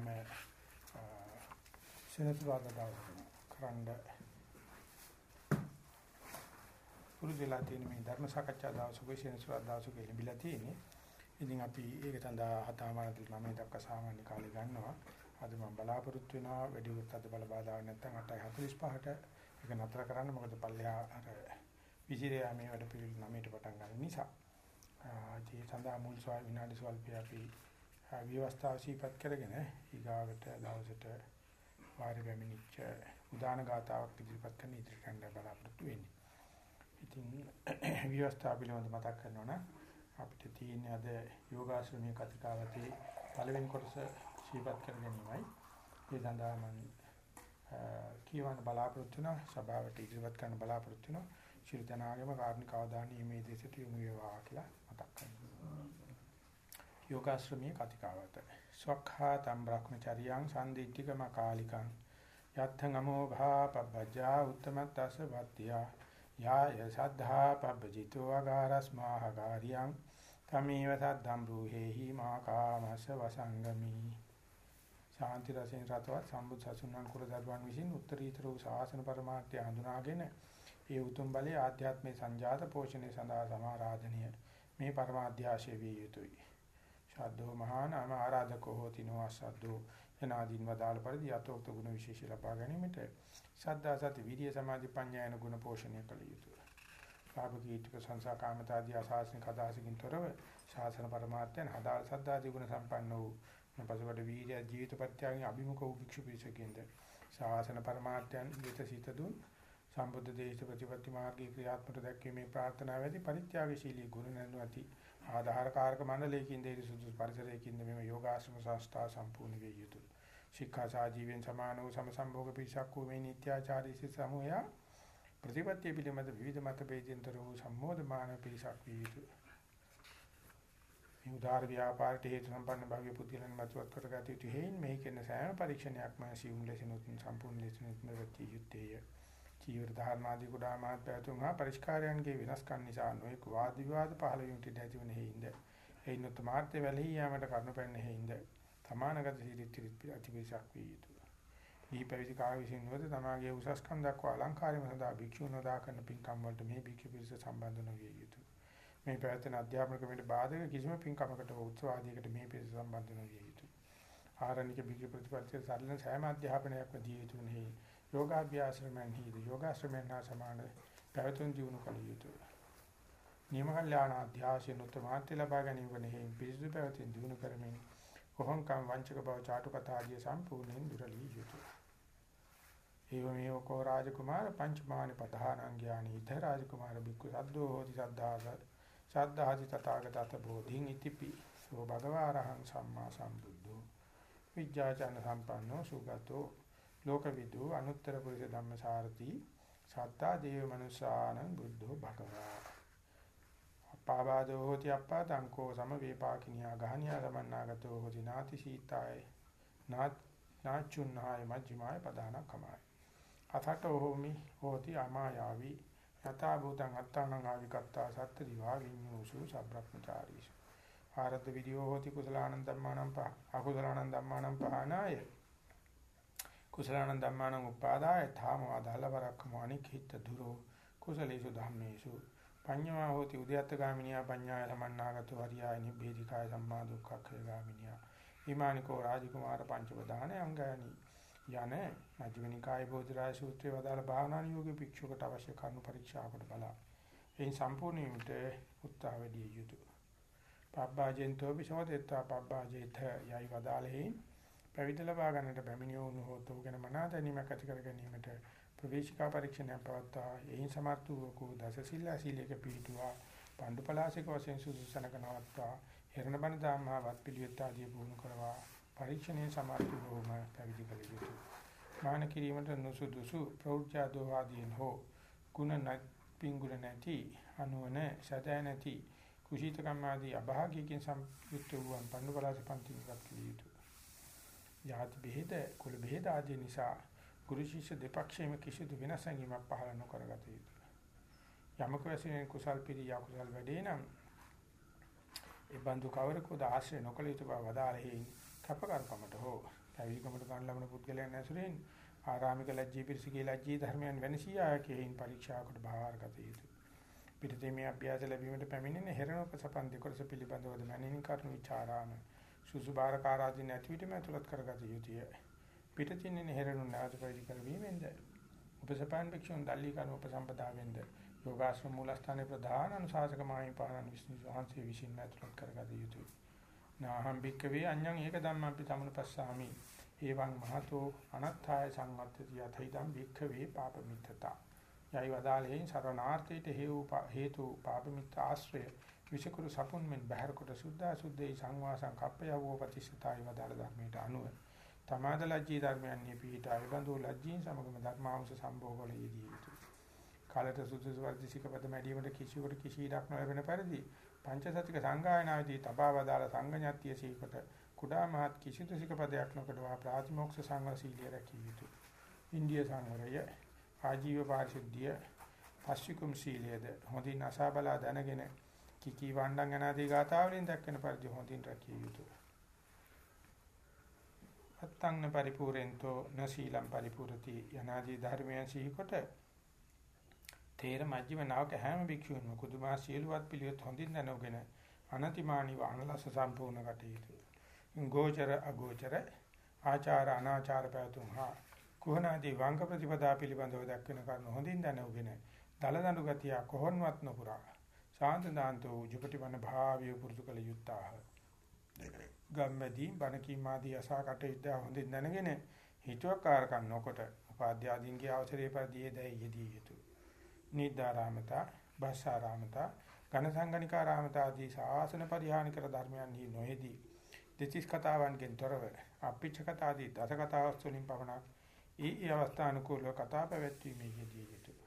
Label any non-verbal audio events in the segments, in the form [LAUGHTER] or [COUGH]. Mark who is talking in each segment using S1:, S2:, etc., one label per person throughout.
S1: හැම සෙනසුරාදා දවසකම කරන්න පුරුදුලා තියෙන මේ ධර්ම සාකච්ඡා දවසක සෙනසුරාදා දවසක ලැබිලා තියෙන්නේ. ඉතින් අපි ඒක තඳා හතමානදී මම දක්වා සාමාන්‍ය කාලේ ගන්නවා. අද මම බලාපොරොත්තු වෙනවා වැඩි උත් අද බල බාධාවක් නැත්නම් 8:45ට ඒක නතර කරන්න මොකද පල්ලෙහා අර විසිරයා මේ වැඩ පිළිවිල 9ට පටන් ගන්න නිසා. ඒ සඳහා මුල් සවා විනාඩි ස්වල්පය අපි විවස්ථාව සීපත් කරගෙන ඊගාවට දවසට වාරි වෙමිනිච්ච උදාන ගාතාවක් ඉදිරිපත් කරන්න ඉදිරි කරන්න බලාපොරොත්තු වෙන්නේ. ඉතින් [COUGHS] විවස්ථාව පිළිබඳව මතක් කරනවා නම් අපිට තියෙන අද යෝගාශ්‍රමයේ කතිකාවතේ පළවෙනි කොටස සීපත් කර ගැනීමයි. ඒ සඳහා මම කියවන බලාපොරොත්තු වෙන සභාවට ඉදිරිපත් කරන්න බලාපොරොත්තු වෙන ශිරු දනාගම කාර්මික අවධානය මේ දේශයට යොමු වේවා කියලා මතක් කරනවා. යෝගාශ්‍රමයේ කතිකාවත. ස්වක්ඛා තම් බ්‍රහ්මචරියං සම්දිත්තිකම කාලිකං. යත්තං අමෝඝා පබ්බජා උත්තමත්තස වත්තියා යාය සද්ධා පබ්බජිතෝ අගාරස්මාහකාරියං තමේව සද්ධම් බ්‍රූහෙහි මා කාමස වසංගමි. ශාන්ති රසෙන් රතවත් සම්බුත් සසුනන් කුල දරුවන් විසින් උත්තරීතර වූ ශාසන પરමාර්ථය හඳුනාගෙන ඒ උතුම් බලයේ ආධ්‍යාත්මික සංජාත පෝෂණය සඳහා සමාරාධනීය මේ පරමාධ්‍යාශය විය යුතුයි. සද්දෝ මහානාම ආරාධකෝ හෝති නෝ අසද්දෝ එනාදීන් වදාළ පරිදි යතෝක්ත ගුණ විශේෂ ලබා ගැනීමට සද්දා සති විරිය සමාධි ප්‍රඥා යන ගුණ පෝෂණය කළ යුතුය. කාබකීටක සංසාකාමතාදී ආසාසනික අදහසකින් තොරව ශාසන પરමාර්ථයන් හදාල් සද්දාදී ගුණ සම්පන්න වූ පසුබට වීර්ය ජීවිත පත්‍යාගින් අභිමුඛ වූ භික්ෂු පිරිසකින්ද ශාසන પરමාර්ථයන් විතසිත දුන් සම්බුද්ධ දේශ ප්‍රතිපත්ති මාර්ගයේ ක්‍රියාත්මක දැක්වීමේ ප්‍රාර්ථනාව ඇති පරිත්‍යාගශීලී ගුණ නැණු ඇති ආධාරකාරක මණ්ඩලයකින් දෙවි සුදුසු පරිසරයකින් මෙම යෝගාශ්‍රම සංස්ථා සම්පූර්ණ වේ යුතුය. ශික්ෂා ජීවෙන් සමාන වූ සමසම්භෝග පිරිසක් වූ මේ නිත්‍යාචාරී සිත සමූහය ප්‍රතිපත්තිය පිළිබඳ විවිධ මත ભેදෙන්තර වූ සම්මෝධමාන පිරිසක් වේ යුතුය. මේ උදාර ව්‍යාපාරට හේතු සම්පන්න භාග්‍ය පුද්ගලයන් මතවත් කරගත යුතු හේයින් මේ කියන සෑම පරීක්ෂණයක්ම සිවුම් ලෙසිනුත් සම්පූර්ණ ලෙසිනුත් මෙවති යුත්තේය. චීවර ධර්මාදී කුඩා මාත් පැතුම් හා පරිස්කාරයන්ගේ වෙනස්කම් නිසා නොඑක වාද විවාද පහළ වීමට ඇති වන හේින්ද එයින්ොත් මාර්ථය වැළෙහි යාමට කරුණු පැන්න හේින්ද සමානගත සිරිත් අතිවිශක් වී යුතුය. ඊ පැවිදි කාය විසින් නොද තමාගේ උසස්කම් දක්වා අලංකාරයම සඳහා භික්ෂුන් වදා කරන පින්කම් වලට මේ භික්ෂු පිරිස සම්බන්ධ නොවිය යුතුය. මේ පැවැත්වෙන අධ්‍යාපන ක්‍රමයට බාධක කිසිම පින්කමකට හෝ උත්සවාදයකට මේ පිරිස සම්බන්ධ නොවිය යුතුය. ආරණික භික්ෂු ප්‍රතිපත්තිය සරල සෑම අධ්‍යාපනයක්ම දී යුතුය නෙහි. යෝගාභ්‍යාසයෙන් හිද යෝගාශ්‍රමයන් හා සමාන පැවතුම් දිනු කළ යුතුය. නියම කල්යාණ අධ්‍යාශයෙන් උත්තමාර්ථය ලබා ගැනීම වෙනෙහින් පිරිසුදු පැවතින් දිනු කරමින් කොහොංකම් වංචක බව චාටු කතාදිය සම්පූර්ණයෙන් දුරලිය යුතුය. ඒව මේව කෝ රාජකුමාර පංචමානි පධානං ඥානි ඉද රාජකුමාර බික්කු සද්දෝ හෝති සද්ධාග සද්ධාහති තථාගතත බෝධින් ඉතිපි සෝ භගවාරහං සම්මා සම්බුද්ධෝ විජ්ජාචන සම්පන්නෝ සුගතෝ ලෝකවිදු අනුත්තර පුරිස ධම්මසාරති සත්තා දේව මනුසානං බුද්ධෝ භගවා. අප්පාවාදෝ hoti අප්පා තංකෝ සම වේපාකිනියා ගහනියා සමන්නාගතෝ hoti නාති සීතාය. නාත් නාචුන්නාය මජ්ජිමාය පදාන කමාය අතට හෝමි hoti අමායාවි යතා භූතං අත්තානං ආවිකත්තා සත්‍ය දිවා විඤ්ඤෝසු සබ්‍රක්‍මචාරීසු. ආරද්ධ විදියෝ hoti කුසලානන්ද ධම්මානම් පහ අකුසලානන්ද ධම්මානම් පහනාය. කුසලානං ධම්මානං උපාදාය ථාම ආදාල වරක්කම අනික්හිත දුරෝ. කුසලේසු ධම්මේසු. පඤ්ඤමා හෝති උද්‍යත්ත ගාමිනියා පඤ්ඤාය සමන්නාගතෝ හරියාය නිබ්බේධිකාය සම්මා දුක්ඛක්ඛය ගාමිනියා හිමානිකෝ රාජකුමාර පංචවදාන අංගයනි යන මජ්ක්‍ධිමනිකාය බෝධිරාය සූත්‍රයේ වදාළ භාවනා නියෝගී භික්ෂුවකට අවශ්‍ය කරුණු පරීක්ෂාවකට බලා. එයින් සම්පූර්ණ වීමට උත්සාහ වැඩි යුතුය. පබ්බාජෙන්තෝ විසෝදෙත්තා පබ්බාජේත යයි වදාළෙහි. පැවිදි ලබා ගන්නට පැමිණිය වුණු හොත් ඔහු ගැන මනා දැනීමක් ඇති කර ගැනීමට ප්‍රවේශිකා පරීක්ෂණයක් පවත්වා එයින් සමර්ථ වූ දසසිල්ලා සීලයක පිළිතුවා පණ්ඩු පලාසික වශයෙන් සුදුසුසනක නවත්වා හේරණ බණ දාමහවත් පිළිවෙත් ආදී පුහුණු කරවා පරීක්ෂණයේ සමර්ථ වූම පැවිදි කළ යුතුය. මාන කිරීමට නුසුදුසු ප්‍රෞಢ්‍යාදෝ ආදීන් හෝ ගුණ නැත් පිංගුල නැති අනුවන සදා නැති කුසීත කම්මාදී අභාගිකෙන් සම්පූර්ණ වූ පණ්ඩු පලාසික පන්තිකක් කිය යුතුය. ජාති බෙහෙත කුල බෙහෙත ආදී නිසා ගුරු ශිෂ්‍ය දෙපක්ෂයේම කිසිදු වෙනස් වීමක් පහළ නොකරගත යුතුය. යමක වශයෙන් කුසල් පිරියා කුසල් වැඩේ නම් ඒ බඳු කවරකෝද ආශ්‍රය නොකළ යුතු බව වදාළෙහි කපකරකමට හෝ පැවිදිකමට ගන්න ලබන පුද්ගලයන් ඇසුරෙන් ආරාමික ලැජ්ජී පිරිසිගේ ලැජ්ජී ධර්මයන් වෙනසී ආයකයෙන් පරීක්ෂාවකට භාරගත යුතුය. පිටතේ මේ අභ්‍යාස ලැබීමට පැමිණෙන හෙරණක සපන් දෙකොටස පිළිබඳවද මැනින් කරුණු ਵਿਚාරාන සුසුබාරකාරාදී නැති විටම ඇතුළත් කරගත යුතුය. පිටතින් හෙරණු නැවත පැවිදි කරවීමෙන්ද උපසපන් භික්ෂුන් දල්ලි කර්ම උපසම්පදාවෙන්ද යෝගාශ්‍රම මූලස්ථානයේ ප්‍රධාන අනුශාසක මාහිමිපාණන් විශ්ණු වහන්සේ විසින් ඇතුළත් කරගත යුතුය. නාහම් භික්කවේ අඤ්ඤං ඒක ධම්මං පිටමනුපස්සාමි එවං මහතෝ අනත්ථාය සංවත්තති යතයිදම් භික්ඛවේ පාපමිත්තතා යයි වදාළේ සරණාර්ථයට හේතු පාපමිත්ත ආශ්‍රය විෂකුරු සපුන් මෙන් බහැර කොට සුද්ධා සුද්ධේ සංවාසං කප්පයවෝ ප්‍රතිශතයි වදාළ ධර්මයට අනුව තමාද ලජ්ජී ධර්මයන්හි පිහිටායි බඳු ලජ්ජීන් සමගම ධර්මාංශ සම්භෝගවල යෙදී යුතුය කාලත සුදුසු වර්ධිසික පද මැඩීමට කිසිවකට කිසි ඉඩක් නොලැබෙන පරිදි පංචසතික සංගායනාවේදී තබා වදාළ සංගඤ්ඤත්‍ය සීකට කුඩා මහත් කිසිදු සිකපදයක් නොකඩවා ප්‍රාතිමෝක්ෂ සංවර සීලිය රැකිය යුතුය. ඉන්දිය සංවරය, ආජීව පාරිශුද්ධිය, පස්විකුම් සීලියද හොඳින් අසාබලා දැනගෙන කිකී වණ්ඩම් යනාදී ගාථාවලින් දක්වන පරිදි හොඳින් රැකිය යුතුය. අත්තං පරිපූර්ෙන්තෝ නසීලම් පරිපූර්ති යනාදී ධර්මයන් සිහිකොට තේර මජ්ජිම නාවක හැම භික්ෂුවම කුදුමා සීලවත් පිළිවෙත් හොඳින් දැනගෙන අනතිමානීව අනලස සම්පූර්ණ කටයුතු ගෝචර අගෝචර ආචාර අනාචාර පැතුම් හා කුහනාදී වංග ප්‍රතිපදා පිළිබඳව දක්වන කරුණු හොඳින් දැනුගෙන දලදඬු ගතිය කොහොන්වත් නොපුරා ශාන්ත දාන්තෝ උජපටිවන භාවිය පුරුදු කළ යුත්තාහ ගම්මැදී බණ කීමාදී අසා කටයුත්ත හොඳින් දැනගෙන හිතුවක්කාරකම් නොකොට උපාධ්‍ය ආදීන්ගේ අවසරයේ පරිදි දෙයි යෙදී යුතුය නිද්දාරාමතා බස්සාරාමතා ඝන සංගණිකාරාමතා ආදී ශාසන පරිහානි කර ධර්මයන්හි නොයේදී දෙතිස් කතාවන්ගෙන් තොරව අපිච්ච කතාදී දස කතාවස් වලින් පමණක් ඊ ඒ අවස්ථානුකූලව කතා පැවැත්වීමේ යෙදී යුතුය.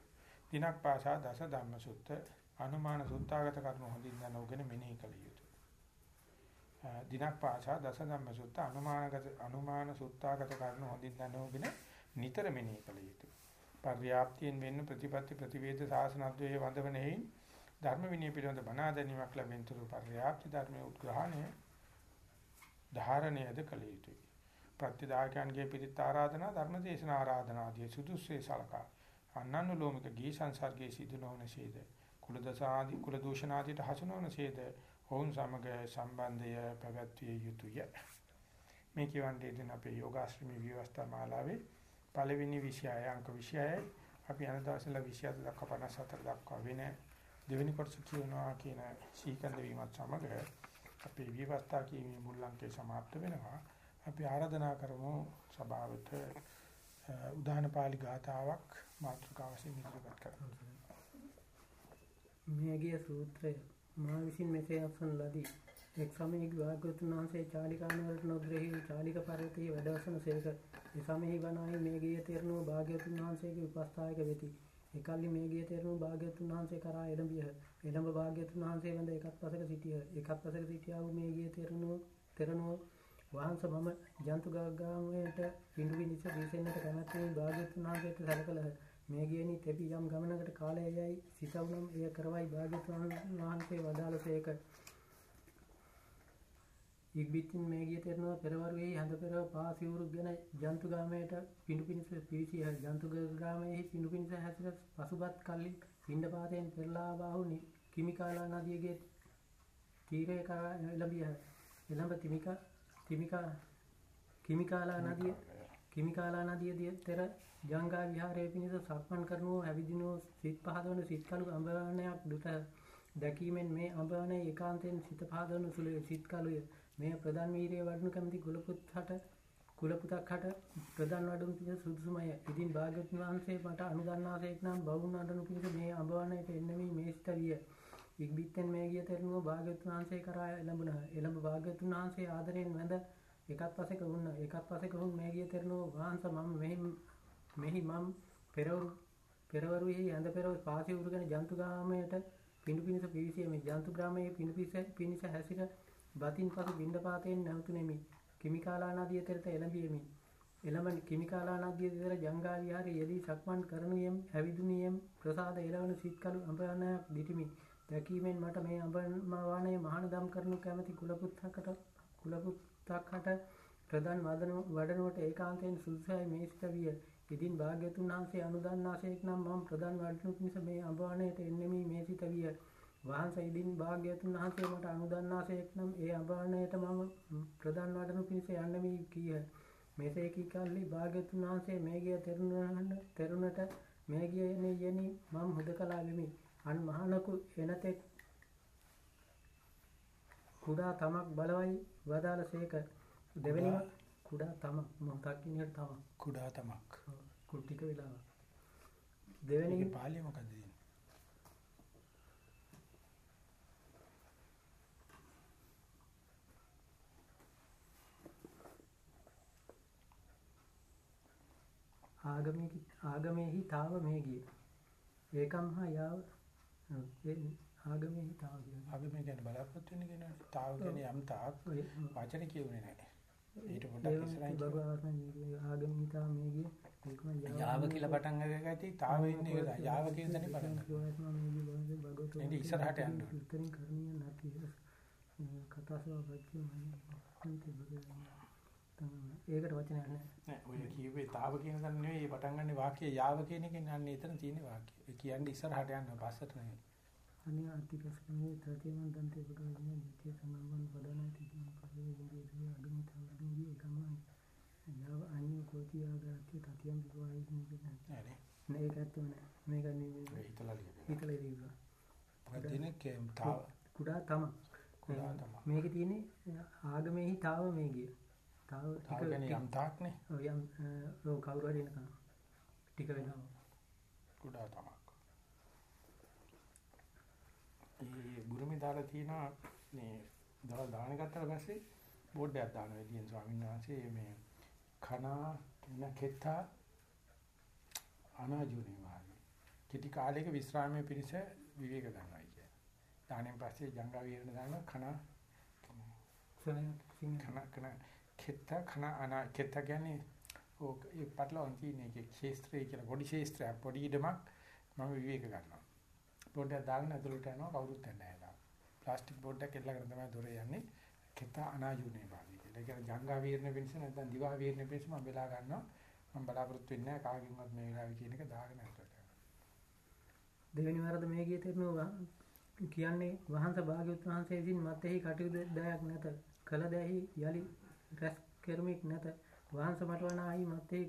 S1: දිනක් පාසා දස ධම්ම සුත්ත අනුමාන සුත්තාගත කරුණු හොඳින් දැනගෙන මෙනෙහි කළ යුතුය. දිනක් පාසා දස ධම්ම සුත්ත අනුමානගත අනුමාන සුත්තාගත කරුණු හොඳින් දැනගෙන නිතර මෙනෙහි කළ යුතුය. පර්යාප්තියෙන් වෙන්න ප්‍රතිපත්ති ප්‍රතිවේද සාසනද්වයේ වඳවනෙහි ධර්ම විනය පිළිබඳ බණ දැනීමක් ලැබෙන තුරු පර්යාප්ති ධර්මයේ උද්ග්‍රහණය ධාරණයද කළ යුතුය. ප්‍රතිදායකයන්ගේ පිරිත් ආරාධනා ධර්මදේශන ආරාධනා ආදී සුදුස්සේ සලකා අන්නනුලෝමික ගී සංසර්ගයේ සිදු නොවනසේද කුලදසාදී කුල දූෂණාදීට හසු නොවනසේද ඔවුන් සමග සම්බන්ධය පැවැත්විය යුතුය. මේ කියවන්නේ දෙන අපේ යෝගාශ්‍රමී විවස්ථා මාලාවේ පළවෙනි විෂයය අංක විෂයයි අපි අද දවසේලා 27 දක්වා 54 දක්වා වෙන දෙවෙනි කොටස කියනවා කියන සීකන්ද වීමත් සමග අපේ විවස්ථා කීමේ මුල් අංකය સમાપ્ત වෙනවා. අපි ආරාධනා කරමු සභාවට උදාන පාළි ගාතාවක් මාතෘකාවසින් ඉදිරිපත් කරන්න.
S2: මේගිය සූත්‍රය මා විසින් මෙසේ අසන ලදී. එක් සමයක භාග්‍යවතුන් වහන්සේ චාලිකානුවරට නොග්‍රහී චාලික පර්වතයේ වැඩවසන සේක. ඒ සමයෙහි වනාහි මේගිය තෙරණුව භාග්‍යවතුන් වහන්සේගේ උපස්ථායක වෙති. එකල්ලි මේගිය තෙරණුව භාග්‍යවතුන් වහන්සේ කරා එළඹියහ. එළඹ භාග්‍යතුන් වහන්සේ වඳ එකත් පසක සිටිය. එකත් පසක සිටියා වූ මේ ගිය තෙරණුව තෙරණුව වහන්ස මම ජන්තු ගාගාමයට පිඬු විනිස දීසෙන්නට කැමැත්තෙන් භාග්‍යතුන් වහන්සේට සැලකලහ. මේ ගියනි තෙපි යම් ගමනකට කාලය යයි සිතවුනම් එය කරවයි භාග්‍යතුන් වහන්සේ වදාළසේක. ඉක්බිත්තින් මේ ගිය තෙරණුව පෙරවරුවේ හඳ පෙරව පා සිවුරු ගෙන ජන්තු ගාමයට පිඬු පිනිස පිවිසිය. ජන්තු ගාමයේ පිඬු පිනිස හැසිර පසුබත් කල්ලි පින්ඩ පාතයෙන් පෙරලා බාහුනි කිමිකාලා නදියගේ තීරය කරා එළඹිය එළඹ තිමිකා තිමිකා කිමිකාලා නදිය කිමිකාලා නදිය තෙර ජංගා විහාරයේ පිණිස සක්මන් කරනෝ ඇවිදිනෝ සිත් පහදවන සිත්කලු අඹවණයක් දුට දැකීමෙන් මේ අඹවණේ ඒකාන්තයෙන් සිත පහදවන සුළු සිත්කලුය මේ ප්‍රධාන වීරිය වඩනු කැමති කුලපුත් හට කුලපුතක් හට ප්‍රධාන වඩනු පිණිස සුදුසුමය. ඉදින් භාග්‍යවතුන් වහන්සේ මට අනුගන්නාසේක් නම් බවුන් වඩනු පිණිස මේ අඹවණයට එන්නමි මේස්ත විය. ඉක්බිත්තෙන් මේ ගිය තෙරණුව භාග්‍යවතුන් වහන්සේ කරා එළඹුණා. එළඹ භාග්‍යවතුන් වහන්සේ ආදරයෙන් වැඳ එකත් පසෙක වුණා. එකත් පසෙක වුන් මේ ගිය තෙරණුව වහන්ස මම මෙහි මෙහි මම පෙරවරු පෙරවරුෙහි ඇඳ පෙරව පාසි උරුගෙන ජන්තු ග්‍රාමයට පිඬු පිනිස පිවිසිය මේ ජන්තු ග්‍රාමයේ පිඬු පිනිස පිනිස හැසිර බතින් පසු බින්ද පාතයෙන් නැවතුනේමි. කිමිකාලා නදිය තෙරට එළඹියෙමි. එළඹ කිමිකාලා නදිය තෙර ජංගා විහාරයේ යෙදී සක්මන් කරනුයෙම් හැවිදුනියෙම් ප්‍රසාද එළවන සිත්කලු අඹයනයක් දිටිමි. දැකීමෙන් මට මේ අඹ වනයේ මහානදම් කරනු කැමැති කුලපුත්තකට කුලපුත්තක්කට ප්‍රධාන වදන වඩනුවට ඒකාන්තයෙන් සුදුසුයි මේ සිත විය. ඉදින් භාග්‍යතුන් වහන්සේ අනුදන්නාසේක් නම් මම ප්‍රධාන වඩනු පිණිස මේ අඹවණයට එන්නෙමි මේ සිත විය. වහන්සේ ඉදින් භාග්‍යතුන් වහන්සේ මට අනුදන්නාසේක් නම් ඒ අඹවණයට මම ප්‍රධාන වඩනු පිණිස යන්නෙමි කීය. මෙසේ කී කල්ලි භාග්‍යතුන් වහන්සේ මේ ගිය තෙරුණට තෙරුණට මේ ගිය යනි මම හුදකලා වෙමි. අන් මහණකු එනතෙක් කුඩා තමක් බලවයි වදාළසේක දෙවෙනි කුඩා තමක් මොකක්ද කියන්නේ තමක්
S1: කුඩා තමක්.
S2: කුට්ටික වෙලාව දෙවෙනි
S1: ඒකේ පාළිය මොකද්ද තියෙන්නේ?
S2: ආගමේ ආගමේහි තාව මේ ගිය ඒකම් හා යාව ආගමේහි තාව කියන්නේ
S1: අපි මේ කියන්නේ බලාපොරොත්තු වෙන කෙනා තාව කියන්නේ යම් තාක් වචන කියුනේ නැහැ. ඊට පොඩ්ඩක් ඉස්සරහින් කියමු.
S2: භගවාන් ආගමේහි තාව මේ ගිය ඒකම
S1: යාව කියලා පටන් අරගත්තී තාව ඉන්නේ ඒක තමයි. යාව කියන තැනින් පටන් ගන්න. එන්නේ ඉස්සරහට යන්න ඕනේ.
S2: උත්තරින් කරණීය නැති කතාසව වචන ඒකට වචනයක් නැහැ
S1: නෑ ඔය කියුවේ තාව කියන තැන නෙවෙයි පටන් ගන්න වාක්‍යය යාව කියන එකෙන් යන්නේ එතන තියෙන වාක්‍යය. ඒ කියන්නේ ඉස්සරහට යන්න පස්සට නෙවෙයි.
S2: අනේ අතිපස්කමේ තතියමන් දන්තේ බගවන්නේ නිත්‍ය සමාවන් පදනා තිබුණ පරිදි ඉන්ද්‍රිය අගමිත අගමිදී එකමයි යාව අන්‍ය කෝටි ආගාත්‍ය තතියම් විවාහයි
S1: නෑනේ.
S2: නෑ ඒක ඇත්තම නෑ මේක නෙවෙයි
S1: ඒ හිතලා ලියන්නේ.
S2: හිතලා
S1: මොකද දිනේ
S2: කුඩා තම
S1: කුඩා තමයි.
S2: මේකේ තියෙන්නේ ආගමේහි තාව මේ ගිය තාව
S1: කියන්නේ යම් තාක්නේ
S2: ඔය යම් ඔව් කවුරු හරි එනකම් ටික වෙනවා
S1: කුඩා තමක්. ඒ බුරුමේ දාලා තියෙනවා මේ දවල් දාන ගත්තාට පස්සේ බෝඩ් එකක් දානවා එළියෙන් ස්වාමීන් වහන්සේ මේ කනා එන කෙත්තා අනාජුනේ වාගේ. කිටි කාලයක විශ්‍රාමයේ පිණිස විවේක ගන්නවා කියන්නේ. දාණයෙන් පස්සේ ජංගා වීරණ දානවා කනා කන කන කෙත්ත කන අනා කෙත්ත කියන්නේ ඕක ඒ පටලවන් තියෙන එකේ ක්ෂේත්‍රය කියලා පොඩි ක්ෂේත්‍රයක් පොඩි ඉඩමක් මම විවේක ගන්නවා. පොඩ්ඩක් දාගෙන ඇතුළට යනවා කවුරුත් නැහැ. ප්ලාස්ටික් බෝඩ් එකක් එල්ලගෙන තමයි දොර යන්නේ. කෙත අනායුනේ වාගේ කියලා. ඒ කියන්නේ ජංගා වීරණ පිණිස නැත්නම් දිවා වීරණ පිණිස මම වෙලා ගන්නවා. මම බලාපොරොත්තු වෙන්නේ නැහැ කාගෙන්වත් මේ වෙලාවේ කියන එක දාගෙන ඇතුළට යනවා.
S2: දෙවෙනි වරද මේ ගිය තෙරණුවා කියන්නේ වහන්ස භාග්‍යවත් වහන්සේ විසින් මතෙහි කටයුතු දයක් නැත කළ දැහි යලි රැස් කෙරමික් නැත වහන්ස මට වනාහි මතෙහි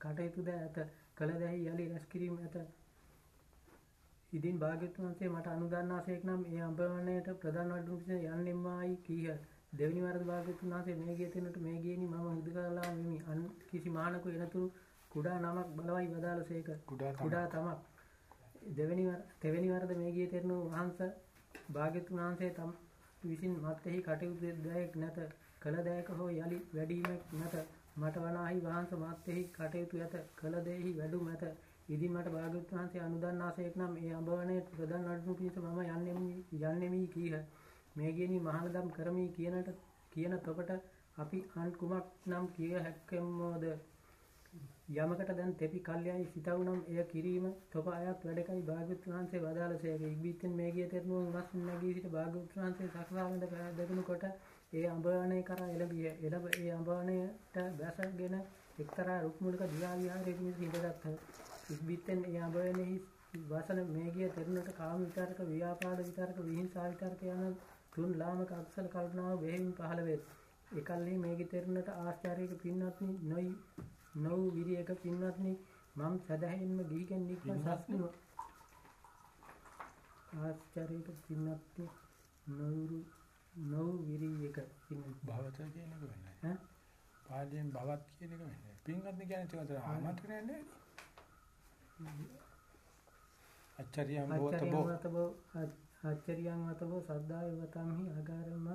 S2: කටයුතු ද ඇත කළ දැහි යලි රැස් කිරීම ඇත ඉදින් භාග්‍යවත් වහන්සේ මට අනුදන්නාසේක් නම් ඒ අඹවණයට ප්‍රධාන වඩු පිට යන්නෙම්මායි කීහ දෙවෙනි වරද භාග්‍යවත් වහන්සේ මේ ගිය තැනට මේ ගියනි මම හුදකලා වෙමි අන් කිසි මානකු එනතුරු කුඩා නමක් බලවයි වදාළසේක
S1: කුඩා
S2: තමක්. දෙවෙනි වර තෙවෙනි වරද මේ ගිය තෙරණු වහන්ස භාග්‍යතුන් වහන්සේ තම විසින් මත්ෙහි කටයුතු දෙයක් නැත. කළ දෑක හෝ යලි වැඩීමක් නැත. මට වනාහි වහන්ස මත්ෙහි කටයුතු ඇත. කළ දෙහි වැඩුම් ඇත ඉදින් මට භාග්‍යතුන් වහන්සේ අනුදන්නාසේක් නම් ඒ අඹවණේ ප්‍රධාන නඩු පිණිස මම යන්නෙමි යන්නෙමි කීහ මේ ගියනි මහානදම් කරමි කියනට කියන තොපට අපි අන් කුමක් නම් කිය හැක්කෙම්මෝද? යමකට දැන් තෙපි කල්යයි සිතවුනම් එය කිරීම තොප අයත් වැඩකයි. භාග්‍යවත් වහන්සේ වදාළසේක ඉක්බිත්තෙන් මේ ගිය තෙරණුවන් වස් නැගී සිට භාග්‍යවත් වහන්සේ සකසාලඳ පැදගුණු කොට ඒ අඹවණේ කරා එළඹිය එළඹ ඒ අඹවණේට බැසගෙන එක්තරා රුක්මුලක දිවා විහාරයේ පිණිස හිඳගත්හ ඉක්බිත්තෙන් ඒ අඹවණෙහි වසන මේ ගිය තෙරණුවට කාම විතරක ව්‍යාපාද විතරක විහිංසා විතරක යන තුන් ලාමක අක්ෂර කල්පනාව බෙහෙවින් පහළ වේ. එකල්හි මේ ගිය තෙරණුවට ආශ්චර්යයක පින්වත්නි නොයි නොව් විරියක පින්වත්නි මම සදහෙන්ම ගිහිගෙන් නික්ම සස්තුම ආශ්චර්යයක පින්වත්නි නොවුරු නොව් විරියක පින්වත්නි.
S1: භවත කියන එක වෙන්නේ.
S2: ඈ?
S1: පාදයෙන් භවත් කියන එක වෙන්නේ. පින්වත් කියන්නේ ඒක ආමන්ත්‍රණය නෑ. අච්චරියම් බෝත
S2: ආචාර්යයන්
S1: බෝ
S2: වතබෝ වතබෝ සද්දාය වතම්හි අගාරම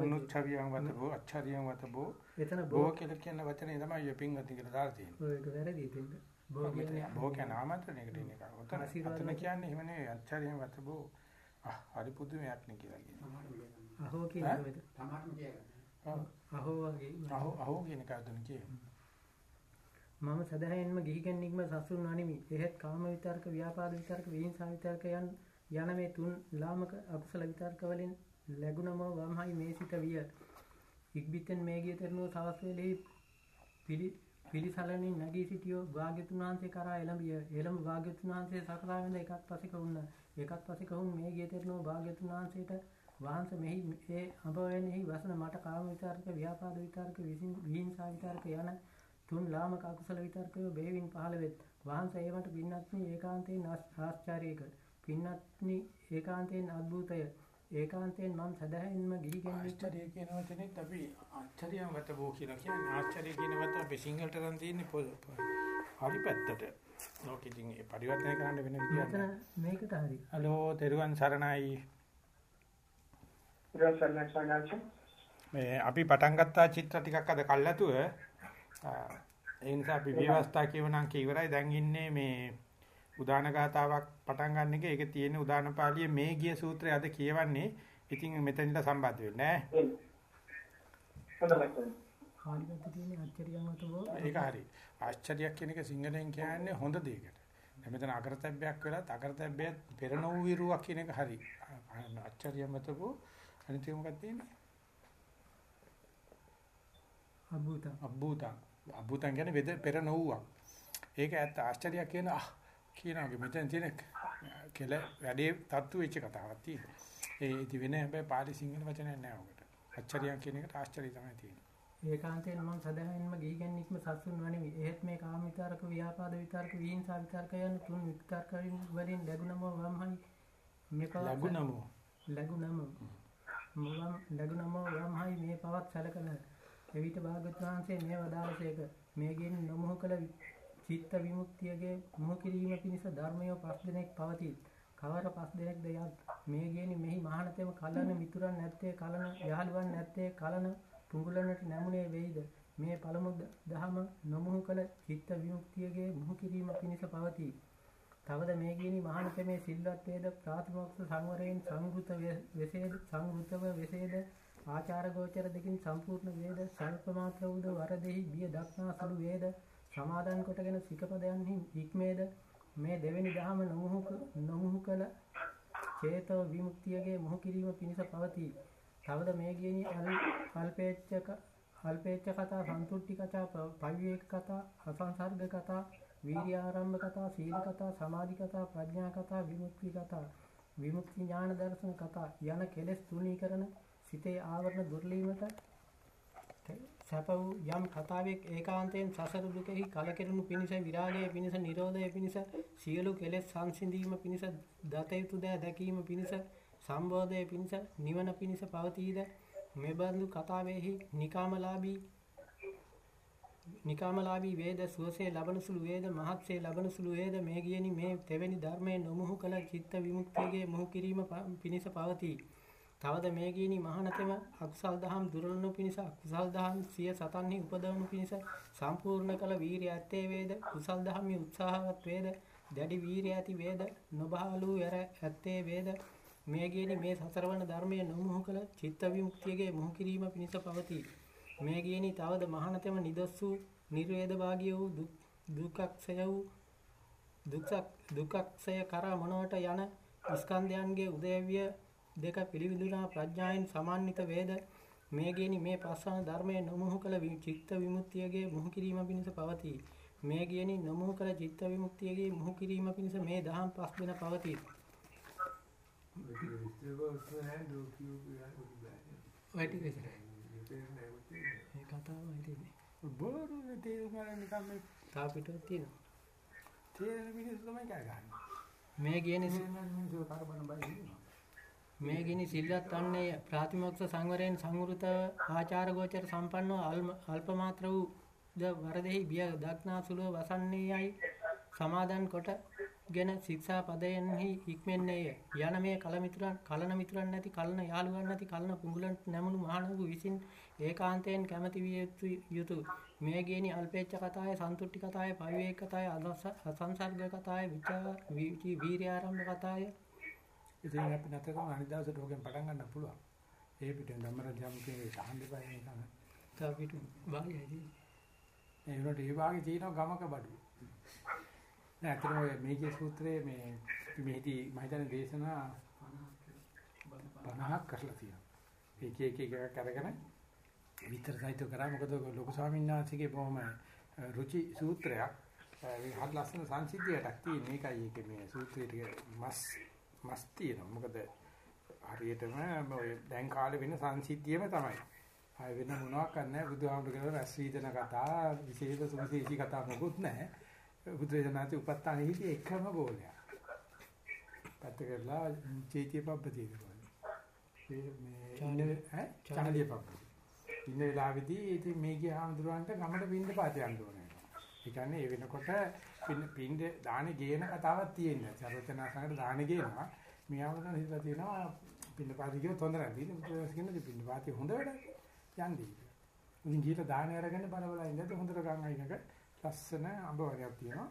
S1: අනුච්චරියම් වත බෝ අච්චරියම් වත බෝ
S2: එතන
S1: බෝ කියලා කියන වචනේ තමයි ඔය පින්වත් කියලා දාලා තියෙන්නේ.
S2: එක වැරදි දෙන්න බෝ කියන්නේ
S1: බෝ කියන ආමන්ත්‍රණයකට එන එක.
S2: ආශිර්වාද
S1: අතන කියන්නේ එහෙම නෙවෙයි අච්චරියම් වත බෝ ආ හරි පුදුමයක් නේ කියලා කියන්නේ.
S2: අහෝ කියන? එක මෙතන.
S1: ඔව්.
S2: අහෝ වගේ
S1: අහෝ අහෝ කියන අතන කියන්නේ.
S2: මම සදහැයෙන්ම ගිහිගෙන් නික්ම සසුන් අනිමි. එහෙත් කාම විතරක, ව්‍යාපාද විතරක, විහිංසා විතරක යන යන මේ තුන් ලාමක අකුසල විතරක වලින් ලැබුණම වම්හයි මේ සිට විය. ඉක්බිත්තෙන් මේ ගිය තෙරණුව සවස් වේලෙහි පිළි පිළිසලනින් නැගී සිටියෝ භාග්‍යතුන් වහන්සේ කරා එළඹිය. එළඹ භාග්‍යතුන් වහන්සේ සකසා වෙන එකත් පසෙක වුණ. එකත් පසෙක වුන් මේ ගිය තෙරණුව භාග්‍යතුන් වහන්සේට වහන්ස මෙහි ඒ අඹවෙනෙහි වසන මට කාම විචාරක ව්‍යාපාද විචාරක විසින් විහිංසා විචාරක යන තුන් ලාමක අකුසල විතර්කය බෙහෙවින් පහළ වෙත්. වහන්ස ඒවට පින්නත්නි ඒකාන්තයෙන් ආශ්චර්යයක. පින්නත්නි ඒකාන්තයෙන් අద్භූතය. ඒකාන්තයෙන් මම සදහැින්ම ගිහිගෙන
S1: ආශ්චර්ය කියන වචනේත් අපි ආශ්චර්යම් වත බෝ කියලා කියන්නේ ආශ්චර්ය කියන වත අපි සිංහලට නම් තියෙන්නේ හරි පැත්තට. ලෝකෙකින් ඒ පරිවර්තනය කරන්න වෙන විදියක්
S2: මේකට හරි.
S1: හලෝ තෙරුවන් සරණයි. මේ අපි පටන් ගත්තා චිත්‍ර ටිකක් අද කල්ලාතුව ඒ නිසා අපි විවස්ථා කියවනම් ඉවරයි දැන් ඉන්නේ මේ උදාන ගාතාවක් පටන් ගන්න එක. ඒකේ තියෙන උදාන පාළියේ මේ ගිය සූත්‍රය අද කියවන්නේ. ඉතින් මෙතනට සම්බන්ධ වෙන්නේ නැහැ ඒක හරි. ආශ්චර්යයක් කියන එක සිංහලෙන් කියන්නේ හොඳ දෙයකට. මෙතන අකරතැබ්බයක් වෙලත් අකරතැබ්බයත් පෙර නොවු විරුවක් කියන එක හරි. ආශ්චර්යමතකෝ අනිත් එක මොකක්ද තියෙන්නේ?
S2: අබ්බූතං
S1: අබ්බූතං අබ්බූතං කියන්නේ පෙර නොවුවක්. ඒක ඇත්ත. ආශ්චර්යයක් කියන ආ කියනවා මෙතන තියෙන කෙල වැඩේ තත්තු වෙච්ච කතාවක් තියෙනවා. ඒ ඉති වෙන හැබැයි පාලි සිංහල වචනයක් නෑ ඔකට. අච්චරියක් කියන එකට ආශ්චර්යය තමයි තියෙන්නේ.
S2: ඒකාන්තයෙන් මම සදාහෙන්ම ගිහිගෙන නික්ම සත්සුන් වනෙමි. එහෙත් මේ කාම විතරක ව්‍යාපාද විතරක විහිංසා විතරක යන තුන් විතරක වලින් ලැබුණම වම්හයි
S1: මේක ලැබුණම
S2: ලැබුණම මම ලැබුණම වම්හයි මේ පවත් සැලකන එවිට භාගතුන් වහන්සේ මේ වදාළසේක මේ ගෙන් නොමොහ කළ චිත්ත විමුක්තියගේ මුහ කිරීම පිණිස ධර්මය පස් දිනක් පවතී. කවර පස් දිනක්ද යත් මේ ගේනි මෙහි මහානතෙම කලන මිතුරන් නැත්තේ කලන යහළුවන් නැත්තේ කලන තුඟුලනට නැමුනේ වෙයිද මේ පළමු දහම නොමුහු කළ චිත්ත විමුක්තියගේ මුහු කිරීම පිණිස පවතී. තවද මේ ගේනි මහානතමේ සිල්වත් වේද ප්‍රාතිමෝක්ෂ සංවරයෙන් සංගෘත වෙසේද සංගෘතව වෙසේද ආචාර ගෝචර දෙකින් සම්පූර්ණ වේද සල්ප මාත්‍ර වූද වරදෙහි බිය දක්නා සුළු වේද සමාදන් කොටගෙන සිකපදයන්හි හික්මේද මේ දෙවෙනි දහම නොමුහු නොමුහු කළ චේතෝ විමුක්තියගේ මොහු කිරීම පිණිස පවතී. තවද මේ ගියනි අල්පේච්ඡක අල්පේච්ඡ කතා සන්තුට්ටි කතා පවිවේක කතා අසංසර්ග කතා වීර්ය ආරම්භ කතා සීල කතා සමාධි කතා ප්‍රඥා කතා විමුක්ති කතා විමුක්ති ඥාන දර්ශන කතා යන කෙලෙස් තුනීකරණ සිතේ ආවරණ දුර්ලීමට සැප වූ යම් කතාවෙක් ඒකාන්තයෙන් සසර දුකෙහි කලකිරුණු පිණිස විරාගය පිණිස නිරෝධය පිණිස සියලු කෙලෙස් සංසිඳීම පිණිස දත යුතු දෑ දැකීම පිණිස සම්බෝධය පිණිස නිවන පිණිස පවතීද? මෙබඳු කතාවෙහි නිකාමලාභී නිකාමලාභී වේද? සුවසේ ලබන සුළු වේද? මහත්සේ ලබන සුළු වේද? මේ ගියනි මේ තෙවැනි ධර්මයේ නොමුහු කළ චිත්ත විමුක්තියගේ මොහු කිරීම පිණිස පවතී. තවද මේ ගීනි මහානතෙම අකුසල් දහම් දුරලනු පිණිස අකුසල් දහම් සිය සතන්හි උපදවනු පිණිස සම්පූර්ණ කළ වීරිය ඇත්තේ වේද? කුසල් දහම්හි උත්සාහවත් වේද? දැඩි වීරිය ඇති වේද? නොබහලු යර ඇත්තේ වේද? මේ ගීනි මේ සසරවන ධර්මයේ නොමුහු කළ චිත්ත විමුක්තියගේ මුහු කිරීම පිණිස පවතී. මේ ගීනි තවද මහානතෙම නිදොස් වූ නිර්වේද භාගිය වූ දුක්ඛක්ෂය වූ දුක්ඛක්ෂය කරා මොනවට යන ස්කන්ධයන්ගේ උදේවිය දෙක පිළිවිදුනා ප්‍රඥාවෙන් සමන්විත වේද? මේ ගේනි මේ පස්වන ධර්මයේ නොමුහු කළ චිත්ත විමුක්තියගේ මුහු කිරීම පිණිස පවතී. මේ ගේනි නොමුහු කළ චිත්ත විමුක්තියගේ මුහු කිරීම පිණිස මේ දහම් පස් දින පවතී. ඔය ටික විතරයි. ඒ කතාව හිතෙන්නේ.
S1: බොරු තේරුම් ගන්න නිකන් මේ
S2: තා පිටුවක් තියෙනවා.
S1: තේරෙන මිනිස්සු තමයි කෑ ගහන්නේ.
S2: මේ ගේනි
S1: මිනිස්සු කරබන බයි
S2: මේ ගිනි සිල්වත් වන්නේ ප්‍රාතිමොක්ෂ සංවරයෙන් සංවෘත ආචාර ගෝචර සම්පන්නව අල්ප මාත්‍ර වූ ද වරදෙහි බිය දක්නා සුලව වසන්නේයයි. සමාදන් කොටගෙන ශික්ෂා පදයෙන්හි හික්මෙන්නේය යන මේ කලමිතුරන් කලන මිතුරන් නැති කලන යාළුවන් නැති කලන පුඟුලන් නැමුණු මහණෙකු විසින් ඒකාන්තයෙන් කැමැති විය යුතු මේ ගේනි අල්පේච්ඡ කතාය සන්තුට්ටි කතාය පවිවේක කතාය අසංසර්ග කතාය විචා වීර්ය ආරම්භ කතාය
S1: ඉතින් අපි නැතකම අනිත් දවසට ඕකෙන් පටන් ගන්න පුළුවන්. ඒ පිටෙන් ධම්මරජම් කියන සාහන් දෙපයි නිකන්.
S2: තා පිටු භාගයයි.
S1: ඒ වුණාට ඒ වාගේ තියෙනවා ගමක බඩු. නෑ අතන ඔය මේකේ සූත්‍රයේ මේ මේදී මම හිතන්නේ දේශනා 50ක් කරලා තියෙනවා. එක එක එක එකක් අරගෙන විතර සහිත කරා මොකද ලොකු ස්වාමීන් වහන්සේගේ බොහොම රුචි සූත්‍රයක් මේ හරි ලස්සන සංසිද්ධියටක් තියෙන මේකයි ඒකේ මේ සූත්‍රයේ මස් මස් තියෙනවා මොකද හරියටම ඔය දැන් කාලේ වෙන සංසිද්ධියම තමයි. ආය වෙන මොනවක් නැහැ බුදුහාමුදුරුවෝ රැස් වීදන කතා විශේෂ සුවිශේෂී කතා මොකුත් නැහැ. බුදුරජාණන්ති උපත්තානේ හිටියේ එකම ගෝලයා. පැත්ත කරලා චේතිය පබ්බතිය කරනවා. මේ ඈ? චානලිය පබ්බතිය. ඉන්න වෙලාවේදී ඉතින් මේ ගිය හාමුදුරුවන්ට ගමඩ පින්න පාත යන්න ඕනේ කියන්නේ ඒ වෙනකොට පින්න පින්න දානේ ගේන කතාවක් තියෙනවා සර්වචනාසංගට දානේ ගේනවා මේ ආවදන හිතලා තියෙනවා පින්න පාති කියව තොඳ නැහැ පින්න කියන්නේ පින්න පාති හොඳ වැඩක් යන්නේ. ඉතින් ගිහලා දාහනේ අරගෙන බල බල ඉඳලා හොඳට ගම් අයිනක ලස්සන අඹ වර්ගයක් තියෙනවා.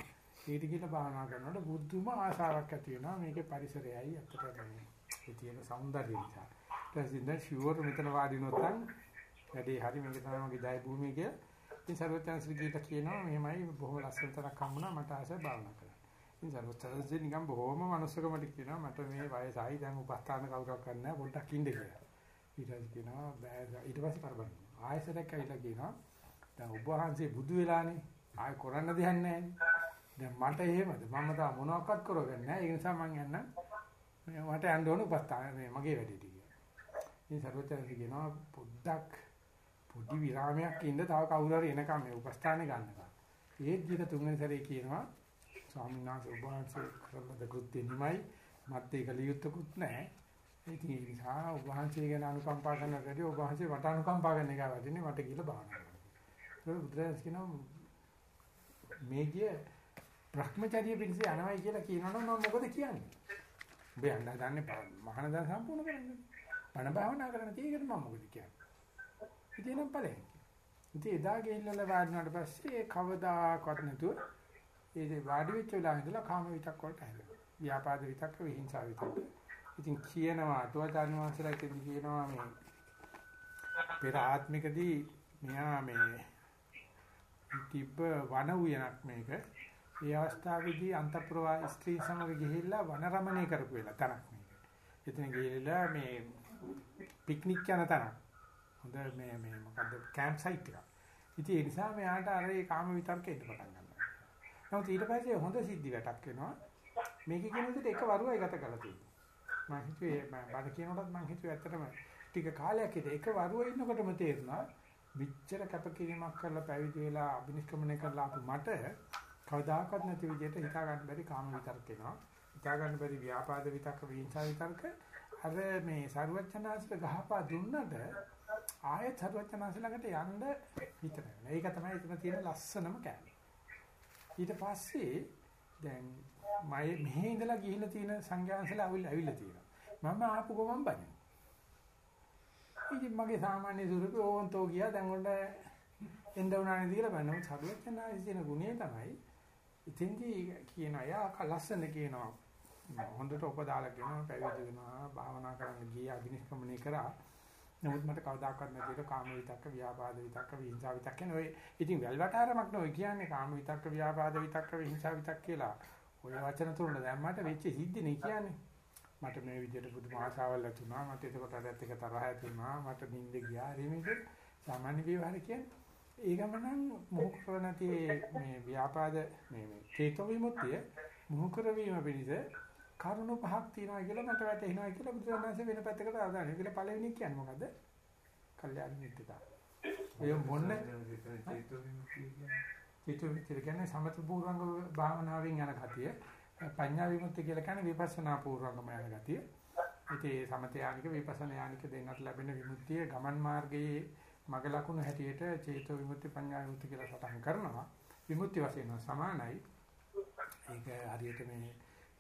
S1: ඊට ගිහලා භාවනා කරනකොට බුද්ධුම ආශාවක් ඇති වෙනවා මේකේ පරිසරයයි ඇත්තටම ඒ තියෙන సౌందර්යය නිසා. ඊට පස්සේ ෂුවර් මෙතන වාඩි නොතන් වැඩේ හරි මේක තමයි මගේ ජය භූමිය කියලා. ඉතින් සර්වඥාන්සේ ගිහලා කියනවා මෙහෙමයි බොහොම ලස්සන තරක් හම්බුණා මට ආසයි භාවනා කරන්න. ඉතින් සර්වඥාන්සේ නිකන් බොහොම මනුස්සකමට කියනවා මට මේ වයසයි දැන් උපස්ථාන කවුරක් කරන්න නැහැ පොඩ්ඩක් ඉන්න කියලා. ඊට පස්සේ කියනවා බෑ ඊට පස්සේ කරබන් ආයෙසරක් ඇවිල්ලා කියනවා දැන් ඔබ වහන්සේ බුදු වෙලානේ. ආයෙ කරන්න දෙයක් නැහැ දැන් මට එහෙමද? මම තා මොනවක්වත් කරගන්නේ නැහැ. ඒ නිසා මං යන්න මට යන්න ඕන උපස්ථාන මේ මගේ වැඩේට කියලා. ඉතින් සර්වඥයන් කියනවා පොඩ්ඩක් පොඩි විරාමයක් ඉන්න තව කවුරු හරි එනකම් මේ උපස්ථානේ ගන්නවා ඒත් ගිර තුන්වෙනි සැරේ කියනවා ස්වාමීන් වහන්සේ ඔබ වහන්සේ කරන ද කෘත්‍ය නිමයි මත් ඒක ලියුත්තකුත් නැහැ ඉතින් ඒ නිසා ඔබ වහන්සේ ගැන අනුකම්පා කරනට වැඩිය ඔබ වහන්සේ මට අනුකම්පා කරන එක වැඩිනේ මට කියලා භාවනා කරන්න. ඒක බුදුරජාණන් කියනවා මේ කිය භ්‍රමචර්ය පිණිස යනවයි කියලා කියනවනම් මම මොකද කියන්නේ? ඔබ යන්න දන්නේ මහානදා සම්පූර්ණ කරන්නේ. බණ භාවනා කරන තියෙකට මම මොකද කියන්නේ? ඉතින් නම් ඵලෙන්. ඉතින් එදා ගෙල්ලලා වාඩිනාට පස්සේ කවදාකවත් නැතුව ඒ වාඩි වෙච්ච වෙලාව ඉඳලා කාම විතක් වලට හැදෙනවා. ව්‍යාපාද විතක්ක විහිංසාව විතක්ක ඉතින් කියනවා අටුවාචාන් වහන්සේලා ඉතින් කියනවා මේ පෙර ආත්මිකදී මෙහා මේ තිබ්බ වන උයනක් මේක. ඒ අවස්ථාවේදී අන්තප්‍රවාහ ස්ත්‍රී සමග ගිහිල්ලා වනරමණය කරපු වෙලා තනක් මේක. එතන ගිහිල්ලා මේ පික්නික් යන තනක්. හොඳ මේ මේ මොකද්ද කැම්ප් සයිට් එකක්. ඉතින් ඒ නිසා මෙයාට අර ඒ කාම විතර්කෙ එන්න පටන් ගන්නවා. නමුත් ඊට පස්සේ හොඳ සිද්ධි වැටක් වෙනවා. මේකේ කියන විදිහට එක වරුවයි ගත කරලා තියෙනවා. මම හිතුවේ මම බඩ කියනකොටත් මම හිතුවේ ඇත්තටම ටික කාලයක් ඉත එක වරුව ඉන්නකොටම තේරුණා විච්චර කැපකිරීමක් කරලා පැවිදි වෙලා අභිනිෂ්ක්‍මණය කරලා ආපු මට කවදාකවත් නැති විදිහට හිතා ගන්න බැරි කාම විතරක එනවා හිතා ගන්න බැරි ව්‍යාපාද විතක්ක විහිංසා විතර්ක අර මේ සරුවචනාංශට ගහපා දුන්නට ආයෙත් සරුවචනාංශ ළඟට යන්න හිතන. ඒක තමයි එතන තියෙන ලස්සනම කෑම. ඊට පස්සේ දැන් මම මෙහි ඉඳලා ගිහිල්ලා තියෙන සංඥාන්සලා අවිල්ල ඇවිල්ලා තියෙනවා. මම ආපු ගමන් බනින. ඉතින් මගේ සාමාන්‍ය ස්වරූපේ ඕන්තෝ ගියා දැන් උන්ට එන්න උනානේ කියලා බලනවා. සරුවචනායි කියන ගුණය තමයි ඉතින්දී කියනවා යා ලස්සන කියනවා. හොඳට උපදාලා කියනවා පැවිදි වෙනවා භාවනා කරන්න ගියා අභිනිෂ්ක්‍මණය කරා. නමුත් මට කවදාකවත් නැතිව කාම විතක්ක ව්‍යාපාද විතක්ක විහිංසා විතක්ක කියන ඔය ඉතින් වැල්වටාරමක් නෙවෙයි කියන්නේ කාම විතක්ක ව්‍යාපාද විතක්ක විහිංසා විතක්ක කියලා ඔය වචන තුන දැම්මට වෙච්ච සිද්ධිනේ කියන්නේ. මට මේ විදිහට පුදුම ආශාවල් ඇති වුණා. මට ඒකට අදත් එක තරහ ඇති වුණා. මට නිින්ද ගියා. මේක සාමාන්‍ය විවහාර කියන්නේ. ඒ ගමනන් මොහු කර නැති මේ ව්‍යාපාද මේ මේ චේතෝ විමුක්තිය මොහු කරවීම පිණිස කරුණු පහක් තියෙනවා කියලා මට වැටහෙනවා කියලා බුදුරජාණන්සේ වෙන පැත්තකට ආදාන. ඒකල පළවෙනි කියන්නේ මොකද්ද? කල්යාණ මිත්‍රතා. ඔය මොන්න චේතෝ විමුක්තිය කියන්නේ චිත්ත විමුක්තිය කියන්නේ සමත පූර්වංග භාවනාවෙන් යන ගතිය. පඤ්ඤා විමුක්තිය කියලා කියන්නේ විපස්සනා පූර්වංගම යන ගතිය. ඉතින් සමත යානික විපස්සනා යානික දෙන්නට ලැබෙන විමුක්තිය ගමන් මාර්ගයේ මග ලකුණු හැටියට චේතෝ විමුක්ති පඤ්ඤා විමුක්ති කියලා සටහන් කරනවා. විමුක්ති වශයෙන් සමානයි. ඒක හරියට මේ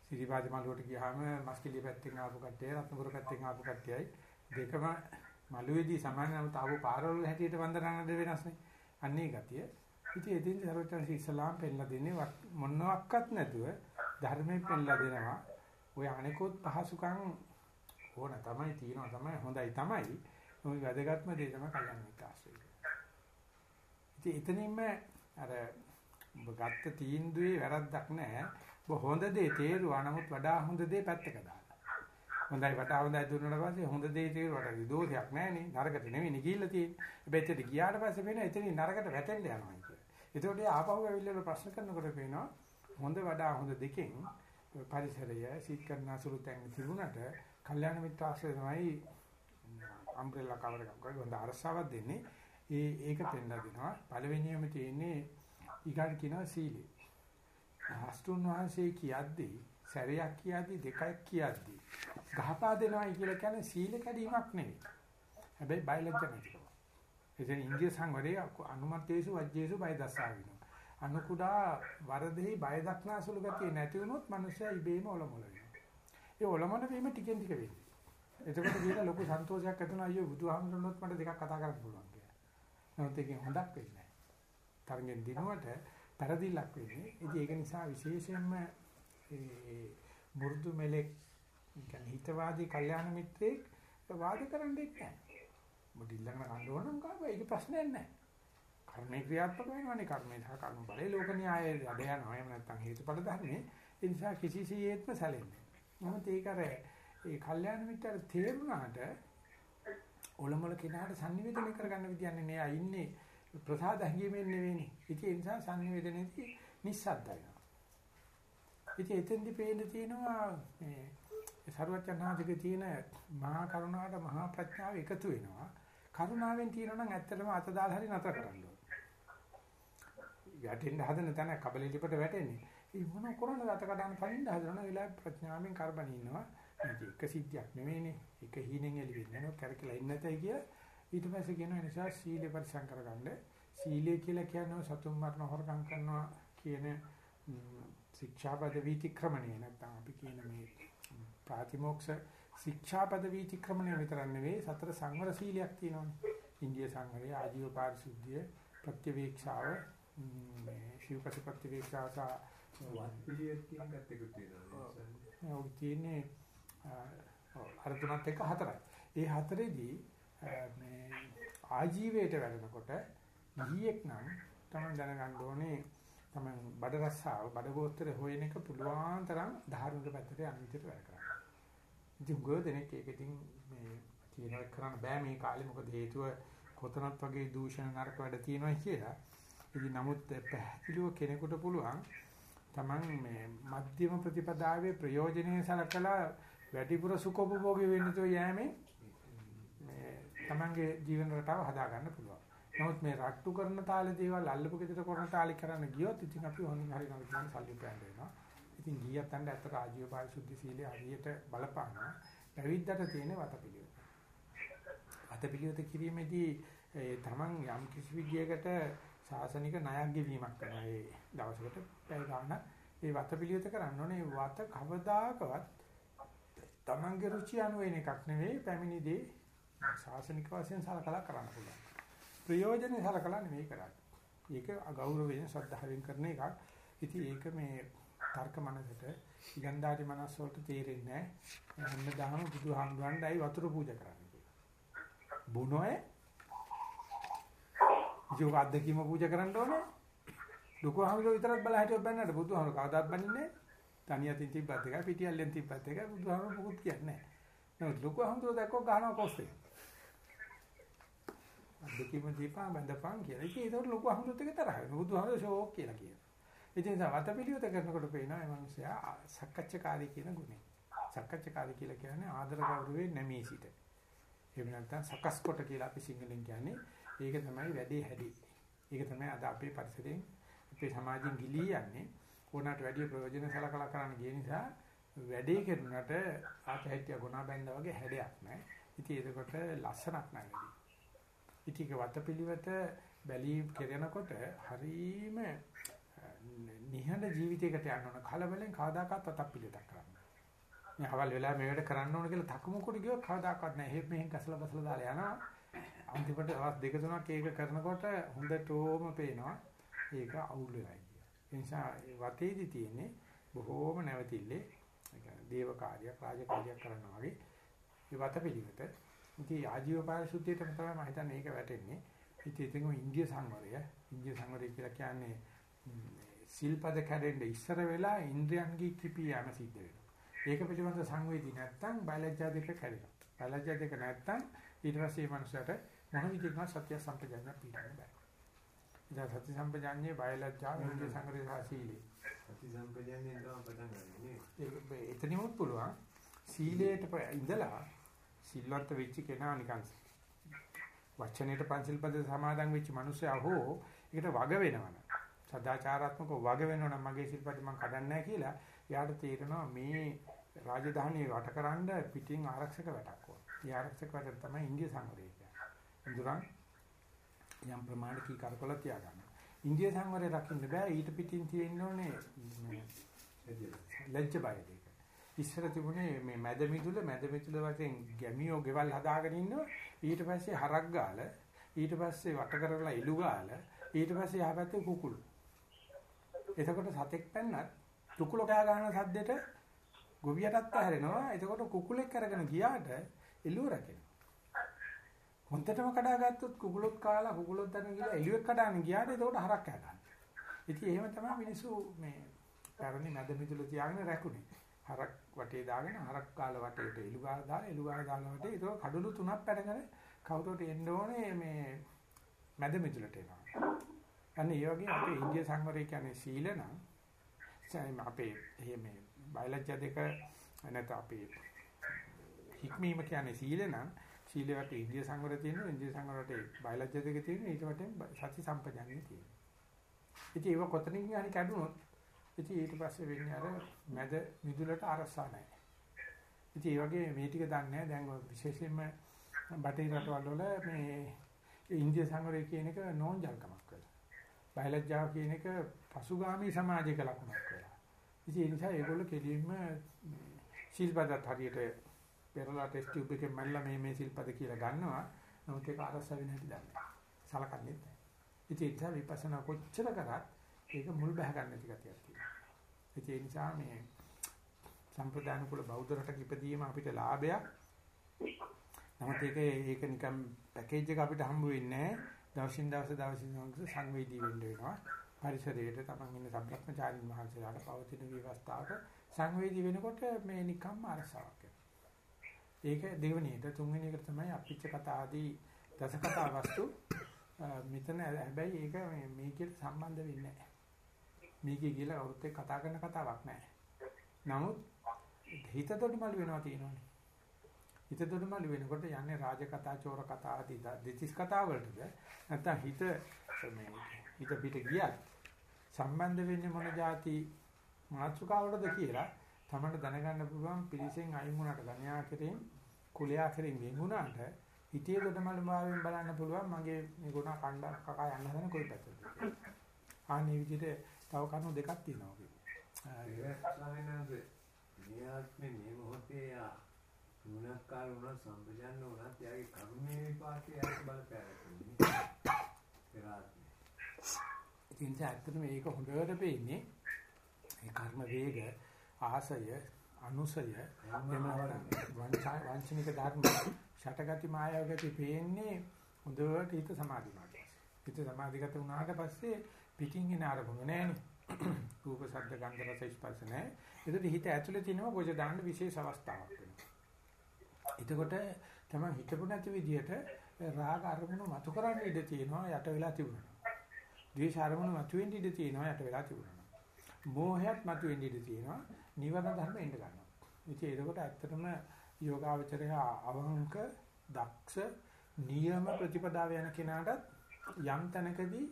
S1: සිරිපාද මළුවට ගියාම මස්කිලිය පැත්තෙන් ආපු කට්ටිය රත්නපුර පැත්තෙන් ආපු කට්ටියයි දෙකම මළුවේදී සමාන නම් තාවු පාරවල් හැටියට වන්දනාන වෙනස්නේ. අන්නේ ගතිය. ඉතින් එදින් සර්වඥාන්සේ ඉස්ලාම් පෙන්නලා දෙන්නේ මොනවත් නැතුව ධර්මයෙන් පෙන්නලා දෙනවා. ඔය අනිකුත් පහසුකම් ඕන තමයි තියෙනවා තමයි හොඳයි තමයි. ඔය වැදගත්ම දේ තමයි කල්යනා මිත්‍යාශ්‍රය. ඉතින් එතනින්ම අර ඔබ ගත්ත තීන්දුවේ වැරද්දක් නැහැ. ඔබ හොඳ දේ තේරුවා නමුත් වඩා හොඳ දේ පැත්තක දාලා. හොඳයි වටා හොඳයි දුන්නාට පස්සේ හොඳ දේ තේරුවට දෝෂයක් නැහැනේ. නරකට නෙවෙයි ගිහිල්ලා තියෙන්නේ. හැබැයි එතන ගියාට පස්සේ වෙන එතනින් නරකට වැටෙන්න යනවා කියලා. ඒතකොට ආපහු ඇවිල්ලා ප්‍රශ්න කරනකොට පේනවා හොඳ වඩා හොඳ දෙකෙන් පරිසරය සීත් කරන අසුරු තැන් තිබුණට කල්යාණ මිත්‍ර ආශ්‍රය තමයි අම්බ්‍රෙලා කවර එකක් වගේ හොඳ අරසාවක් දෙන්නේ. ඒ ඒක පෙන්නලා දෙනවා. පළවෙනියම තියෙන්නේ ඊගාට කියනවා සීලය. හස්තුන් වහන්සේ කියද්දී සැරයක් කියද්දී දෙකක් කියද්දී ගහපා දෙනවයි කියලා කියන්නේ සීල කැඩීමක් නෙවෙයි. හැබැයි බයලජ්ජ නැතිකම. එතන ඉන්දිය සංවරයේ අනුමතේසු වජ්ජේසු බය දස්සාවිනෝ. අනු කුඩා වරදෙහි බය දක්නාසුළු ගතිය නැති වුණොත් මිනිස්සයා ඉබේම ඔලොමල වෙනවා. ඒ ඔලොමල වීම ටිකෙන් ටික වෙන්නේ. එතකොට කියන ලොකු සන්තෝෂයක් ඇති වෙනවා අයියෝ බුදුහාමුදුරනොත් මට දෙකක් කතා කරන්න පුළුවන් කියලා. නමුත් ඒකෙන් හොඳක් වෙන්නේ නැහැ. තරගෙන් දිනුවට පෙරදිල්ලක් වෙන්නේ. ඉතින් ඒක නිසා විශේෂයෙන්ම ඒ මු르දු මෙලෙක් කියන්නේ හිතවාදී කල්යාණ මිත්‍රෙක් වාද කරන්න දෙන්නේ නැහැ. මොකද ඊළඟ කන්න ඕන නම් කාව ඒක ප්‍රශ්නයක් නැහැ. කර්මේ ක්‍රියාත්මක වෙනවනේ කර්මේ සහ කර්ම බලේ ලෝක න්‍යායය යද යනවා. එහෙම නැත්නම් හේතුඵල ධර්මයේ ඒ නිසා කිසිසේත්ම සැලෙන්නේ. නමුත් ඒක අර ඒ කල්යාණ මිත්‍ර තේරුණාට ඔලොමල කෙනාට sannivedana කරගන්න විදියන්නේ නෑ ඉන්නේ ප්‍රසාද හැංගීමෙන් නෙවෙයිනේ. ඉතින් ඒ නිසා sannivedanයේදී නිස්සද්දයි. ඉතින් එතෙන්දි පේන්න තියෙනවා මේ සරුවචනාධිකේ තියෙන මහා කරුණාවට මහා ප්‍රඥාව එකතු වෙනවා. කරුණාවෙන් තියෙනවා නම් ඇත්තටම අත දාලා හරි නතර කරන්න ඕනේ. යටින් හදන තැන කබලිලිපට වැටෙන්නේ. ඒ මොන කරන්නේ අත කඩන පයින් හදන වෙලාවේ ප්‍රඥාවෙන් කරබන ඉන්නවා. මේක එක සිද්ධියක් නෙවෙයිනේ. එක හීනෙන් එළි වෙන්නේ නෝ කරකලා ඉන්න නැතයි කිය. ඊට පස්සේ කියන නිසා සීලය පරිසම් කරගන්න. සීලය කියලා කියන්නේ සතුන් මරණ හොරකම් කරනවා කියන ශික්ෂාපද වීතික්‍රමණය නැත්නම් අපි කියන මේ ප්‍රාතිමෝක්ෂ ශික්ෂාපද වීතික්‍රමණය විතර නෙවෙයි සතර සංවර සීලයක් තියෙනවානේ. ඉන්දිය සංවරය, ආජීව පාරිශුද්ධිය, ප්‍රත්‍යවේක්ෂාව, මේ ශිවපති ප්‍රත්‍යවේක්ෂාව සහ
S3: වත්පිළිවෙත් කියන කටයුතු තියෙනවා.
S1: ඔව් තියෙන්නේ අර තුනත් එක්ක හතරයි. ඒ හතරේදී මේ ආජීවයට වැඩනකොට ගිහියෙක් නම් තමයි දැනගන්න ඕනේ තමයි බඩ රස්සාව බඩ ගෝත්‍රය හොයන එක පුළුවන් තරම් ධාර්මික පැත්තට යන විදිහට වැඩ කරනවා. ඉතින් ගොඩ දෙනෙක් ඒක ඉතින් මේ කියනවා කරන්න බෑ මේ කාලේ මොකද හේතුව කොතනත් වගේ දූෂණ නරක වැඩ තියෙනවා කියලා. ඉතින් නමුත් පැහැදිලිව කෙනෙකුට පුළුවන් Taman මේ මධ්‍යම ප්‍රතිපදාවේ ප්‍රයෝජනෙයි සලකලා වැඩිපුර සුඛෝපභෝගී වෙන්න තෝ යෑමේ මේ Tamanගේ ජීවන රටාව හදා ගන්න පුළුවන්. නමුත් මේ රට්ටු කරන තාලේ දේවල් අල්ලපු ගෙදර කරන තාලේ කරන්න ගියොත් ඉතින් අපි හොනින් හරි නම් කියන සල්ලි පෑන් වෙනවා. ඉතින් ගියත් අන්න ඇත්තට ආජීව පාරිශුද්ධ සීලය හරියට බලපානවා. පැවිද්දට තියෙන වතපිළිවෙත. වතපිළිවෙත කිරීමේදී ඒ තමන් යම් කිසි විදියකට සාසනික ණයක් ගෙවීමක් කරනවා. ඒ දවසකට පැය ගන්න ඒ වතපිළිවෙත කරන්න ඕනේ. වත කවදාකවත් තමන්ගේ රුචි අනුව එන එකක් නෙවෙයි පැමිණිදී සාසනික වශයෙන් සලකලා කරන්න පුළුවන්. ප්‍රයෝජනෙ සලකලා නෙමෙයි කරන්නේ. ඒක අගෞරවයෙන් ශ්‍රද්ධාවෙන් කරන එකක්. ඉතින් ඒක මේ තර්ක මනසට ඉගන්දාටි මනස වලට තේරෙන්නේ නැහැ. හැමදාම බුදුහාමුදුරන්ටයි වතුර පූජා කරන්නේ කියලා. බොනොය ජීව අද්දකීම පූජා කරන්න ඕනේ. ලොකු හාමුදුරුවෝ විතරක් බලා හිටියොත් බන්නට බුදුහාමුදුරුවෝ කවදාත් බන්නේ තනියතින් තිබ්බත් එකයි පිටියල්ලෙන් තිබ්බත් එකයි බුදුහාමුදුරුවෝ මොකුත් කියන්නේ නැහැ. නමුත් ලොකු හාමුදුරුවෝ දැක්කොත් ගහනවා කොස්සේ. දෙකීම දීපා බඳපන් කියලා. ඉතින් ඒකට ලොකු අහමුදුත් එක තරහ වෙනවා. බුදුහාමුදුරුවෝ ෂෝක් කියලා කියනවා. ඉතින් වතපිලියොත කරනකොට පේනවා මේ මිනිසයා සක්කච්ඡකාරී කියන ගුණය. සක්කච්ඡකාරී කියලා කියන්නේ ආදර ගෞරවයේ නැමී සිට. එහෙම නැත්නම් සකස් කොට කියලා අපි සිංහලෙන් කියන්නේ. ඒක තමයි වැඩේ හැදී. ඒක තමයි අද අපේ පරිසරයෙන් අපේ සමාජයෙන් ගිලී යන්නේ. ඕනකට වැඩි ප්‍රයෝජන සලකලා කරන්න ගිය නිසා වැඩේ කෙරුණාට ආතහැට්ටිය ගුණා බැඳා වගේ හැඩයක් නැහැ. ඉතින් ඒකට ලස්සනක් නැහැ. ඉතික වතපිලිවෙත බැලී කෙරෙනකොට හරීම නිහඬ ජීවිතයකට යන්න ඕන කලබලෙන් කවදාකවත් වතපිලිවෙතක් කරන්න. මේ අවල් වෙලා මේ වැඩ කරන්න ඕන කියලා තකුමුකුට ගියොත් කවදාකවත් නැහැ. එහෙම මෙහෙන් කසල බසල දාලා යනවා. අන්තිමට අවස් දෙක තුනක් ඒක කරනකොට හොඳටම පේනවා. ඒක අවුල් වෙලා ගියා. ඒ නිසා වතේදි තියෙන්නේ බොහෝම නැවතිල්ලේ දේව කාර්යයක් රාජකාරියක් කරනවා වගේ මේ වතපිලිවෙත ඉතින් ආජීව පාරිශුද්ධියටම තමයි මම හිතන්නේ ඒක වැටෙන්නේ. ඉතින් ඒකම ඉන්දිය සංවරය, ඉන්දිය සංවරය කියලා කියන්නේ සිල්පද කැඩෙන්න ඉස්සර වෙලා ඉන්ද්‍රයන්ගේ කිපියම සිද්ධ වෙනවා. ඒක පිළිබඳ සංවේදී නැත්තම් බයලජ්ජා දෙක කැඩෙනවා. බයලජ්ජා දෙක නැත්තම් ඊට පස්සේ මේ මනුස්සයාට මොන විදිහකට සත්‍ය සම්පජාඤ්ඤය පිළිගන්න බෑ. ඉතින් සත්‍ය සම්පජාඤ්ඤේ බයලජ්ජා විද්‍ය සංග්‍රහ සහ සීලේ.
S3: සති සම්පජන්යෙන් තමයි පටන් ගන්න නේ.
S1: ඒක එතනමුත් පුළුවන් සීලයට ඉඳලා සිල්වත් වෙච්ච කෙනා නිකන් වචනයට පන්සිල්පද සමාදන් වෙච්ච මිනිස්සයා හෝ ඒකට වග වෙනවනම් සදාචාරාත්මකව වග වෙනවනම් මගේ සිල්පද මම කඩන්නේ නැහැ කියලා එයාට තේරෙනවා මේ රාජධානිය වටකරන්න පිටින් ආරක්ෂක වැටක් ඕන. ඒ ආරක්ෂක වැට තමයි ඉන්දිය සංවරය කියන්නේ. ඉඳුරන් යම් ප්‍රමාණික කරකොල තියාගන්න. ඉන්දිය සංවරය රකින්න බෑ ඊට පිටින් තියෙන්න ඕනේ මේ ලැජ්ජ බය දෙක. ඉස්සර තිබුණේ මේ මැද මිදුල මැද මිදුල වශයෙන් ගැමියෝ ගෙවල් හදාගෙන ඉන්නවා ඊට පස්සේ හරක් ගාල ඊට පස්සේ වට කරලා එළු ගාල ඊට පස්සේ යහපැත්තේ කුකුළු. එතකොට සතෙක් පැන්නත් කුකුල කෑ ගන්න සද්දෙට ගොවියටත් ඇහැරෙනවා. එතකොට කුකුලෙක් අරගෙන ගියාට එළුව රැකෙනවා. හොන්දටම කඩාගත්තොත් කුකුලොත් කාලා කුකුලොත් දැන ගිහලා එළුවෙක් කඩාගෙන ගියාට එතකොට හරක් කෑ ගන්නවා. ඉතින් එහෙම තමයි මිනිස්සු මේ පැරණි මැද මිදුල තියාගෙන රැකුනේ. හරක් වටේ දාගෙන හරක් කාල වටේට එළු ගාලා දාලා එළු ගාලා දාලා වටේ ඒක කඩළු තුනක් පැනගෙන කවුරුට එන්න ඕනේ මේ මැද මිදුලට එනවා. අන්න ඒ වගේ අපේ ඉන්දිය සංවරය කියන්නේ සීල නම් සෑම අපේ මේ බයලජ්‍ය දෙක නැත්නම් අපේ හික්මීම කියන්නේ සීල නම් සීලයට ඉන්දිය සංවරය තියෙනවා ඉන්දිය සංවරයට බයලජ්‍ය දෙක තියෙනවා ඊට වටේ සති සම්පජන්ණය තියෙනවා. ඉතින් ඒක කොතනින් හරි කැඩුනොත් ඉතින් ඊට පස්සේ වෙන්නේ අර මැද මිදුලට අරසා නැහැ. ඉතින් ඒ වගේ මේ ටික දන්නේ දැන් ඔය විශේෂයෙන්ම බටහිර රටවල් වල මේ ඉන්දිය සංවරය කියන එක නෝන්ජල්කමක් වෙලා. බයලජ්ජාව කියන එක පසුගාමී සමාජයක ලකුණක් වෙලා. ඉතින් ඒ නිසා ඒගොල්ලෝ කෙලින්ම සිල්පදත් හරියට පෙරලා ටෙස්ට් ටියුබ් එකෙන් මල්ලා මේ මේ සිල්පද කියලා ගන්නවා. නමුත් ඒක අරස වෙන හැටි දන්නේ නැහැ. සලකන්නේ නැහැ. ඉතින් ඒ නිසා විපස්සනා කොච්චර කරත් ඒක මුල් බහ ගන්න නැති ගතියක් තියෙනවා. ඉතින් ඒ නිසා මේ සම්ප්‍රදාන කුල බෞද්ධ රටක ඉපදීම අපිට ලාභයක්. නමුත් ඒක ඒක නිකන් පැකේජ් එක අපිට හම්බ වෙන්නේ නැහැ. දවසින් දවස දවසින් දවස සංවේදී වෙන්න වෙනවා. පරිසරයට තමන් ඉන්න සම්ප්‍රක්‍මචාරින් මහන්සියලාට පවතින විවස්ථාවක සංවේදී වෙනකොට මේ නිකම්ම අරසාවක් ඒක දෙවෙනියට තුන්වෙනි එක තමයි අපිච්ච කතා ආදී දස කතා වස්තු මෙතන හැබැයි ඒක මේ මේකේ සම්බන්ධ වෙන්නේ නැහැ. මේකේ කියලා කවුරුත් එක්ක කතා කරන කතාවක් නැහැ. නමුත් හිත දොඩමල් වෙනවා තියෙනවානේ. හිත දොඩමල් වෙනකොට යන්නේ රාජ කතා, චෝර කතා ආදී දෙතිස් කතා වලටද නැත්නම් හිත මේ හිත පිට ගියත් සම්බන්ධ වෙන්නේ මොන જાති මාත්‍රකාවලටද කියලා තමයි දැනගන්න පුළුවන් පිළිසෙන් අයින් වුණාට ගණ්‍යා කෙරෙන් කුලයා කෙරෙන් වෙන්ුණාට හිතේ දොඩමල් භාවයෙන් බලන්න පුළුවන් මගේ මේ ගුණ කණ්ඩ කකා යන්න හදන කොයි පැත්තද ආන්නේ විදිහට තව කරුණු දෙකක් තියෙනවා
S3: ඒක ස්වාමීන් වහන්සේ මේ මොහොතේ යා නුනක්කාර වුණා සම්පජන්න වුණා එයාගේ කර්මයේ විපාකයේ යාට බලපෑරක් වෙන්නේ.
S1: ඉතින් ඇත්තටම මේක හොඳට පේන්නේ මේ කර්ම වේග ආසය අනුසය වංචනික ධර්ම ෂටගති මායාවගති පේන්නේ හොඳට හිත සමාධිමත්. හිත සමාධිගත වුණාට පස්සේ පිටින් එන අරමුණ නෑනේ. [CLEARS THROAT] රූප ශබ්ද ගන්ධ රස ස්පර්ශ නෑ. ඒකට හිත ඇතුලේ තියෙනවා ගොජ දාන්න විශේෂ අවස්ථාවක් වෙනවා. එතකොට තමයි හිතපු නැති විදිහට රාග අරමුණු මතු කරන්න ඉඩ තියෙනවා යට වෙලා තිබුණා. ද්වේෂ අරමුණු මතු වෙන්න ඉඩ තියෙනවා යට වෙලා තිබුණා. මෝහයත් මතු වෙන්න ඉඩ තියෙනවා නිවන ධර්ම එන්න ගන්නවා. ඉතින් ඒකට ඇත්තටම යෝගාවචරය අවංක දක්ෂ නියම ප්‍රතිපදාව යන කෙනාට යම් තැනකදී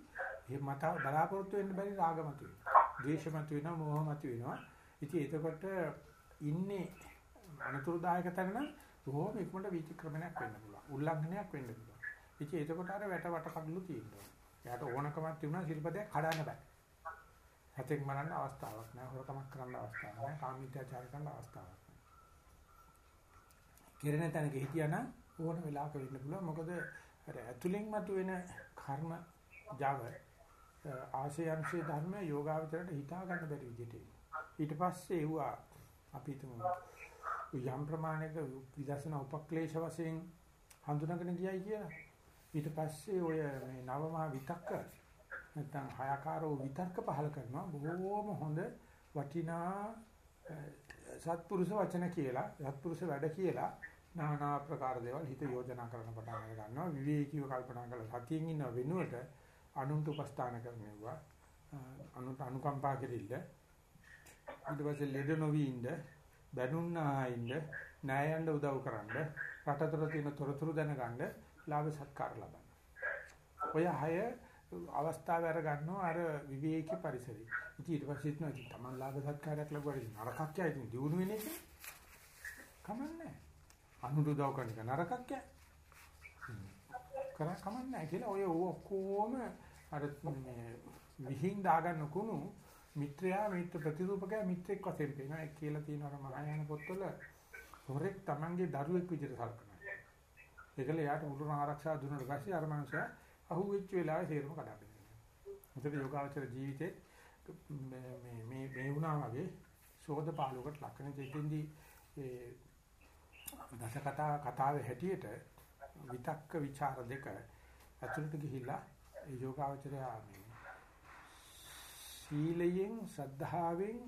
S1: මේ මත බලාපොරොත්තු වෙන්න බැරි රාග මත වෙනවා. ද්වේෂ මත වෙනවා, මෝහ මත වෙනවා. ඉතින් එතකොට ඉන්නේ අනතුරුදායක තැන නම් බොහොම ඉක්මනට විචක්‍රමණයක් වෙන්න පුළුවන්. උල්ලංඝනයක් වෙන්න පුළුවන්. ඉතින් එතකොට අර වැට වට කඩලු තියෙනවා. එයාට ඕනකමක් තිබුණා ශිල්පදයක් කඩන්න බෑ. හතෙක් මරන්න අවස්ථාවක් නැහැ. හොරකමක් කරන්න අවස්ථාවක් නැහැ. කාමීත්‍යාචාර කරන්න අවස්ථාවක් නැහැ. කෙරෙන තැනක හිටියානම් ඕන වෙලාවක වෙන්න පුළුවන්. මොකද අර ඇතුලෙන් මතුවෙන කර්ම Java ආශයන්සේ ධර්ම යෝගාවචරයට හිතා ගන්න බැරි විදිහට ඊට පස්සේ ඒවා අපි හිතමු යම් ප්‍රමාණයක විදර්ශනා උපක්ලේශ වශයෙන් හඳුනාගෙන ගියයි කියලා. ඊට පස්සේ ඔය මේ නවමහා විතක්ක නැත්නම් හයාකාරෝ විතර්ක පහල කරනවා. බොහෝම හොඳ වටිනා සත්පුරුෂ වචන කියලා සත්පුරුෂ වැඩ කියලා নানা ආකාර දේවල් හිත යෝජනා කරන පටන් අර ගන්නවා. විවේකීව කල්පනා කරලා සතියෙන් ඉන්න වෙනුවට අනුන්ට උපස්ථාන කරනවා අනුන්ට අනුකම්පා කෙරෙන්න ඊට පස්සේ ලෙඩ නොවි ඉන්න බැනුන්නා ඉන්න ණයයන්ට උදව් කරන්න රටතර තියෙන තොරතුරු දැනගන්න ලාභ සත්කාර ලබන්න ඔය හය අවස්ථාව අර ගන්නවා අර විවේකී පරිසරය. ඉතින් ඊට පස්සේ හිතනවා ඉතින් Taman ලාභ සත්කාරයක් ලැබුවා නරකක් යයි ඉතින් දිනු වෙන්නේ කමන්නේ. අනුරු දව කරන එක නරකක් යයි. කරා කමන්නේ කියලා ඔය ඔක්කොම අර මේ විහිං දාගන්න කුණු මිත්‍රයා මිත්‍ර ප්‍රතිරූපකයා මිත්‍රෙක් වශයෙන් පේනවා ඒ කියලා තියෙන අර මහායාන පොත්වල හොරෙක් Tamanගේ දරුවෙක් විදිහට සලකනවා. ඒකල යාට මුළු ආරක්ෂා දුන්නාට පස්සේ අර මනුස්සයා අහුවෙච්ච වෙලාවේ තේරුම කඩාගෙන යනවා. මොකද යෝගාචර ජීවිතේ මේ මේ මේ වුණා වගේ ශෝධ පාලුවකට ලක්කන දෙතින්දී ඒ දස කතා කතාවේ හැටියට විතක්ක ਵਿਚාර දෙක අතුලට ගිහිල්ලා ඒ යෝගාචරය මේ සීලයෙන් සද්ධාවෙන්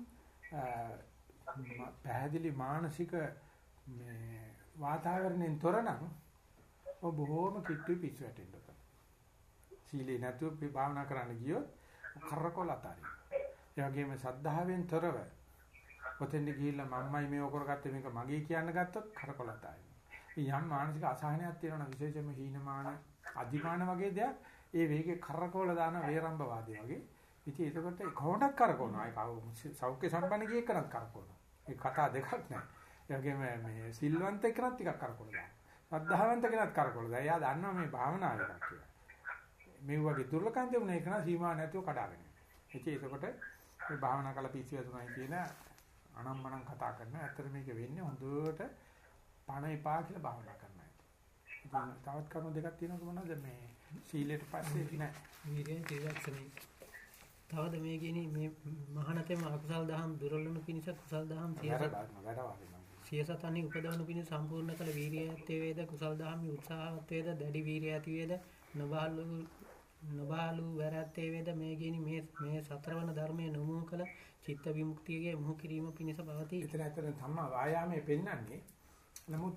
S1: පැහැදිලි මානසික මේ වාතාවරණයෙන් තොරනම් ඔබ බොහොම කිට්ටු පිස්සු වැටෙන්න සීලේ නැතුව භාවනා කරන්න ගියොත් කරකොල අතාරින්න. ඒ වගේම සද්ධාවෙන් තොරව ඔතෙන්ද ගිහිල්ලා මම්මයි මේව කරගත්තේ මේක මගේ කියන්න ගත්තොත් කරකොල අතාරින්න. යම් මානසික අසහනයක් තියෙනවා විශේෂයෙන්ම හීනමාන අධිමාන වගේ දෙයක් ඒ වේගේ කරකොල දාන වේරම්භ වාදී වගේ. ඉතින් ඒකට කොහොමඩක් කරකවනවා. ඒක සෞඛ්‍ය සම්පන්න ගියේ කරත් කරකවනවා. ඒ කතා දෙකක් නෑ. ඒ වගේම මේ සිල්වන්ත කෙනත් ටිකක් කරකොල දානවා. සද්ධාවන්ත කෙනත් කරකොල දානවා. එයා දන්නවා මේ භාවනාව එකක් කියලා. මේ වගේ දුර්ලකම් දෙමුන එක නා සීමා නැතුව කඩාගෙන යනවා. ඒකකොට මේ භාවනා කළ පිස්සු වැදුනායි කියන අනම්මනම් කතා කරන. ඇත්තට මේක වෙන්නේ හොඳට පණ එපා කියලා භාවනා කරන අය. ඉතින් තවත් කරුණු දෙකක් තියෙනවද මොනවද මේ සීලයට පස්සේ නෑ.
S2: වීර්යයෙන් ත්‍රිලක්ෂණයි. තවද මේ කියන්නේ මේ මහානතේම අකුසල් දහම් දුර්වලන පිණිස කුසල් දහම් සිය සතනි උපදවන පිණිස සම්පූර්ණ කළ වීර්යයත් වේද කුසල් දහම් උත්සාහවත් වේද දැඩි වීර්යය ඇති වේද නොබාලු නොබාලු වැරැත්තේ වේද මේ ගිනි මේ මේ සතරවන ධර්මයේ නොමු කළ චිත්ත විමුක්තියගේ මොහු කිරීම පිණිස පවතී.
S1: එතන ඇත්තට ධම්ම වායාමයේ පෙන්වන්නේ. නමුත්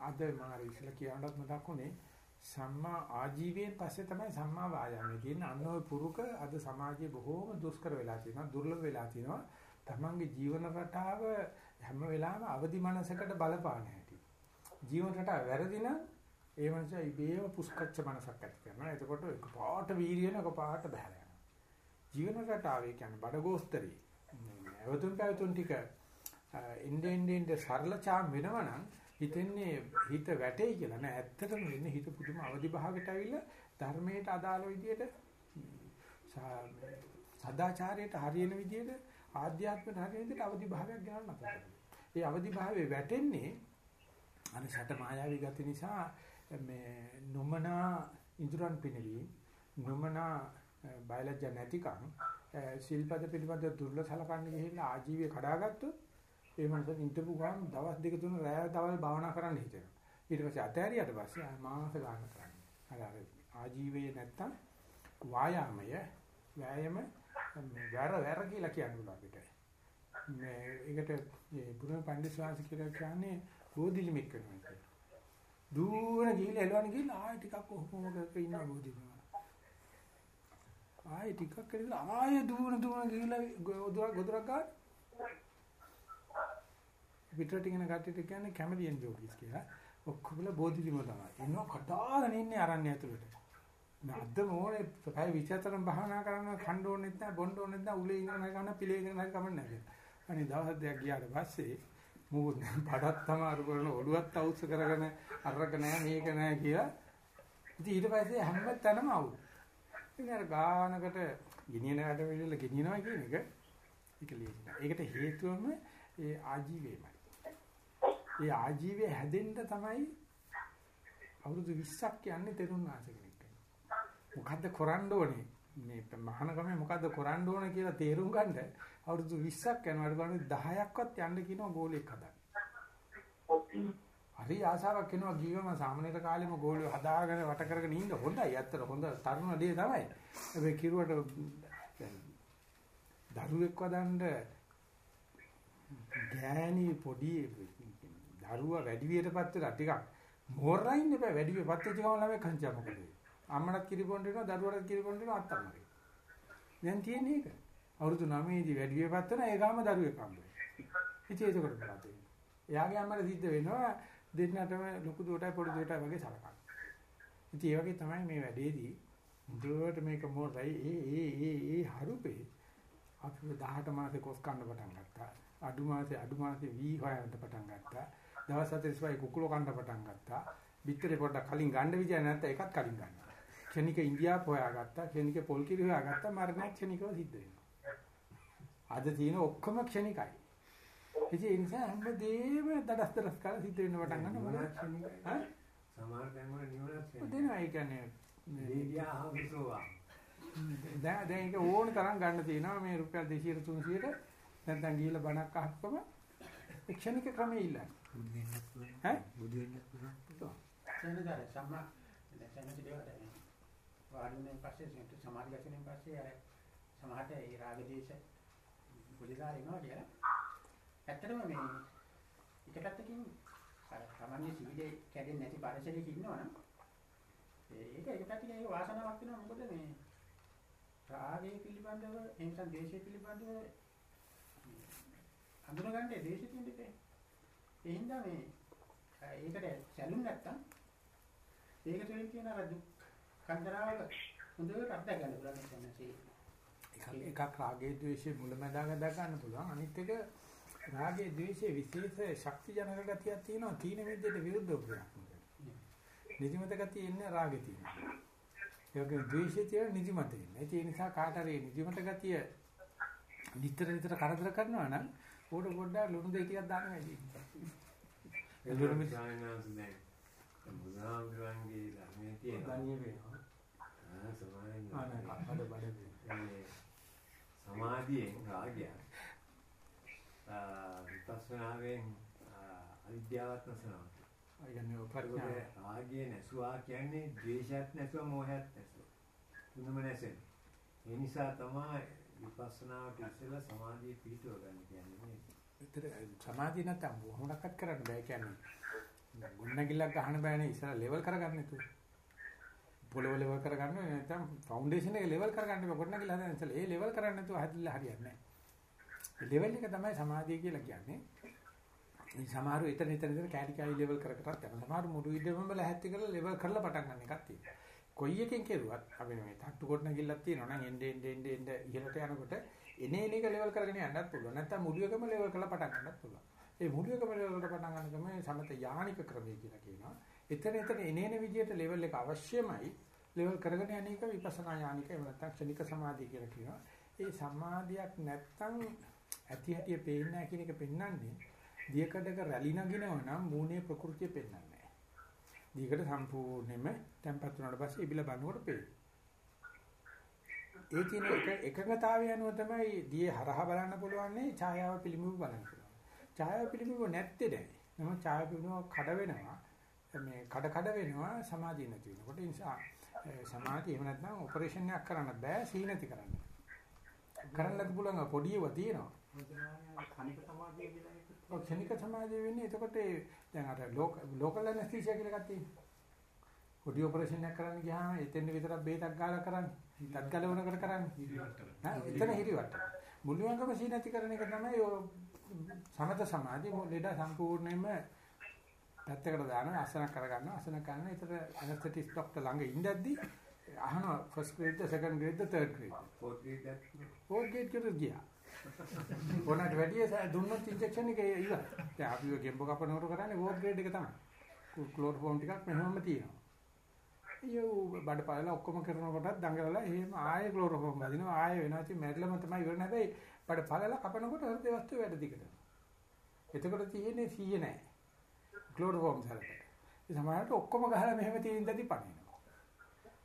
S1: අද මාරි ඉස්සලා කියනවත් මතක් වුණේ සම්මා ආජීවයෙන් පස්සේ තමයි සම්මා වායාමයේ තියෙන අන්නෝ පුරුක අද සමාජයේ බොහෝම දුෂ්කර වෙලා තියෙනවා දුර්ලභ වෙලා තියෙනවා. තමන්ගේ ජීවන රටාව හැම වෙලාවෙම අවදි මනසකට බලපාන හැටි. ජීවන රටාව වැරදි නම් ඒ මනස ඉබේම පුස්කච්ච මනසක් ඇති කරනවා. එතකොට එක පාට වීර්යන එක පාට බහැර යනවා. ජීවන රටාවේ කියන්නේ බඩගෝස්තරේ. අවතුන් පැවතුන් ටික ඉන්දෙන් ඉන්දෙන් සරල චාම් වෙනවනම් හිතෙන්නේ හිත වැටෙයි කියලා නෑ. ඇත්තටම වෙන්නේ හිත පුදුම අවදි භාගයට ඇවිල්ලා ධර්මයට අදාළ විදියට සදාචාරයට හරියන විදියට ආධ්‍යාත්මයට හරියන විදියට අවදි භාවයක් ගන්න අපිට. ඒ අවදි භාවයේ වැටෙන්නේ අර ෂට මායාවී ගති නිසා මේ නොමනා ඉදurang පිනවීම නොමනා බයලජ්ජ නැතිකම් සිල්පද පිළිබඳ දුර්ල සලකන්න ගිහිල්ලා ආජීවය කඩාගත්තොත් ඒ මනස ඉඳපු ගමන් දවස් දෙක තුන රැය දවල් භාවනා කරන්න හිතෙනවා. ඊට පස්සේ අතෑරියට පස්සේ මාස ගන්න කරන්නේ. අර අර ආජීවයේ නැත්තම් වායාමය වෑයම වැර වැර කියලා කියන්න අපිට. මේ ඒකට මේ බුදුන් පඬිස් වාසික කියලා කියන්නේ බෝධිලිමික් වෙනවා කියන්නේ. දුවන ගිහිල්ලා එළවන ගිහිල්ලා ආයෙ ටිකක් කොහොමද ඉන්න බෝධිමා. ආයෙ ටිකක් කරලා ආයෙ දුවන දුවන ගිහිල්ලා ගොදුරක් ගොදුරක් ගන්න. පිටරට ඉගෙන කට්ටියට කියන්නේ කැමලියන් යෝගීස් කියලා. ඔක්කොම බෝධිලිම තමයි. එනවා කඩාගෙන ඉන්නේ අරන්නේ ඇතුළට. නැද්ද මොනේ පැය 24න් භාවනා කරනවා ඛණ්ඩ ඕනෙත් නැහැ බොණ්ඩ ඕනෙත් නැහැ උලේ ඉඳන් නැහැ ගන්න පිළේ ඉඳන් නැහැ කමන්නේ නැහැ. අනේ දවස් දෙකක් ගියාට පස්සේ මොකද බඩත් තමාරු කරන ඔළුවත් අවුස්ස කරගෙන අරක නෑ මේක නෑ කියලා. ඉතින් ඊට පස්සේ හැම තැනම අවුල්. ඉතින් අර ගානකට ගෙනියන වැඩ පිළිවෙල ගෙනියනවා කියන එක ඒක ලියන්න. ඒකට හේතුවම ඒ ආජීවයමයි. ඒ ආජීවය හැදෙන්න තමයි අවුරුදු 20ක් යන්නේ තෙරුන් ආස කෙනෙක්. මොකද්ද කරන්න ඕනේ? මේ මහානගමේ මොකද්ද කරන්න ඕන කියලා තේරුම් ගන්න අවුරුදු 20ක් යනවා ඊට පස්සේ 10ක්වත් යන්න කියනවා ගෝලයක් හදන්න. හරි ආසාවක් වෙනවා ගියවම සාමාන්‍යත කාලෙම ගෝලිය හදාගෙන වට කරගෙන ඉන්න හොඳයි. ඇත්තට හොඳ තරුණ දේ තමයි. හැබැයි කිරුවට දරුවෙක් වදන්න ගෑණි පොඩි දරුවා වැඩි වියටපත් වෙලා ටිකක් මෝරයින් එපා වැඩි වියපත් වෙච්ච ගමන් ළමයි කංචා මොකද වෙන්නේ? අම්මලත් කිරිපොන් දෙනවා දරුවටත් කිරිපොන් දෙනවා අත්තම්මගේ. දැන් තියෙන්නේ ඒක. අවුරුදු 9 දී වැඩි වියපත් වෙන ඒ ගාම දරුවෙක් හම්බෙන්නේ. ඉතින් ඒක කොට බලන්න. එයාගේ අම්මලා සිද්ධ වෙනවා දෙන්නටම ලොකු දුවටයි පොඩි දුවටයි වගේ සලකන්න. ඉතින් ඒ වගේ තමයි මේ වැඩේදී දුවට මේක මොරයි ඒ ඒ ඒ ඒ හරුපේ අපි 18 මාසේ කොස් කන්න පටන් ගත්තා. අඩු මාසේ අඩු මාසේ වී හොයන්න පටන් ගත්තා. දවස් 45 කුකුල කන්න පටන් ගත්තා. බිත්තරේ පොඩ්ඩක් කලින් ගන්න විදිය නැත්නම් ඒකත් කලින් ගන්නවා. ක්ෂණික ඉන්දියාව හොයාගත්තා. ක්ෂණික පොල් කිරි හොයාගත්තා. මරණයක් ක්ෂණිකව සිද්ධ වෙනවා. අද තියෙන ඔක්කොම ක්ෂණිකයි. ඉතින් ඒ නිසා හැමදේම දඩස් දඩස් කාලා සිද්ධ වෙන්න පටන් ගන්නවා. ඈ?
S3: සමහර තැන්වල නිවනක්
S1: දෙනවා ඒ කියන්නේ
S3: මේදියා හම්සෝවා.
S1: දැන් දැන් ඒක ඕන තරම් ගන්න තියෙනවා මේ රුපියල් 200 300ට නැත්නම් ගිහිල්ලා බණක් අහපම ක්ෂණික ක්‍රමයේ ඉල්ලන්නේ.
S4: බුදු වෙන්නත් පුළුවන්.
S1: ඈ?
S4: බුදු වෙන්නත් පුළුවන්.
S2: සෙනදාර සම්මා දැන් සෙනදේවට වාඩිවෙන පස්සේ සෙන්ට සමාධි ගැසෙනින් පස්සේ අර සමහරට ඒ රාග දේශ පුලිලා එනවා කියලා. ඇත්තටම මේ එක පැත්තකින් අර සාමාන්‍ය සීලේ කැඩෙන්නේ නැති පරිසරයක ඉන්නවනම් ඒක එක පැත්තකින් ඒක වාසනාවක් වෙනවා මොකද මේ රාගය පිළිබඳව එහෙනම් දේශය පිළිබඳව අඳුනගන්න දේශය තියෙන දෙකේ. ඒ හින්දා මේ ඒකට සැලුම් නැත්තම් ඒක තුළින් තියෙන අර දුක් කන්දරාවක හොඳට අත්දැක ගන්න පුළුවන් නැත්නම්
S1: එකක් එකක් රාගයේ ද්වේෂයේ මුලැමැදාක දා ගන්න පුළුවන්. අනිත් එක රාගයේ ද්වේෂයේ විශේෂ ශක්ති ජනක ගතියක් තියෙනවා. තීන මිද්දේට විරුද්ධව ක්‍රියාත්මක නිදිමත ගතිය ඉන්නේ රාගේ තියෙනවා. ඒක ද්වේෂයේ තියෙන නිදිමත ඉන්නේ ඒ නිසා කාට හරි නිදිමත ගතිය නිතර නිතර කරදර කරනවා නම් පොඩ පොඩ්ඩක් ලුණු දෙක ටිකක් දාන්න වැඩි.
S3: එළුරු මිසායනාස් දැන් බුදුහාමුදුරන්ගේ ධර්මයේ තියෙන
S1: ගණිය වෙනවා.
S3: ආ සමායන
S1: කඩ බඩ
S3: සමාධියෙන් රාගය ආ විපස්සනාවෙන් අවිද්‍යාවත් නැසනවා.
S1: ඒ කියන්නේ ප්‍රඥාව
S3: රාගය නැසුවා කියන්නේ ද්වේෂයත් නැසුවා මොහයත් නැසුවා. තුනම නැසෙන. ඒ නිසා තමයි විපස්සනාවට ඉස්සෙල්ලා සමාධිය පිහිටව ගන්න කියන්නේ.
S1: විතර සමාධිය නැත්තම් මොහොනක්වත් කරන්න බෑ කියන්නේ. ගුණගිල්ලක් ගහන්න බෑනේ ඉස්සර ලෙවල් කරගන්න නේද? පොළව ලෙවල් කරගන්න නැත්තම් ෆවුන්ඩේෂන් එක ලෙවල් කරගන්න බෑ ගුණගිල්ල හදන්න ඉස්සර ඒ ලෙවල් කරන්නේ නැතුව හදිල්ලා හරියන්නේ නැහැ. ලෙවල් එක තමයි සමාධිය කියලා කියන්නේ. මේ සමහරව එතන එතන එතන කැටි කැටි ලෙවල් කර කරත් යනවා. සමහර මුළු ඉඩමම ලැහැත්ති කරලා ලෙවල් කරලා පටන් ගන්න එකක් තියෙනවා. කොයි එකෙන් කෙරුවත් අපි මේ තට්ටු කොට නැගිල්ලක් තියෙනවා නම් එnde ende ende ende ඉහළට යනකොට එනේ එන එක ලෙවල් කරගෙන යන්නත් පුළුවන්. නැත්තම් මුළු එකම ලෙවල් කරලා පටන් ගන්නත් පුළුවන්. ඒ මුළු එකම ලෙවල් කරලා පටන් ගන්න තමයි සමත යානික ක්‍රමය කියලා කියනවා. එතන එතන එනේන විදියට ලෙවල් එක අවශ්‍යමයි. ලෙවල් කරගෙන යන එක විපස්සනා යානික එහෙම නැත්නම් ක්ෂණික සමාධිය කියලා කියනවා. ඒ සමාධියක් නැත්තම් ඇති හැටි පේන්නේ නැහැ කියන එක පෙන්වන්නේ දියකඩක රැලි නගිනව නම් මූණේ ප්‍රകൃතිය පෙන්වන්නේ දියකඩ සම්පූර්ණයෙන්ම තැම්පත් වුණාට පස්සේ ඉබිල බලනකොට පේනවා. ඒ කියන එක එකඟතාවය අනුව තමයි දියේ හරහා බලන්න පුළුවන්නේ ඡායාව පිළිඹු බලන්න පුළුවන්. ඡායාව පිළිඹු නැත්තේ දැන්. නම ඡායාව පිළිඹු කඩ වෙනවා. මේ කඩ කඩ වෙනවා සමාධිය නැති වෙනකොට. ඒ නිසා සමාධිය එහෙම නැත්නම් ඔපරේෂන් එකක් කරන්න බෑ සීනති කරන්න. කරන්නත් පුළුවන් පොඩි ඒවා තියෙනවා. ක්ෂණික සමාධිය වෙන්නේ එතකොට දැන් අර ලෝකල් ඇනස්තීසියා කියලා එකක් තියෙනවා. පොඩි ඔපරේෂන් එකක් කරන්න ගියාම එතෙන් විතරක් බේතක් ගාලා කරන්නේ. තත් ගලවනකට කරන්නේ. නෑ එතන හිරිවට. මුළුමංගම සීනති කරන එක තමයි සමත සමාධිය ලෙඩ සම්පූර්ණයෙන්ම පැත්තකට දානවා අසන කරගන්නවා අසන කරන විතර ඇනස්තටිස් ડોක්ටර් ළඟ ඉඳද්දි අහනවා ෆස්ට් ග්‍රේඩ් ද සෙකන්ඩ් ග්‍රේඩ් ද third
S3: grade fourth grade
S1: fourth grade එකට ගියා ඕනට වැඩි දුන්නොත් ඉන්ජෙක්ෂන් එක ඉවරයි. දැන් අපි ඔය ගෙම්බෝ කපනකොට කරන්නේ ෆෝර්ත් ග්‍රේඩ් එක තමයි. ක්ලෝරෝෆෝම් ටිකක් මෙහෙමම තියෙනවා. යෝ බඩ පාලා ඔක්කොම කරනකොටත් දඟලලා එහෙම ආයෙ ක්ලෝරෝෆෝම් බදිනවා ආයෙ වෙනවා. ඉතින් මැරිලම තමයි ඉවරනේ. හැබැයි බඩ පාලා කපනකොට හෘද වස්තු වැඩ දිගට. එතකොට තියෙන්නේ 100 නෑ. ක්ලෝරෝෆෝම් සරකට ඒ සමහරට ඔක්කොම ගහලා මෙහෙම තියෙන දදි පණිනවා.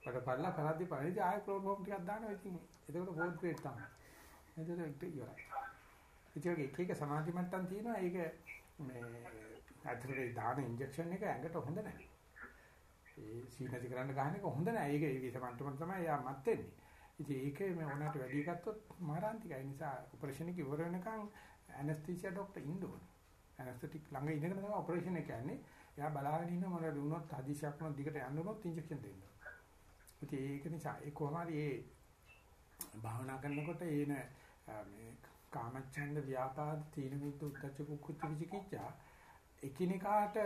S1: බඩ පාලා කරද්දි පණිද්දි ආයෙ ක්ලෝරෝෆෝම් ටිකක් දානවා. ඉතින් එතකොට ෆෝර්ත් ග්‍රේඩ් තමයි. එතකොට ඒක ඉවරයි ඉතින් එක එක සමාධි මට්ටම් තියෙනවා ඒක මේ ඇත්තට දාන ඉන්ජෙක්ෂන් එක ඇඟට හොඳ නැහැ ඒ සීනති කරන්න ගන්න එක හොඳ නෑ. ඒක ඒ විසමන්ටම තමයි යා මත් වෙන්නේ. ඉතින් ඒක මේ ඕනට වැඩි ගත්තොත් මාරාන්තිකයි. නිසා ඔපරේෂන් එක ඉවර වෙනකන් ඇනස්තීසියා ડોක්ටර් ඉන්න ඕනේ. ඇනස්තටික් ළඟ ඉඳගෙන තමයි ඔපරේෂන් එක යන්නේ. එයා බලාගෙන ඉන්න මොනවද වුණොත් හදිසියක් වුණොත් දිගට යන්න උනොත් ඉන්ජෙක්ෂන් දෙන්න. ඉතින් ඒක නිසා ඒ කොහොම හරි ඒ භාවනා කරනකොට එන මේ කාමච්ඡන්ද ව්‍යාපාද තීන මිද්ද උද්දච්ච කුච්ච විචිකිච්ඡා එකිනෙකාට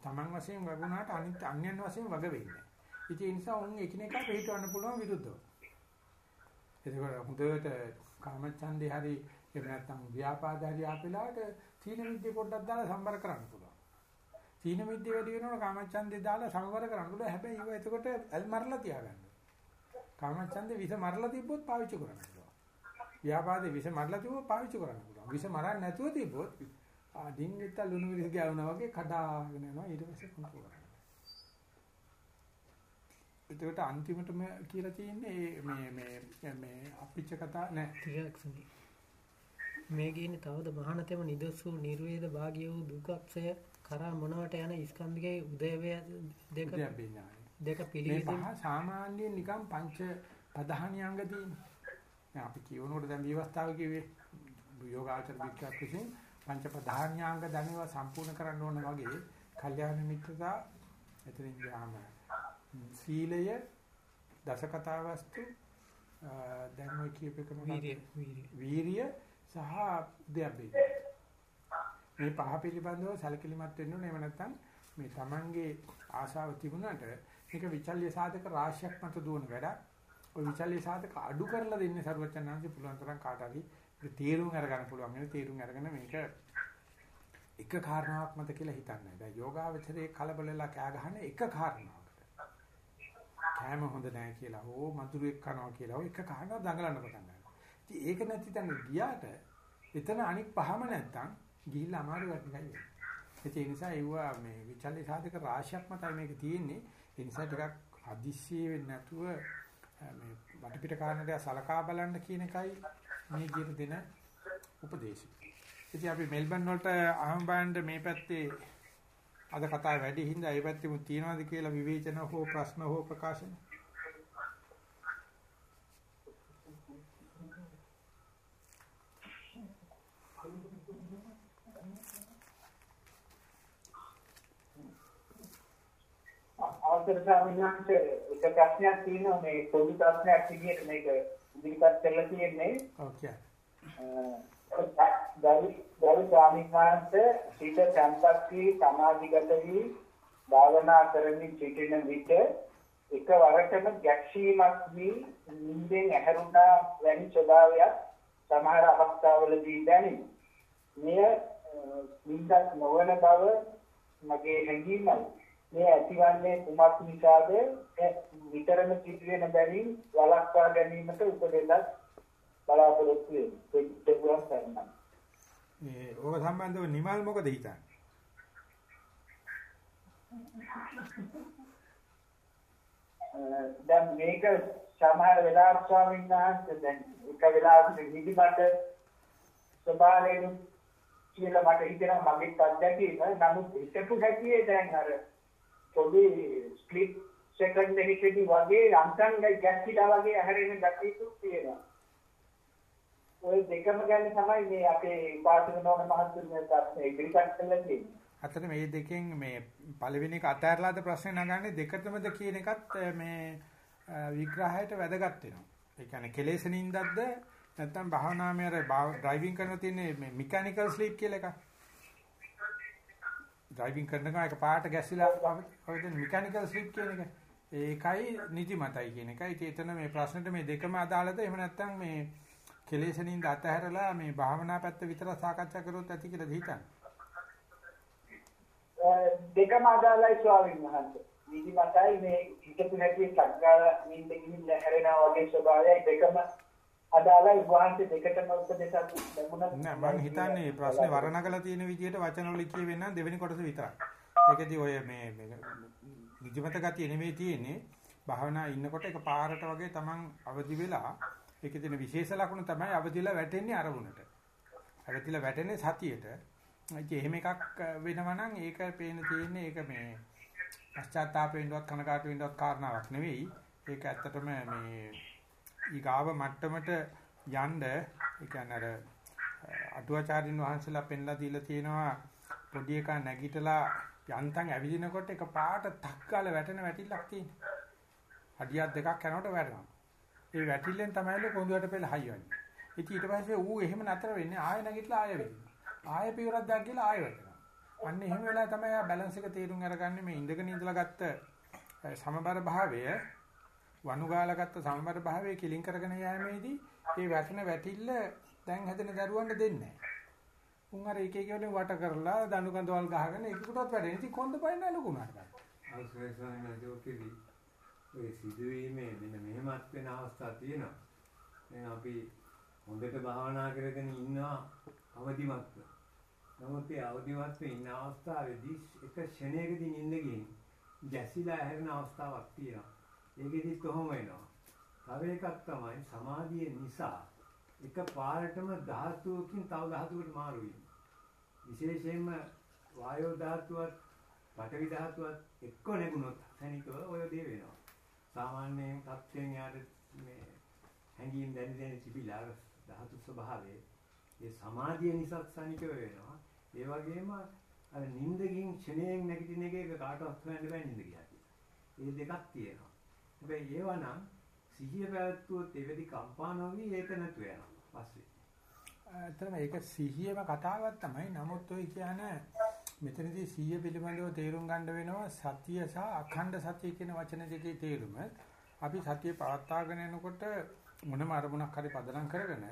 S1: Taman වශයෙන් වගුණාට අනිත් අන්‍යයන් වශයෙන් වග වෙන්නේ. ඉතින් ඒ නිසා උන් එකිනෙකාට පිටවන්න පුළුවන් විරුද්ධව. එතකොට හොඳට කාමච්ඡන්දේ හරි එහෙම නැත්නම් ව්‍යාපාද හරි ආපෙලාට තීන මිද්ද පොඩ්ඩක් දාලා සම්බර කරන්න පුළුවන්. තීන මිද්ද වැඩි වෙනකොට කාමච්ඡන්දේ දාලා සමවර කරන්න පුළුවන්. හැබැයි ඒව එතකොට ඇල් මරලා තියාගන්න. කාමච්ඡන්දේ විස මරලා තිබ්බොත් පාවිච්චි කරන්න පුළුවන්. ව්‍යාපාදේ විස මරලා තිබ්බොත් පාවිච්චි කරන්න පුළුවන්. විස මරන්නේ නැතුව තිබ්බොත් ඩිංගිත්ත ලුණු මිරිස් ගෑවුනා වගේ කඩාගෙන යනවා ඊට පස්සේ කොන්ට්‍රෝල් කරන්න. එතකොට අන්තිමටම කියලා තියෙන්නේ මේ මේ මේ අපිච්ච කතා නෑ.
S2: ටිකක් මේ ගින්නේ තවද මහානතම නිදසු නිර්වේද භාග්‍ය වූ දුක්ඛක්ෂය කරා මොනවට යන ස්කන්ධයේ උදේවය දෙක. දෙක
S1: පහ සාමාන්‍යයෙන් නිකන් පංච ප්‍රධානියංග තියෙන්නේ. දැන් අපි කියවනකොට දැන් විවස්ථාව කිව්වේ යෝගාචර වික්‍රක් විසින් පංච ප්‍රධාන්‍යාංග දැනේවා සම්පූර්ණ කරන්න ඕන වගේ කල්යාණ මිත්‍රතා එතනින් ගියාම සීලය දසකතා වස්තු දැන් ඔය කියපේක
S2: වීර්ය
S1: සහ උද්‍යප්පේ මේ පහ පිළිබඳව සැලකිලිමත් වෙන්න ඕනේ. එහෙම නැත්නම් මේ Tamange ආශාව තිබුණාට මේක විචල්්‍ය සාධක රාශියක් මත දුවන වැඩක්. ඔය විචල්්‍ය සාධක අඩු කරලා දෙන්නේ ਸਰවචනාංශي පුළුවන් තරම් කාට හරි තීරුම් අරගන්න පුළුවන් වෙන තීරුම් අරගෙන මේක එක කාරණාවක් මත කියලා හිතන්නේ. දැන් යෝගාවචරයේ කලබලලා කෑ ගහන එක කාරණාවකට. කෑම හොඳ නැහැ කියලා හෝ මధుරයක් කනවා කියලා හෝ එක කාරණාවක් දඟලන්න පටන් ගන්නවා. ඉතින් ඒක නැති තැන ගියාට එතන අනික් පහම නැත්තම් ගිහිල්ලා අමාරුවට නිකන් යනවා. ඒ නිසා ඒවා මේ විචල්්‍ය සාධක රාශියක් මතයි මේක තියෙන්නේ. ඒ නිසා ටිකක් හදිස්සිය වෙන්නේ නැතුව මේ වටපිට කාරණේ සලකා බලන්න කියන එකයි මේ කියන දෙන උපදේශය. ඉතින් අපි මෙල්බන් වලට අහම් බෑන්ඩ් මේ පැත්තේ අද කතාව වැඩි හින්දා ඒ පැත්තෙම තියනවාද කියලා විවේචන හෝ ප්‍රශ්න හෝ ප්‍රකාශන
S5: අවසර වහන්සේ එක ප්‍රශ්නයක් තියෙනවා මේ පොදු ප්‍රශ්නයක් විදිහට මේක ඉදිරිපත් කරලා තියෙන්නේ.
S1: ඔව්
S5: ගරු ගරු ස්වාමීන් වහන්සේ සිත සම්පත් වී සමාධිගත වී භාවනා කරමින් සිටින විට එකවරටම ගැක්ෂීමක් වී නිින්දෙන් ඇහැරුණා වැනි ස්වභාවයක් සමහර අවස්ථාවලදී දැනේ. මෙය නිින්දක් නොවන බව මගේ හැඟීමයි. මේ ඇතිවන්නේ කුමක් නිසාද විතරම සිදුවෙන බැවින් වළක්වා ගැනීමට උපදෙසක් බලාපොරොත්තු වෙනවා.
S1: මේ ඕක සම්බන්ධව නිමල් මොකද හිතන්නේ?
S5: දැන් මේක සමහර වෙලාවට ස්වාමීන් වහන්සේ දැන් එක වෙලාවකට නිදිමත ස්වභාවයෙන් කියලා මට හිතෙනවා මගේ අත්දැකීම නමුත් හිතපු හැටියේ දැන් අර පොඩි ස්ප්ලිට් සෙකන්ඩ් එකකදී වගේ අන්තංග ගැස්සිලා වගේ ඇහැරෙන ගැටිකුත් තියෙනවා. ওই දෙකම ගැන තමයි මේ අපේ පාසල නෝන මහත්තුරුගේ ප්‍රශ්නේ ඉදිරිපත් කළා තියෙන්නේ.
S1: අතන මේ දෙකෙන් මේ පළවෙනි එක අතහැරලාද ප්‍රශ්නේ නගන්නේ දෙකටමද කියන එකත් මේ විග්‍රහයට වැදගත් වෙනවා. ඒ කියන්නේ කෙලෙසනින්දක්ද නැත්නම් භාවනාමය අර ඩ්‍රයිවිං කරන තියෙන මේ මෙකැනිකල් ස්ලීප් කියලා එකක්. ඩ්‍රයිවිං කරනකම එක පාට ගැසිලා ඔය දෙන මෙකැනිකල් ස්ලිප් කියන එක. ඒකයි නිදිමතයි කියන එකයි. ඉතින් එතන මේ ප්‍රශ්නෙට මේ දෙකම අදාළද? එහෙම නැත්නම් මේ කෙලෙසනින්ද අතහැරලා මේ භාවනා පැත්ත විතර සාකච්ඡා කරොත් ඇති කියලා හිතන්නේ.
S5: දෙකම අදාළයි ස්වාමීන් වහන්සේ. නිදිමතයි මේ හිතපු හැටි සංකාර නිින්දකින් හැරෙනා වගේ ස්වභාවයයි දෙකම අදාළයි වහන්සේ දෙකටම උපදේශක් ලැබුණා
S1: නෑ මම හිතන්නේ ප්‍රශ්නේ වර්ණකලා තියෙන විදිහට වචන වල කියවෙන්න දෙවෙනි කොටස විතරයි. ඒකදී ඔය මේ නිදිමත ගතිය නෙමෙයි තියෙන්නේ. භාවනා ඉන්නකොට එක පාරට වගේ Taman අවදි වෙලා ඒකේ තියෙන විශේෂ ලක්ෂණ තමයි අවදිලා වැටෙන්නේ අරමුණට. අවදිලා වැටෙන්නේ සතියට. ඉතින් එහෙම එකක් වෙනවා නම් ඒක පේන තියෙන්නේ ඒක මේ පශ්චාත්තාපයෙන්වත් කනකාට වෙන්නවත් කාරණාවක් නෙවෙයි. ඒක ඇත්තටම මේ ඊගාව මට්ටමට යන්න ඒ කියන්නේ අර අටුවාචාරින් වහන්සේලා පෙන්ලා දීලා තියෙනවා පොඩි එකා නැගිටලා යන්තම් ඇවිදිනකොට එක පාට තක් ගාලා වැටෙන වැටිල්ලක් තියෙනවා. අඩියක් දෙකක් යනකොට වැටෙනවා. ඒ වැටිල්ලෙන් තමයිලු කොඳුයට පෙළ හයියන්නේ. ඉතින් ඊට පස්සේ ඌ එහෙම නතර වෙන්නේ ආය නැගිටලා ආය වෙනවා. ආය පියවරක් දාක් ගිහලා ආය වැටෙනවා. අන්න එහෙම වෙලා තමයි ආ බැලන්ස් එක තේරුම් අරගන්නේ මේ ඉඳගෙන ඉඳලා ගත්ත සමබර භාවය වනුගාලා ගත්ත සමබර භාවය කිලින් කරගෙන යෑමේදී ඒ වැටෙන වැටිල්ල දැන් හැදෙන දරුවන්ට දෙන්නේ නැහැ. උන් අර එක එක වලින් වට කරලා දණු කඳවල් ගහගෙන ඒකකටවත් වැඩේ. ඉතින් කොන්ද පයින්න ලකුණාට ගන්න.
S3: අවශ්‍ය ස්වාමීන් වහන්සේ ඔය සිදුවීමේ මෙන්න මෙහෙමත් වෙන අවස්ථා තියෙනවා. දැන් අපි හොඳට භාවනා කරගෙන ඉන්නවා අවදිමත්ව. නමුත් ඒ අවදිමත්ව ඉන්න අවස්ථාවේදී එක ක්ෂණයකදී නිින්ද ගිහින් ගැසිලා හැරෙන අවස්ථාවක් තියෙනවා. ඒකෙදි කොහොම වෙනවා? තව එකක් තමයි සමාධිය නිසා එක පාරටම ධාතුවකින් තව ධාතුවකට මාරු වීම. විශේෂයෙන්ම වායෝ ධාතුවත් පඨවි ධාතුවත් එක්ක නැගුණොත් සනිකව ඔය දේ වෙනවා. සාමාන්‍යයෙන් තත්ත්වයෙන් යාට මේ හැඟීම් දැනි දැනි තිබිලා ධාතු ස්වභාවයේ ඒ සමාධිය නිසා සනිකව වෙනවා. ඒ වගේම අර නිින්දකින් ක්ෂණයෙන් නැගිටින එක කාටවත් හොයන්න බෑ නිින්ද කියලා. ඒ දෙකක් තියෙනවා. හැබැයි ඒවා නම් සිහිය පැවැත්වුවොත් එවැනි කම්පා නොවි ඒක නැතු වෙනවා පස්සේ.
S1: ඇත්තටම ඒක සිහියම කතාවක් තමයි. නමුත් ඔය කියන්නේ මෙතනදී සිහිය පිළිබඳව තේරුම් ගන්න වෙනවා සතිය සහ අඛණ්ඩ සතිය කියන වචන දෙකේ තේරුම. අපි සතිය පවත්වාගෙන යනකොට මොනම අරමුණක් හරි පදනම් කරගෙන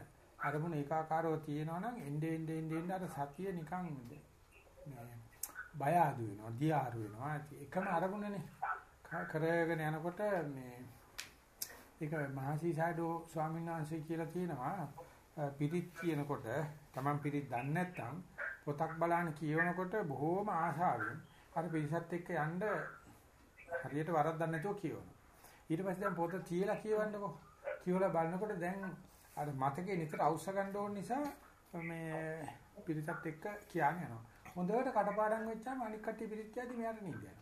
S1: අරමුණ ඒකාකාරව තියෙනවා නම් එnde ende ende ende අර සතිය නිකන් මේ බය ආදු වෙනවා, දියාරු වෙනවා. එකම අරමුණනේ. කරගෙන යනකොට මේ ඒක මහසීසඩෝ ස්වාමීන් වහන්සේ කියලා තියෙනවා පිරිත් කියනකොට Taman පිරිත් දන්නේ නැත්නම් පොතක් බලන්න කියවනකොට බොහෝම ආශාවෙන් අර පිරිසත් එක්ක යන්න හරියට වරද්දක් නැතුව කියවනවා. ඊට පස්සේ දැන් පොත තියලා කියවන්නකෝ. කියවලා බලනකොට දැන් අර මතකේ නිතර අවශ්‍ය ගන්න ඕන නිසා මේ පිරිසත් එක්ක කියන්නේ යනවා. හොඳට කටපාඩම් වෙච්චාම අනික් කට්ටිය පිරිත් කියද්දි මෙයාට නිදි යනවා.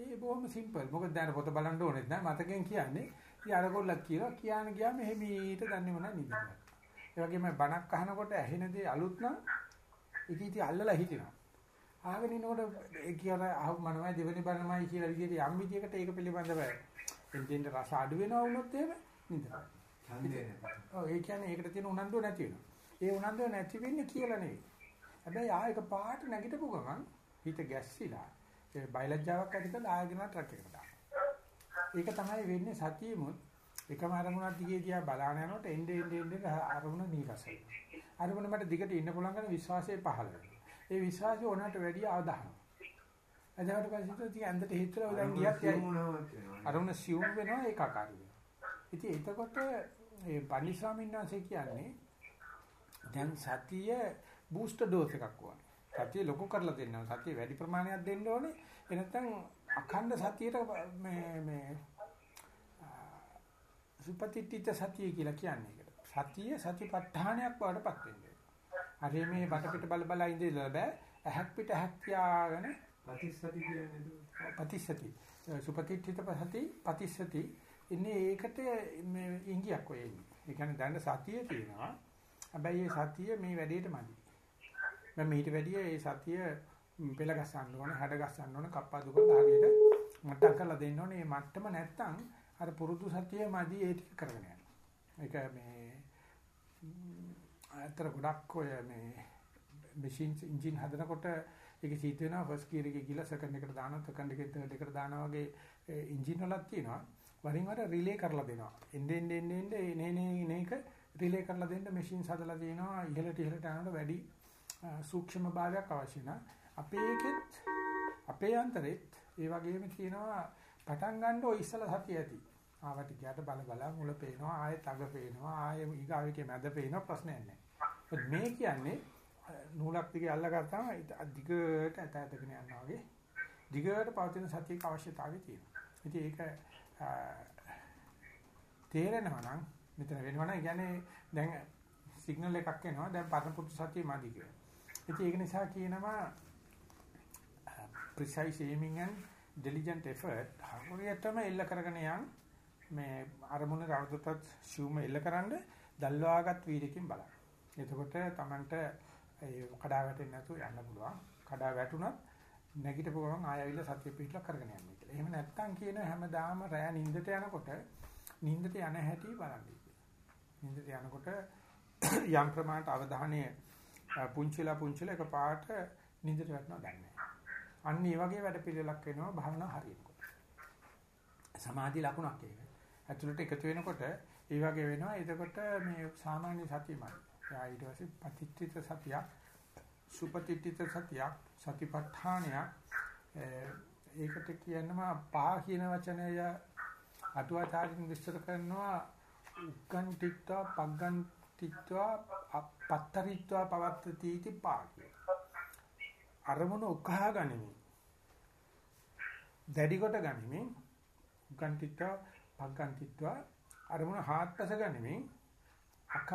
S1: ඒ බොහොම සිම්පල්. මොකද දැන් පොත බලන්න ඕනෙත් නෑ මතකෙන් කියන්නේ. ඉතින් අරගොල්ලක් කියලා කියන ගියාම එහෙමීට දන්නේම නෑ නිදිනවා. ඒ වගේම බණක් අහනකොට ඇහෙන දේ අලුත් නම් ඉතින් ඉතින් අල්ලලා හිටිනවා. ආගෙන ඉනකොට ඒ කියන අහ මනමයි දෙවෙනි බණමයි කියලා විදිහට යම් විදිහකට ඒක පිළිබඳව එන්ටින්ට රස අඩු වෙනවා වුණොත් එහෙම
S3: නැහැ.
S1: ඔව් ඒ කියන්නේ ඒකට තියෙන උනන්දුව නැති වෙනවා. ඒ උනන්දුව නැති වෙන්නේ කියලා නෙවෙයි. හැබැයි ආයක පාට නැගිටපු ගමන් හිත ගැස්සිලා ඒ බයලජ්ජාවක් ඇති කරලා ආයෙගෙන ට්‍රක් එකට දානවා. ඒක තමයි වෙන්නේ සතියෙමුත් එකම අරමුණක් දිගේ දිහා බලාන යනකොට එnde ende ende අරමුණ නීරස වෙනවා. අරමුණ මට දිගට ඉන්න පුළුවන් කරන විශ්වාසය පහළ වෙනවා. ඒ විශ්වාසය ඕනට වැඩි ආදාහන. එදාට පස්සේ ඉතින් ඇඳට හිතලා දැන් ගියත් යයි. අරමුණ සිවුම් වෙනවා ඒකාකාරී වෙනවා. ඉතින් එතකොට මේ පණි ස්වාමීන් වහන්සේ කියන්නේ දැන් සතිය බූස්ටර් ඩෝස් එකක් වගේ. සතිය ලොකු කරලා දෙන්නවා. සතිය වැඩි ප්‍රමාණයක් දෙන්න ඕනේ. ඒ නැත්නම් අඛණ්ඩ සතියට මේ මේ සුපතිත්‍ිත සතිය කියලා කියන්නේ ඒකට. සතිය සතිපට්ඨානයක් වඩපත් වෙන්නේ. හරි මේ බටපිට බල බල ඉඳලා බෑ. ඇහක් පිට ඇහක් තියාගෙන
S3: ප්‍රතිසති කියන්නේ
S1: ප්‍රතිසති. සුපතිත්‍ිත සති ප්‍රතිසති ඉන්නේ ඒකට මේ ඉංගියක් ඔය එන්නේ. ඒ කියන්නේ දැන් සතිය තියෙනවා. හැබැයි මේ සතිය මේ වැඩේට මදි. මම ඊට වැඩිය ඒ සතිය පෙළ ගස්සන්න ඕනේ, හැඩ ගස්සන්න ඕනේ, කප්පාදු කරලා හරියට මට්ටම් කරලා දෙන්න ඕනේ. මේ මට්ටම නැත්තම් අර පුරුදු සතිය මදි ඒ ටික කරගෙන යන්න. ඒක මේ අතර ගොඩක් ඔය මේ මැෂින්ස් එන්ජින් හදනකොට ඒක සීත වෙනවා ෆස්ට් ගියර් එකේ ගිහලා සෙකන්ඩ් එකට දානවා සෙකන්ඩ් එකෙන් තර්ඩ් එකට දානවා වගේ එන්ජින් වලක් තියෙනවා වරින් වර රිලේ කරලා දෙනවා එන්න එන්න එන්න එන්න නේ නේ නේක රිලේ කරලා දෙන්න මැෂින්ස් හදලා තියෙනවා ඉහළට ඉහළට යනකොට වැඩි සූක්ෂම භාවයක් අවශ්‍ය නැහැ. අපේ එකෙත් අපේ අන්තරෙත් ඒ වගේම තියෙනවා පටන් ගන්න ඔය ඉස්සලා සතිය ඇති. ආවට ගියට බල බල මුල පේනවා ආයෙත් අග පේනවා ආයෙ ඊගාවෙකේ මැද පේනවා ප්‍රශ්නයක් නැහැ. මේ කියන්නේ නූලක් දිගේ අල්ලගත්තාම දිගට ඇත ඇදගෙන යනවා වගේ දිගට පවතින සතියක අවශ්‍යතාවය තියෙනවා. ඉතින් ඒක තේරෙනවා නම් මෙතන වෙනවා නම් කියන්නේ දැන් සිග්නල් එකක් එනවා දැන් පරණ පුරුදු සතිය මදි කියලා. ඉතින් ඒක නිසා කියනවා precise aiming and diligent effort හරියටම එල්ල කරගෙන යන් මේ අරමුණ රවුතත් ෂූම එල්ල කරන්න දල්වාගත් වීරකින් බලන්න. එතකොට Tamanට ඒ කඩා වැටෙන්නේ නැතුව යන්න පුළුවන්. කඩා වැටුණත් නැගිටපු ගමන් ආයෙවිල සතිය පිටලා කරගෙන යන්න කියලා. එහෙම නැත්තම් කියන හැමදාම රෑ නිින්දට යනකොට නිින්දට යන හැටි බලන්න නිින්දට යනකොට යම් ප්‍රමාණයට අවධානය පුංචිලා පුංචිලා එකපාරට නිින්දට වැටෙනවා දැන්නේ. අන්න ඒ වගේ වැඩ පිළිවෙලක් වෙනවා භාවනා හරියනකොට. සමාධි ලකුණක් ඒක. ඇතුළට එකතු වෙනකොට ඒ වගේ වෙනවා. එතකොට මේ සාමාන්‍ය සතියමයි. එයා ඊට පස්සේ පටිච්චිත සතිය, සුපටිච්චිත සතිය, සතිපට්ඨානය ඒකට කියනවා පා කියන වචනය අටුවාචාරින් විස්තර කරනවා උක්කන්තිත්වා පග්ගන්තිත්වා පත්තරිත්වා පවත්තති इति පාඨය. අරමුණ උකහා ගනිමින් දැඩි කොට ගනිමින් උක්කන්තිත්වා පග්ගන්තිත්වා අරමුණ හාත්පස ගනිමින් අක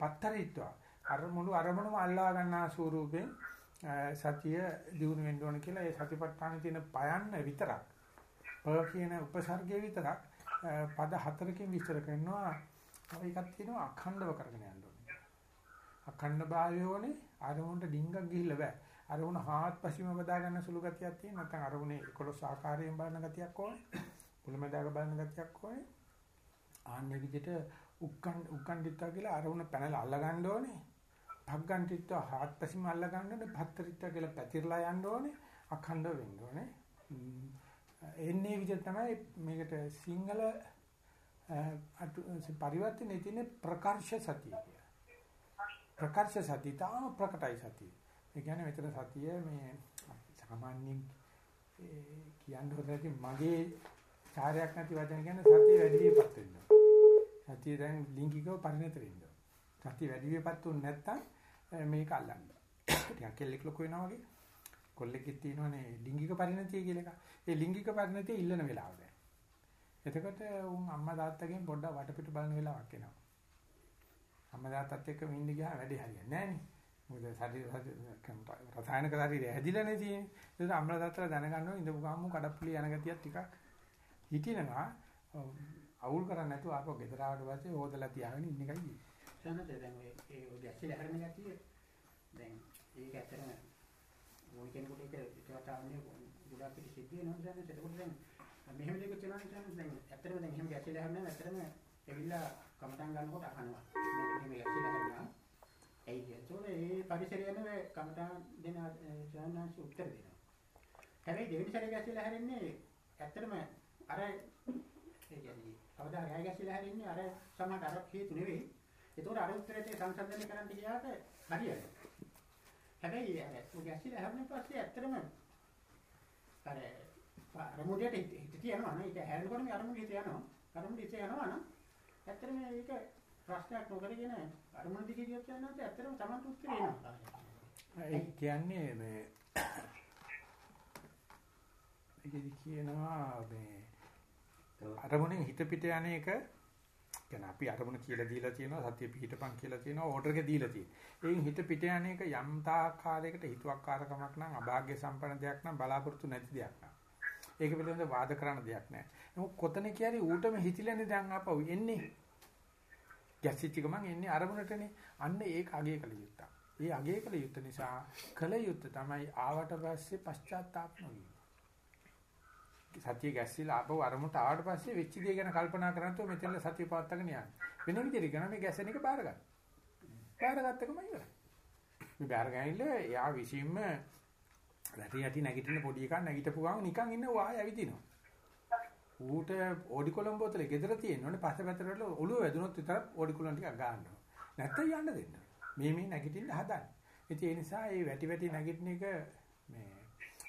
S1: පත්තරිත්වා අරමුණු අරමුණම අල්ලා ගන්නා ස්වරූපයෙන් සතිය දිනු වෙන්න ඕන කියලා ඒ සතිපට්ඨානේ තියෙන පයන්න විතරක් ප කියන උපසර්ගයේ විතරක් පද හතරකින් විස්තර කරනවා. තව එකක් තියෙනවා අඛණ්ඩව කරගෙන යන්න ඕනේ. අඛණ්ඩ භාවයෝනේ අරමුණට ඩිංගක් ගිහිල්ලා බෑ. අරමුණ හාත්පසින්ම බදා ගන්න සුළු ගතියක් තියෙන නැත්නම් අරමුණේ 11 ආකාරයෙන් බලන ගතියක් ඕනේ. මුලමදාග බලන ගතියක් ඕනේ. ආන්නේ විදිහට උක්කන් උක්කන්දිත්වා කියලා අරමුණ පැනලා අල්ල ගන්න ඕනේ. භග්ගන්තිත්වා හාත්පසින්ම අල්ල ගන්න ඕනේ. පත්තරිත්වා කියලා පැතිරලා යන්න ඕනේ. අඛණ්ඩ වෙන්න ඕනේ. එන්නේ විදිහ තමයි මේකට සිංහල පරිවර්තනයේ තියෙන ප්‍රකර්ෂ සතිය කිය. ප්‍රකර්ෂ සතිය තාම ප්‍රකටයි සතිය. ඒ කියන්නේ මෙතන සතිය මේ සාමාන්‍යයෙන් කියන්නේ මගේ චාරයක් නැති වචන කියන්නේ සතිය වැඩි විපත් වෙනවා. සතිය දැන් ලිංගිකව පරිණත වෙනවා. සතිය වැඩි විපත් උන් නැත්තම් මේක අල්ලන්න. ටිකක් කෙල්ලෙක් ලොකු වෙනවා වගේ. කොල්ලෙක්ගේ තියෙනවනේ ලිංගික පරිණතිය කියලා එකක්. ඒ ලිංගික පරිණතිය ඉල්ලන වෙලාව දැන්. එතකොට උන් අම්මා තාත්තගෙන් පොඩ්ඩක් වටපිට බලන වෙලාවක් එනවා. අම්මා තාත්තත් එක්ක ඉන්න ගියා වැඩි හරියන්නේ නැහැ නේ. මොකද ශරීර රසායනික ශරීරය හැදිලානේ තියෙන්නේ. ඒක අම්මලා තාත්තලා දැනගන්නවා ඉඳපු ගාමු කඩප්පුලි යන ගතියක් ටිකක් හිටිනවා. අවුල් කරන්නේ නැතුව ආපහු ගෙදර ආවට පස්සේ හොදලා තියාගෙන ඉන්න එකයි තියෙන්නේ.
S6: සනත දැන් ඔය ඒ ඔය ගැස්සිලා හැරෙන ගැතිය දැන් ඒක ඇත්තටම මොන කෙනෙකුට ඒක ඒකටාවන්නේ ගොඩාක් පිට සිද්ධ වෙනවා දැන් එතකොට දැන් මෙහෙම දෙයක් තියෙනවා කියන්නේ දැන් ඇත්තටම දැන් එහෙම ගැස්සිලා හැරෙනවා ඇත්තටම එවිලා කමටන් ගන්නකොට අහනවා. මෙහෙම ගැස්සිලා හැරෙනවා ඇයි කියන්නේ ඒ පරිසරයම කමටන් දෙන ජානනාංශ උත්තර දෙනවා. හැබැයි දෙවෙනි සැරේ ගැස්සිලා හැරෙන්නේ ඇත්තටම අර ඒ කියන්නේ කවදා රැය ගැස්සිලා හැරෙන්නේ අර සමහර අර හේතු නෙවෙයි. ඒතකොට අර උත්තරේ සංසන්දනය කරන්න ගියාට හරියන්නේ හැබැයි අර ගැස්සිලා හැරෙන පස්සේ ඇත්තටම අර අරමුණට හිත තියනවා නේද? ඒක හැරෙනකොට මේ අරමුණ හිත යනවා. අරමුණ හිත යනවා නම් ඇත්තටම මේක ප්‍රශ්නයක් නොකරගෙන අරමුණ දිගේ ගියොත් යනවා ඇත්තටම Tamanට උත්තරේ එනවා.
S1: ඒ කියන්නේ මේ ඒකෙදි කියනවා මේ අරමුණෙන් හිත පිට යන එක කියන්නේ අපි අරමුණ කියලා දීලා තියෙනවා සතිය පිහිටපන් කියලා තියෙනවා ඕඩර් එක දීලා තියෙනවා. ඒන් හිත පිට යන එක යම් තාකාරයකට හිතුවක්කාරකමක් නම් අභාග්‍ය සම්පන්න දෙයක් නම් බලාපොරොත්තු නැති දෙයක් නම්. ඒක පිළිබඳව වාද කරන්න දෙයක් නැහැ. නමුත් කොතන කියරි ඌටම හිතිලන්නේ දැන් ආපහු එන්නේ. ගැසිච්ච ගමන් එන්නේ අරමුණටනේ. අන්න ඒක අගය කළ යුත්තක්. ඒ අගය කළ යුත්ත නිසා කළ යුත්ත තමයි ආවට පස්සේ පශ්චාත්තාප නොවීම. සතිය ගැස්සිලා ආපහු අරමුණට ආවට පස්සේ වෙච්ච දේ ගැන කල්පනා කරනකොට මෙතන සතිය පවත්තගෙන යන්නේ. වෙන විදිහට ගන්න මේ ගැසෙන එක බාර ගන්න. බාරගත්ත එකම ඉවරයි. මේ බාර ගන්නilla එයා විසින්ම වැටි යටි නැගිටින පොඩි එකක් නැගිටපු ගමන් නිකන් ඉන්න වාය ඇවිදිනවා. ඌට ඕඩිකොලම් බෝතලේ ගෙදර තියෙනවනේ පස්සේ පැත්තට වල ඔළුව වැදුනොත් විතරක් ඕඩිකොලම් ටිකක් ගන්නවා. නැත්තම් යන්න දෙන්න. මේ මේ නැගිටින්න හදන්නේ. ඉතින් ඒ නිසා මේ වැටි වැටි නැගිටින එක මේ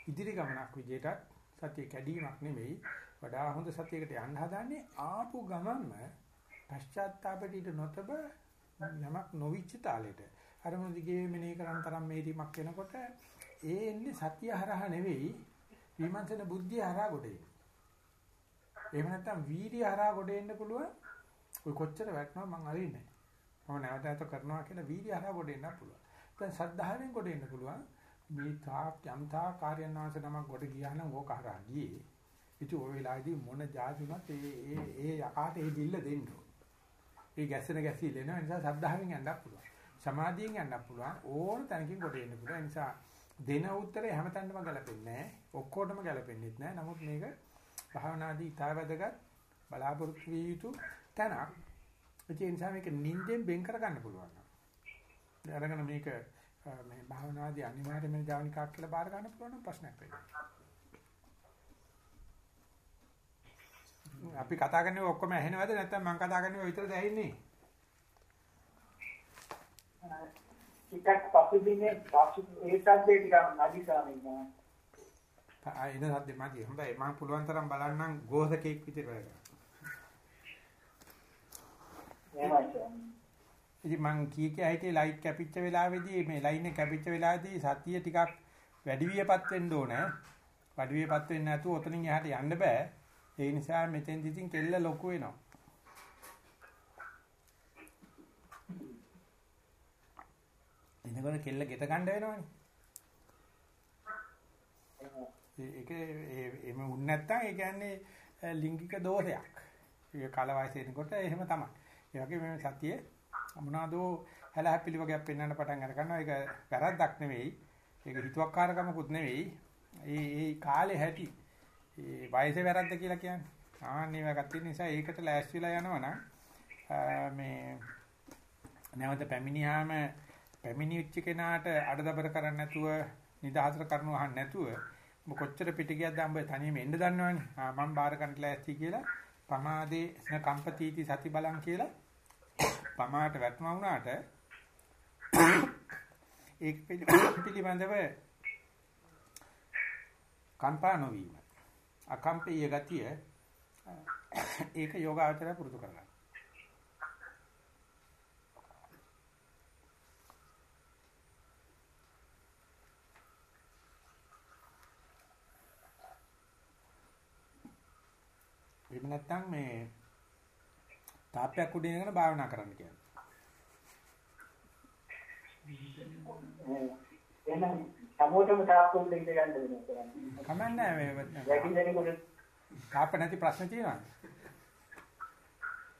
S1: ඉදිරි ගමනක් විදිහට සතිය කැඩීමක් නෙමෙයි වඩා හොඳ සතියකට යන්න හදන්නේ ආපු ගමන්ම පශ්චාත්තාපයට ඊට නොතබ යමක් නොවිච්ච තාලෙට අර මොන දිගේ මෙනේ කරන් තරම් මේරීමක් වෙනකොට ඒ එන්නේ සතිය හරහා නෙවෙයි විමර්ශන බුද්ධිය හරහා ගොඩ එන්නේ. එහෙම නැත්නම් වීර්ය හරහා ගොඩ එන්න පුළුවන්. ඔය කොච්චර වැටෙනවා මං අරින්නේ නැහැ. මම නැවත නැවත කරනවා කියලා වීර්ය හරහා ගොඩ එන්න පුළුවන්. දැන් සද්ධාවෙන් ගොඩ එන්න පුළුවන්. මේ තා යම්තා කාර්යනාංශ නමක් ගොඩ ගියා නම් ඕක හරහා ගියේ. ඉතින් ওই වෙලාවේදී මොන જાතිමත් ඒ ඒ ඒ යකාට ඒ දිල්ල දෙන්න ඒ ගැස්සෙන ගැසීල එනවා නිසා සද්ධාවෙන් යන්නත් පුළුවන්. සමාධියෙන් යන්නත් පුළුවන්. ඕන තැනකින් කොට එන්න පුළුවන්. නිසා දෙන උත්තරේ හැමතැනම ගැලපෙන්නේ නැහැ. ඔක්කොටම ගැලපෙන්නේ නැහැ. නමුත් මේක භාවනාදී ඉතාවදගත් බලාපොරොත්තු විය යුතු තැනක්. ඒ නිසා මේක නිින්දෙන් බෙන් කරගන්න පුළුවන්. අරගෙන මේක මේ භාවනාදී අනිවාර්යයෙන්ම ජානිකාක් කියලා බාර ගන්න පුළුවන් නම් ප්‍රශ්නයක් වෙන්නේ. අපි කතා කරන්නේ ඔක්කොම ඇහෙනවද නැත්නම් මම කතා කරන්නේ ඔය විතරද ඇහෙන්නේ?
S5: ටිකක් පසුදිනේ පසු ඒ සද්දේ ටිකක් නැති ස්වාමීන්
S1: ආ එන සද්දේ මදි. හොඳයි මම පුළුවන් තරම් බලන්නම් ගෝසකෙක් විදිහට වැඩ කරන්න. ඉතින් මං කී කිය හිටියේ ලයිට් කැපිච්ච වෙලාවේදී මේ ලයින් එක කැපිච්ච වෙලාවේදී සතිය ටිකක් වැඩි වියපත් වෙන්න ඕනේ. වැඩි වියපත් වෙන්නේ නැතුව ඔතනින් එහාට යන්න බෑ. ඒ නිසා මෙතෙන්දි ඉතින් කෙල්ල ලොකු වෙනවා. එනකොට කෙල්ල ගෙට ගන්න වෙනවනේ. ඒක එහෙම වුණ නැත්තම් ඒ කියන්නේ ලිංගික දෝෂයක්. ඒක කාල වයසේ එනකොට එහෙම තමයි. ඒ වගේ මේ සතියේ මොනවාදෝ හැලහැප්පිලි වගේක් පෙන්වන්න පටන් අර ගන්නවා. ඒක වැරද්දක් නෙවෙයි. ඒක හිතුවක්කාරකමකුත් නෙවෙයි. ඒ ඒ කාලේ හැටි ඒ වයසේ වැරද්ද කියලා කියන්නේ. ආන්නේ වගක් තියෙන නිසා ඒකට ලෑස්තිලා යනවනම් මේ නැවත පැමිණියාම පැමිණිච්ච කෙනාට අඩදබර කරන්නේ නැතුව නිදහසට කරනව අහන්න නැතුව ඔබ කොච්චර පිට ගියද අඹ තනියම එන්න දන්නවනේ. ආ මම බාර ගන්න ලෑස්ති කියලා පමාදේ න කම්පතිටි සති බලං කියලා පමාට වැටුණා වුණාට ඒක පිළිබඳව කම්පා නොවීම අකම්පීය ගතිය ඒක යෝගාචරය පුරුදු කරගන්න. එහෙම නැත්නම් මේ තාප්පයක් උඩින් ඉඳගෙන භාවනා කරන්න කියන්නේ.
S5: එහෙනම් හැමෝටම තාප්පුන් දෙක ගන්න වෙනවා.
S1: කමන්නේ මේ
S5: වැඩි දෙනෙකුට
S1: තාප්ප නැති ප්‍රශ්න තියෙනවද?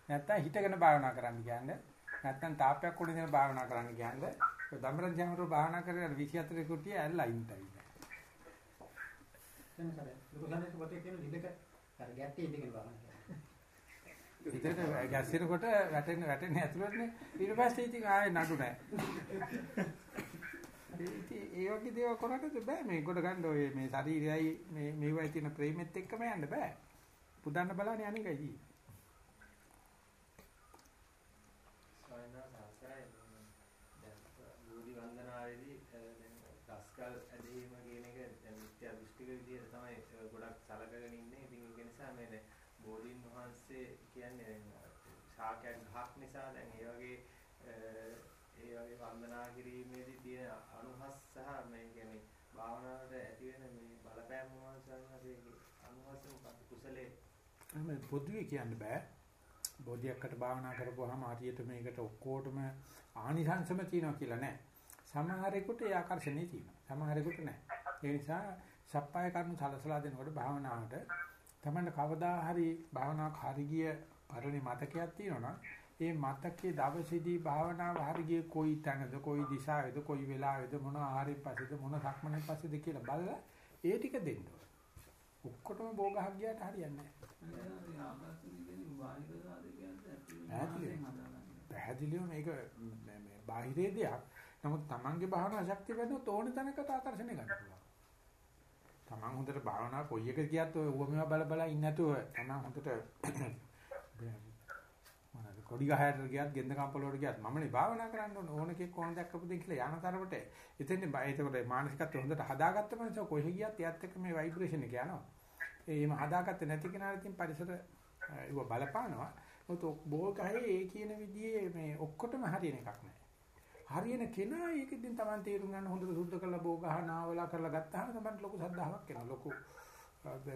S1: නැත්නම් හිතගෙන භාවනා කරන්න කියන්නේ. නැත්නම් තාප්පයක් උඩින් ඉඳගෙන භාවනා කරන්න කියන්නේ. දමරන් ජමරු භාවනා කරලා 24 කුටිය ඇල්ලා ඉන්නයි.
S2: එතනසර ලුකසන්නේ පොතේ තියෙන ලිලක අර ගැටේ ඉඳගෙන බලන්න.
S1: ඉතින් ගැස්සිනකොට වැටෙන්න වැටෙන්න ඇතුළටනේ ඊට පස්සේ ඉතින් ආයේ නඩු නැහැ. ඉතින් ඒ වගේ දේවල් කරන්නත් බෑ මේ කොට ගන්න ඔය මේ ශරීරයයි මේ මේවයි තියෙන ප්‍රේමෙත් එක්කම යන්න බෑ. පුදන්න බලන්නේ අනිකයි ජී.
S7: බෝධි වන්දනාවේදී දැන් දස්කල් ඇදහිම කියන එක දැන් මිත්‍යා දෘෂ්ටික විදිහට තමයි ගොඩක් සලකගෙන ඉන්නේ. ඉතින් ඒක නිසා මේ දැන් බෝධීන් වහන්සේ කියන්නේ දැන් ශාකයක් ගහක් නිසා දැන් ඒ වගේ ඒ වගේ වන්දනා කිරීමේදී තියෙන අනුහස් සහ මේ කියන්නේ භාවනාවට ඇති වෙන මේ බලපෑම් මොනවද අනුහස් මොකක්ද කුසලයේ
S1: මේ පොදුවේ කියන්න බෑ. බෝධියක්කට භාවනා කරපුවාම හරියට මේකට ඔක්කොටම ආනිසංසම තියෙනවා කියලා නෑ. සමහරෙකුට ඒ ආකර්ෂණේ තියෙනවා. සමහරෙකුට නෑ. ඒ නිසා සප්පාය කරුණු සලසලා දෙනකොට භාවනාවට තමයි කවදා හරි භාවනාවක් හරි ගිය පරිණි මතකයක් තියෙනවා ඒ මතකයේ දවසේදී භාවනාව හරි ගියේ කොයි තැනද කොයි දිශාවේද කොයි වෙලාවේද මොන ආහාරයෙන් පස්සේද මොන සක්මනේ පස්සේද කියලා බලලා ඒ ටික දෙන්න ඕන. ඔක්කොටම භෝගහක් ගියාට හරියන්නේ නැහැ. පැහැදිලිව මේක මේ බාහිරේ දෙයක්. නමුත් Tamange භාවනා ශක්තිය වෙනොත් ඕන තැනකට ආකර්ෂණය ගන්න පුළුවන්. Taman හොඳට භාවනා කොයි එක ගියත් ඔය උවමෙව බල බල ඉන්නේ නැතුව Taman හොඳට මොනවාද කොඩි ගහයට ගියත් ගෙන්ද කම්පල වලට ගියත් මමනේ භාවනා කරන්න ඕන ඕන කෙනෙක් ඕන දැක්කපු දෙයක් කියලා යන තරමට එතෙන් ඒකට මානසිකත්වය හොඳට හදාගත්ත මනස කොහෙ ගියත් එයත් එක්ක මේ ভাইබ්‍රේෂන් එක යනවා. ඒම හදාගත්තේ නැති කෙනාට ඉතින් පරිසර ඒව බලපානවා. මොකද බෝගහේ ඒ කියන විදිහේ මේ ඔක්කොටම හරියන එකක් නැහැ. හරියන කෙනා ඒකෙන් තමයි තේරුම් ගන්න හොඳට සුද්ධ කරලා බෝගහ නාවලා කරලා ගත්තාම තමයි ලොකු සද්ධාාවක් එනවා. ලොකු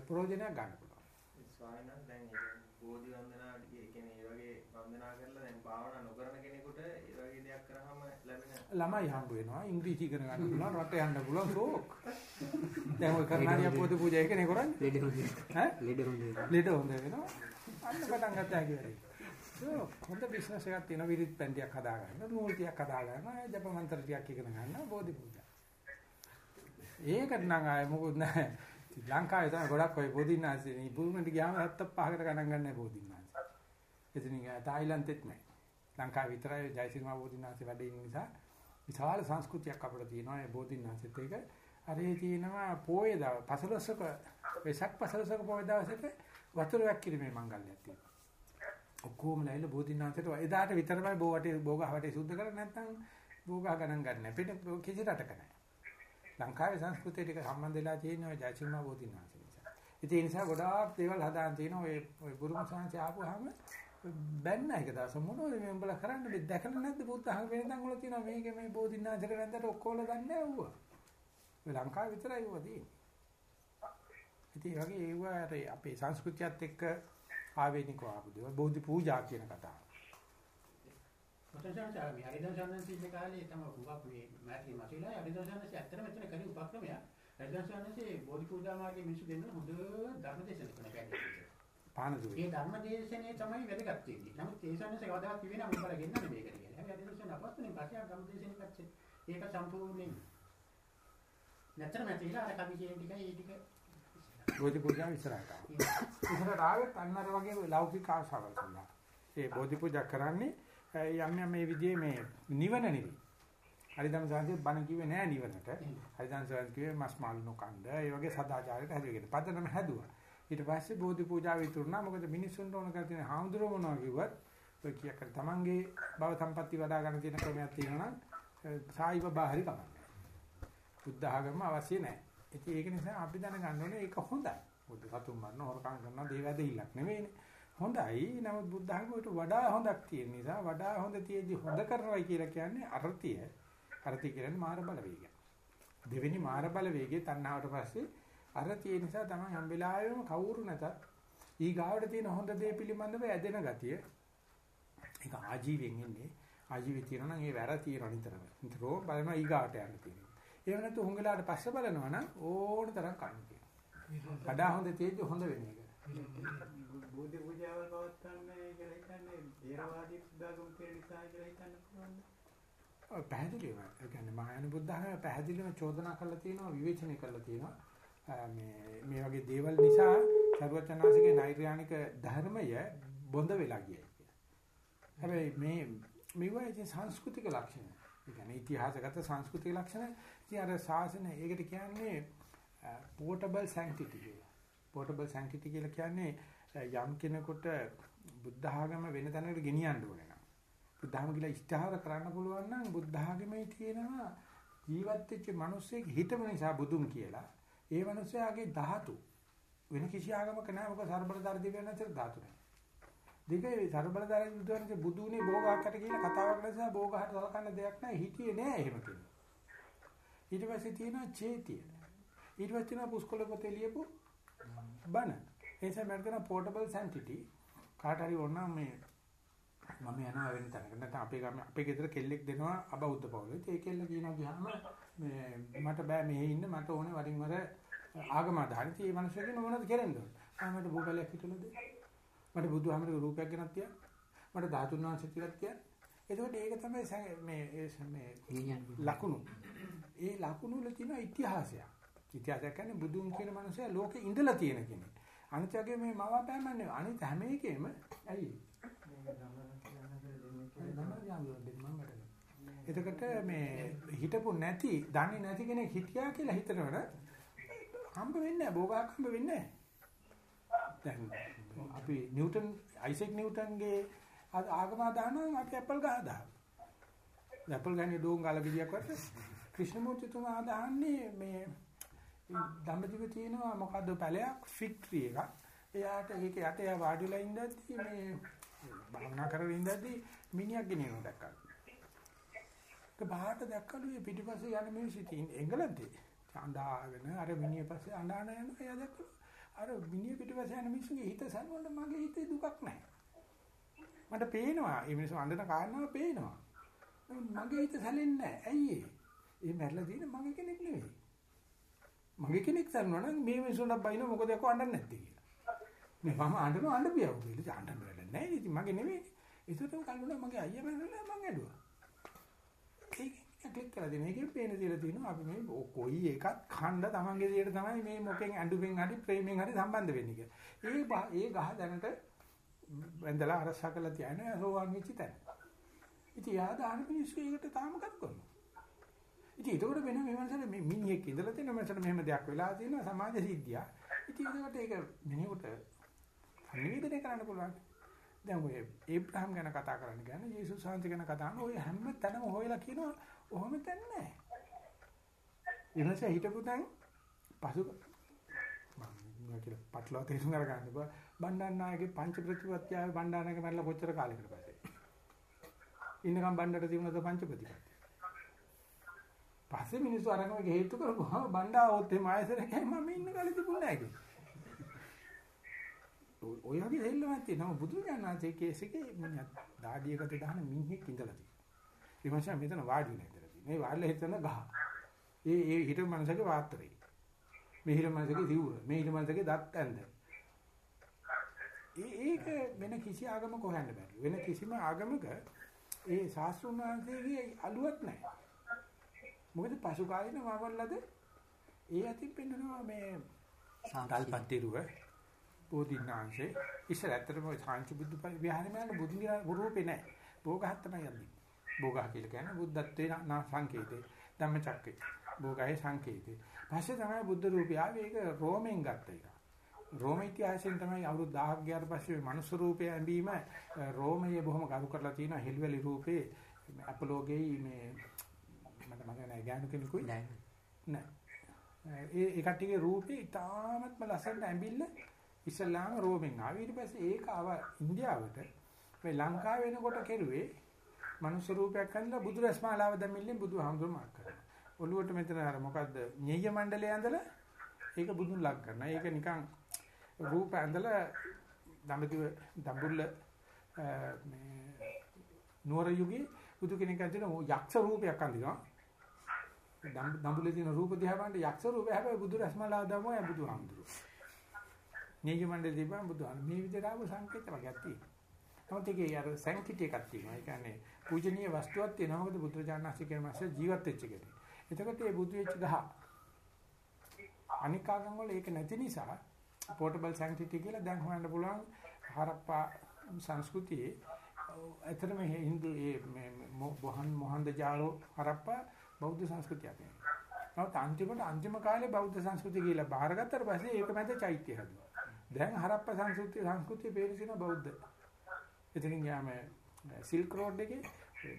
S1: ප්‍රයෝජනයක් ගන්න පුළුවන්.
S7: ස්වාමීන් වහන්සේ දැන් බෝධි වන්දනා ඒ කියන්නේ ඒ වගේ වන්දනා කරලා දැන් භාවනා නොකරන කෙනෙකුට ඒ වගේ දෙයක් කරාම ලැබෙන
S1: ළමයි හම්බ වෙනවා ඉංග්‍රීසි ඉගෙන ගන්න පුළුවන් රට යන්න පුළුවන් ෂෝක් දැන් ඔය කර්ණාඩිය පොත පූජා එකනේ කරන්නේ
S4: ලෙඩ හොඳ
S1: ඈ
S4: ලෙඩ හොඳ
S1: ලෙඩ හොඳ වෙනවා අන්න පටන් ගත්තා කියලා හොඳ බිස්නස් එකක් තියෙනවා විරිත් පැන්ටියක් හදා ගන්න, නූල් ටිකක් හදා ගන්න, ජප මන්ත්‍ර ටිකක් ඉගෙන ගන්න, බෝධි පූජා. ඒකට නම් ආයේ මොකුත් නැහැ. ලංකාවේ තමයි ගොඩක් ඔය බෝධින්නාංශේ මේ බුරුමෙන්ට ගියාම 75කට ගණන් ගන්නෑ බෝධින්නාංශ. එතනින් තායිලන්තෙත් නැහැ. ලංකාවේ විතරයි ජයසිරිමා බෝධින්නාංශේ වැඩ ඉන්න නිසා විශාල සංස්කෘතියක් අපිට තියෙනවා ඒ බෝධින්නාංශෙත් එක. අර ඒ තියෙනවා පොයේ දවස් පසළොස්වක වෙසක් පසළොස්වක පොයේ දවසට වතුර වැක්කිරීමේ මංගල්‍යයක් තියෙනවා. ඔක්කොම ලයිල බෝධින්නාංශයට එදාට විතරමයි බෝ වටේ බෝගහ වටේ සුද්ධ කරන්නේ නැත්නම් බෝගහ ගණන් ගන්න නැහැ. පිට කිසි රටක නැහැ. ලංකාවේ සංස්කෘතිය ටික සම්බන්ධ වෙලා තියෙන ඔය ජයසිංහ බෝධිනාංශ නිසා. ඉතින් ඒ නිසා ගොඩාක් දේවල් හදාන් තියෙනවා ඔය ඔය බුරුම සංසය ආපුවාම බැන්න එක දවස මොනවද මේ උඹලා කරන්නේ මේ දැකලා නැද්ද බුද්ධ අහක වෙනදන් වල තියෙනවා මේක මේ බෝධිනාංශයට වැන්දට ඔක්කොම දන්නේ නැහැ ඌවා. ඒ ලංකාවේ විතරයි ඌවා තියෙන්නේ. ඉතින් ඒ වගේ ඒවා අපේ සංස්කෘතියත් එක්ක ආවේනිකව ආපු දේවල් බෝධි පූජා කියන කතාව.
S6: ඔතනසන්ස මේ හරිදන්සන්ස ඉන්න කාලේ තමයි උගක් මේ මෑතී මතිලා හරිදන්සන්ස ඇත්තට මෙතන කරේ උපක්‍රමයක්. හරිදන්සන්සේ බෝධි පූජා මාර්ගයේ මිනිස්සු දෙන්න හොඳ ධර්ම දේශන කරන කැලේ.
S1: පාන දුවේ.
S6: ඒ ධර්ම දේශනේ තමයි වැදගත් වෙන්නේ. නමුත් ඒ සන්නස කවදාවත් කිව්වේ නැහැ උඹලා ගෙන්නන්නේ මේකට කියලා. හැබැයි හරිදන්සන් අපස්සනේ පස්සේ ධර්ම දේශනේ පැත්තේ ඒක සම්පූර්ණයෙන් නැතර මැතිලා අර කවි කියන ටිකයි ඒ ටික
S1: බෝධි පූජා ඉස්සරහට ආවා. ඉස්සරහට ආවෙත් අන්නර වගේ ලෞකික ආශාවල් කළා. ඒ බෝධි පූජා කරන්නේ යම් යම් මේ විදිහේ මේ නිවන නෙවෙයි. හරිදම් සාන්තිය බණ කිව්වේ නෑ නිවනට. හරිදම් සාන්තිය කිව්වේ මස් මාළු නොකණ්ඩ. ඒ වගේ සදාචාරයට හැදුවගෙන. පදනම හැදුවා. ඊට පස්සේ බෝධි පූජාව විතුරුනා. මොකද මිනිස්සුන්ට ඕන කර තියෙන හාමුදුරුවෝ මොනවා කිව්වත් ඔය කියක් කර තමන්ගේ භව සම්පatti වඩා ගන්න තියෙන ක්‍රමයක් තියෙනවා නම් සායි බබා හරි කමන්නේ. බුද්ධ ආගම අවශ්‍ය නැහැ. ඉතින් ඒක නිසා අපි දැනගන්න ඕනේ ඒක හොඳයි. බුද්ධ සතුන් මරන හොරකම් කරන දේවදෙයිලක් නෙවෙයිනේ. හොඳයි. නමුත් බුද්ධ ආගමට වඩා හොඳක් තියෙන නිසා වඩා හොඳ තියෙද්දි හොඳ කරනවා කියලා කියන්නේ අර්ථය. අර්ථය කියන්නේ මාර බලවේගය. දෙවෙනි මාර බලවේගයේ තණ්හාවට පස්සේ අර්ථය නිසා තමයි හැම වෙලාවෙම කවුරු නැතත් ඊගාවට තියෙන හොඳ දේ පිළිබඳව ඇදෙන ගතිය. ඒක ආජීවයෙන් එන්නේ. ආජීවය තියෙනවා නම් ඒ වැර තියෙනවා නිතරම. නිතරම බලනවා ඊගාවට යන්න තියෙනවා. එහෙම නැතු හුඟලාට පස්සේ බලනවා නම් ඕන තරම් කන්න තියෙනවා. වඩා හොඳ තියෙද්දි හොඳ වෙන එක.
S8: බුද්ධ පූජාවල් පවත්වන්නේ කියලා හිතන්නේ දේරවාදී සුදාගම් කියන නිසා කියලා හිතන්න පුළුවන්ද?
S1: ඔව් පැහැදිලිව. ඒ කියන්නේ මහායාන බුද්ධහම පැහැදිලිව චෝදනා කරලා තියෙනවා විවේචනය කරලා තියෙනවා. මේ මේ වගේ දේවල් නිසා සර්වචනාසිකේ නෛර්යානික ධර්මය බොඳ වෙලා ගියයි කියලා. හැබැයි මේ මේවා ඉතින් සංස්කෘතික ලක්ෂණ. ඒ කියන්නේ ඉතිහාසගත සංස්කෘතික ලක්ෂණ. ඉතින් අර ශාසනය ඒකට කියන්නේ portable sanctity කියලා. portable sanctity කියලා කියන්නේ යම් කෙනෙකුට බුද්ධ ආගම වෙන තැනකට ගෙනියන්න ඕනේ නම් බුද්ධ ආගම කියලා ඉස්තහාර කරන්න පුළුවන් නම් බුද්ධ ආගමේ තියෙනවා ජීවත් වෙච්ච මිනිස්සෙක් හිතම නිසා බුදුන් කියලා ඒ මනුස්සයාගේ ධාතු වෙන කිසි ආගමක නැහැ මොකද ਸਰබලදාර දෙවියන් අතර ධාතු නැහැ. දෙකේ ਸਰබලදාර දෙවියන්ගේ බුදු උනේ භෝගාකට කියලා කතාවක් නිසා භෝගහට සලකන්න දෙයක් නැහැ හිතියේ නෑ එහෙම කෙනෙක්. ඊට පස්සේ තියෙනවා චේතිය. ඊට පස්සේ තියෙනවා පුස්කොළ පොතේ ලියපු බණ. එනිසා මම කරන portable sanctity කාට හරි ඕන නම් මේ මම යනවා වෙන තැනකට නැත්නම් අපේ ගම අපේ ගෙදර කෙල්ලෙක් දෙනවා අබෞද්ධ පවුලේ. ඒ කෙල්ල කියනවා ගියාම මේ මට බෑ මෙහෙ ඉන්න මට ඕනේ වරින් වර ආගම අදහන. ඉතින් මේ මිනිස්සු කියන මොනවද කරන්නේ? ආ මට බෝකලයක් හිටුණද? මට බුදුහාමරගේ රූපයක් ගෙනත් තියන්න. මට ධාතුන් වහන්සේ ටිකක් තියන්න. එතකොට ඒක තමයි මේ මේ ලකුණු. ඒ ලකුණු වල තියෙන ඉතිහාසයක්. ඉතිහාසය කියන්නේ බුදුන් කියන මනුස්සයා ලෝකේ ඉඳලා තියෙන කෙනෙක්. අනිත් වගේ මේ මවාපෑමන්නේ අනිත් හැම එකෙම ඇයි එතකොට මේ හිටපු නැති දන්නේ නැති කෙනෙක් හිටියා කියලා හිතනවනේ හම්බ වෙන්නේ නැහැ බෝගාක් හම්බ වෙන්නේ නැහැ. දැන් අපි නිව්ටන් අයිසෙක් නිව්ටන්ගේ ආගම දානවා අපි ඇපල් ගහ දානවා ඇපල් ගහන්නේ ඩෝන් ගාලා ගෙඩියක් වට. ක්‍රිෂ්ණමූර්තිතුමා දාන්නේ මේ ධම්මදිව තියෙනවා මොකද්ද පැලයක්? ෆික් ට්‍රී එකක්. එයාට ඒක යට එයා වාඩිලා ඉඳද්දි මේ භාවනා කරගෙන ඉඳද්දි මිනිහක් ගෙනියනවා දැක්කා. ඒක බාහට දැක්කලු මේ පිටිපස්සේ යන මිනිස්සු ඉතින් එංගලන්තේ. අඬාගෙන අර මිනිහ පස්සේ අඬාන යනවා. එයා දැක්කලු අර මිනිහ පිටිපස්සේ යන මිනිස්සුගේ හිත සල්වන්න මගේ හිතේ දුකක් නැහැ. මට පේනවා. මේ මිනිස්සු අඬන කාරණාව පේනවා. මගේ හිත සැලෙන්නේ නැහැ. ඇයි ඒ? මැරලා තියෙන මගේ කෙනෙක් නෙවෙයි. මගේ කෙනෙක් සල්නවා නම් මේ මිනිස්සුන්ට බයින මොකද යකෝ අඬන්නේ නැත්තේ කියලා. මේ මම අඬනවා අඬ පියව කියලා අඬන්න වැඩ නැහැ. ඉතින් මගේ නෙවෙයි. ඒකට කල්පනා මගේ අයියා මැරෙලා මං ඇඬුවා. ඒක ක්ලික් කරලා දෙන එකේ පේන දේලා තියෙනවා අපි මේ කොයි එකක් ඛණ්ඩ තමන්ගේ දේට තමයි මේ මොකෙන් ඇඬුමින් හරි ප්‍රේමෙන් හරි සම්බන්ධ වෙන්නේ කියලා. ඒ ඒ ගහ දැනට වැඳලා අරසා කරලා තියන සෝවන් වෙච්ච තැන. ඉතින් යා දාන මිනිස්සු ඒකට තාම කරු කරනවා. ඉතින් ඒකට වෙන මේ මනසට මේ මිනිහෙක් ඉඳලා තියෙන මනසට මෙහෙම දෙයක් වෙලා තියෙනවා සමාජ සිද්ධිය. ඉතින් ඒකට ඒක මිනිහෙකුට නිවේදනය කරන්න පුළුවන්. දැන් ඔය ඒබ්‍රහම් ගැන කතා කරන්න කියන්නේ යේසුස් වහන්සේ ගැන කතා කරන ඔය හැම තැනම හොයලා කියනවා ඔහොම තැන නැහැ. ඊමණස හිටපු තැන් පසු මම කියලා පටලවා තේරුම් අරගන්න බෑ. බණ්ඩාරනායකගේ පංච ප්‍රතිපත්තිය බණ්ඩාරනායක මැරලා කොච්චර කාලයකට පස්සේ. ඉන්නකම් බණ්ඩාරට තිබුණද පංච ප්‍රතිපත්තිය. පස්සේ මිනිස්සු අරගෙන හේතු කරපුවා බණ්ඩාවොත් එහම ආයසරකයි මම ඉන්න කාලේ තිබුණේ නැහැ කියලා. ඔය වගේ දෙල්ලමක් තියෙනවා බුදු දානන්සේ කේස් එකේ මිනිහා දාඩියකට දාන මිනිහෙක් ඉඳලා තියෙනවා. ඒ මාසෙ මෙතන වාඩි වෙලා ඉඳලා තියෙනවා. මේ වාඩිලා හිටන ගහ. ඒ ඒ හිටපු මනසගේ වාත්‍රේ. මේ හිටපු මනසගේ සිවුර. මේ හිටපු මනසගේ දත් ඇඳ. ඒක වෙන කිසි ආගමක හොයන්න බෑ. වෙන කිසිම ආගමක ඒ ශාස්ත්‍රුන් වහන්සේගේ අලුවක් නැහැ. මොකද පසු කාලින වවල්ලද ඒ අතින් පෙන්නනවා මේ සංකල්පන්තිරුව බෝධිඥාන්සේ ඉස්සර ඇත්තටම සාංච බුද්ධ විහාරේ මම බුදුන් රූපේ නැහැ. භෝගහත් තමයි යන්නේ. භෝගහ කියලා කියන්නේ බුද්ධත්වේ නා සංකේතේ. ධම්මචක්කේ. භෝගයේ සංකේතේ. පස්සේ තමයි බුද්ධ රූපය ආවේ ඒක රෝමෙන් ගත්ත එක. රෝම ඉතිහාසයෙන් තමයි අවුරුදු 1000ක් ගියාට පස්සේ මනුස්ස රූපය ඇඳීම රෝමයේ බොහොම ගරු කරලා තියෙනවා හෙල්වැලි රූපේ අපලෝගේ මේ මට මතක නැහැ ගෑනු කෙනෙකුයි නෑ ඒ ඒ කට්ටියගේ රූපේ ඉතාමත්ම ලස්සනට ඇඹිල්ල ඉස්ලාම රෝමෙන් ආවා. ඊට පස්සේ ඒක ආව ඉන්දියාවට. මේ ලංකාව වෙනකොට කෙරුවේ මනුස්ස රූපයක් අඳලා බුදු රස්මාලාව දැමිල්ලෙන් බුදුහාමුදුරුවෝ මාක් කරනවා. ඔළුවට මෙතන අර මොකද්ද? ඤෙය්‍ය මණ්ඩලයේ ඇඳලා ඒක බුදුන් ලක් කරනවා. ඒක නිකන් රූප ඇඳලා දඹදිව දඹුල්ල මේ නුවර යුගයේ බුදු කෙනෙක් අදින යක්ෂ රූපයක් අඳිනවා. දඹුල්ලේ තියෙන රූප දිහා බලන්න යක්ෂ රූපය හැබැයි බුදු රස්මලා දමෝ බුදුහාමුදුරුවෝ. නීති මණ්ඩල දීපන් බුදුහාම මේ විදිහට ආව සංකේත වර්ගයක් තියෙනවා. නමුත් ඒකේ අර සැන්ක්ටිටි එකක් තියෙනවා. ඒ කියන්නේ පූජනීය වස්තුවක් තියෙනවා. මොකද බුදුරජාණන්සේ කියන මාසේ ජීවත් වෙච්ච කෙනෙක්. එතකොට මේ බුදු වෙච්ච ගහ අනික් ආගම් වල ඒක නැති නිසා පෝටබල් සැන්ක්ටිටි කියලා දැන් හොයන්න පුළුවන් හරප්පා සංස්කෘතියේ ඇත්තටම හින්දු මේ මොහන් මොහන්දජාරෝ හරප්පා බෞද්ධ සංස්කෘතියක් නේ. නමුත් අන්තිමට අන්තිම කාලේ බෞද්ධ සංස්කෘතිය කියලා බාරගත්තට පස්සේ ඒක මැද චෛත්‍ය හැදුවා. දැන් හරප්පා සංස්කෘතිය සංස්කෘතිය පේනසින බෞද්ධ. එතනින් යාම සිල්ක් රෝඩ් එකේ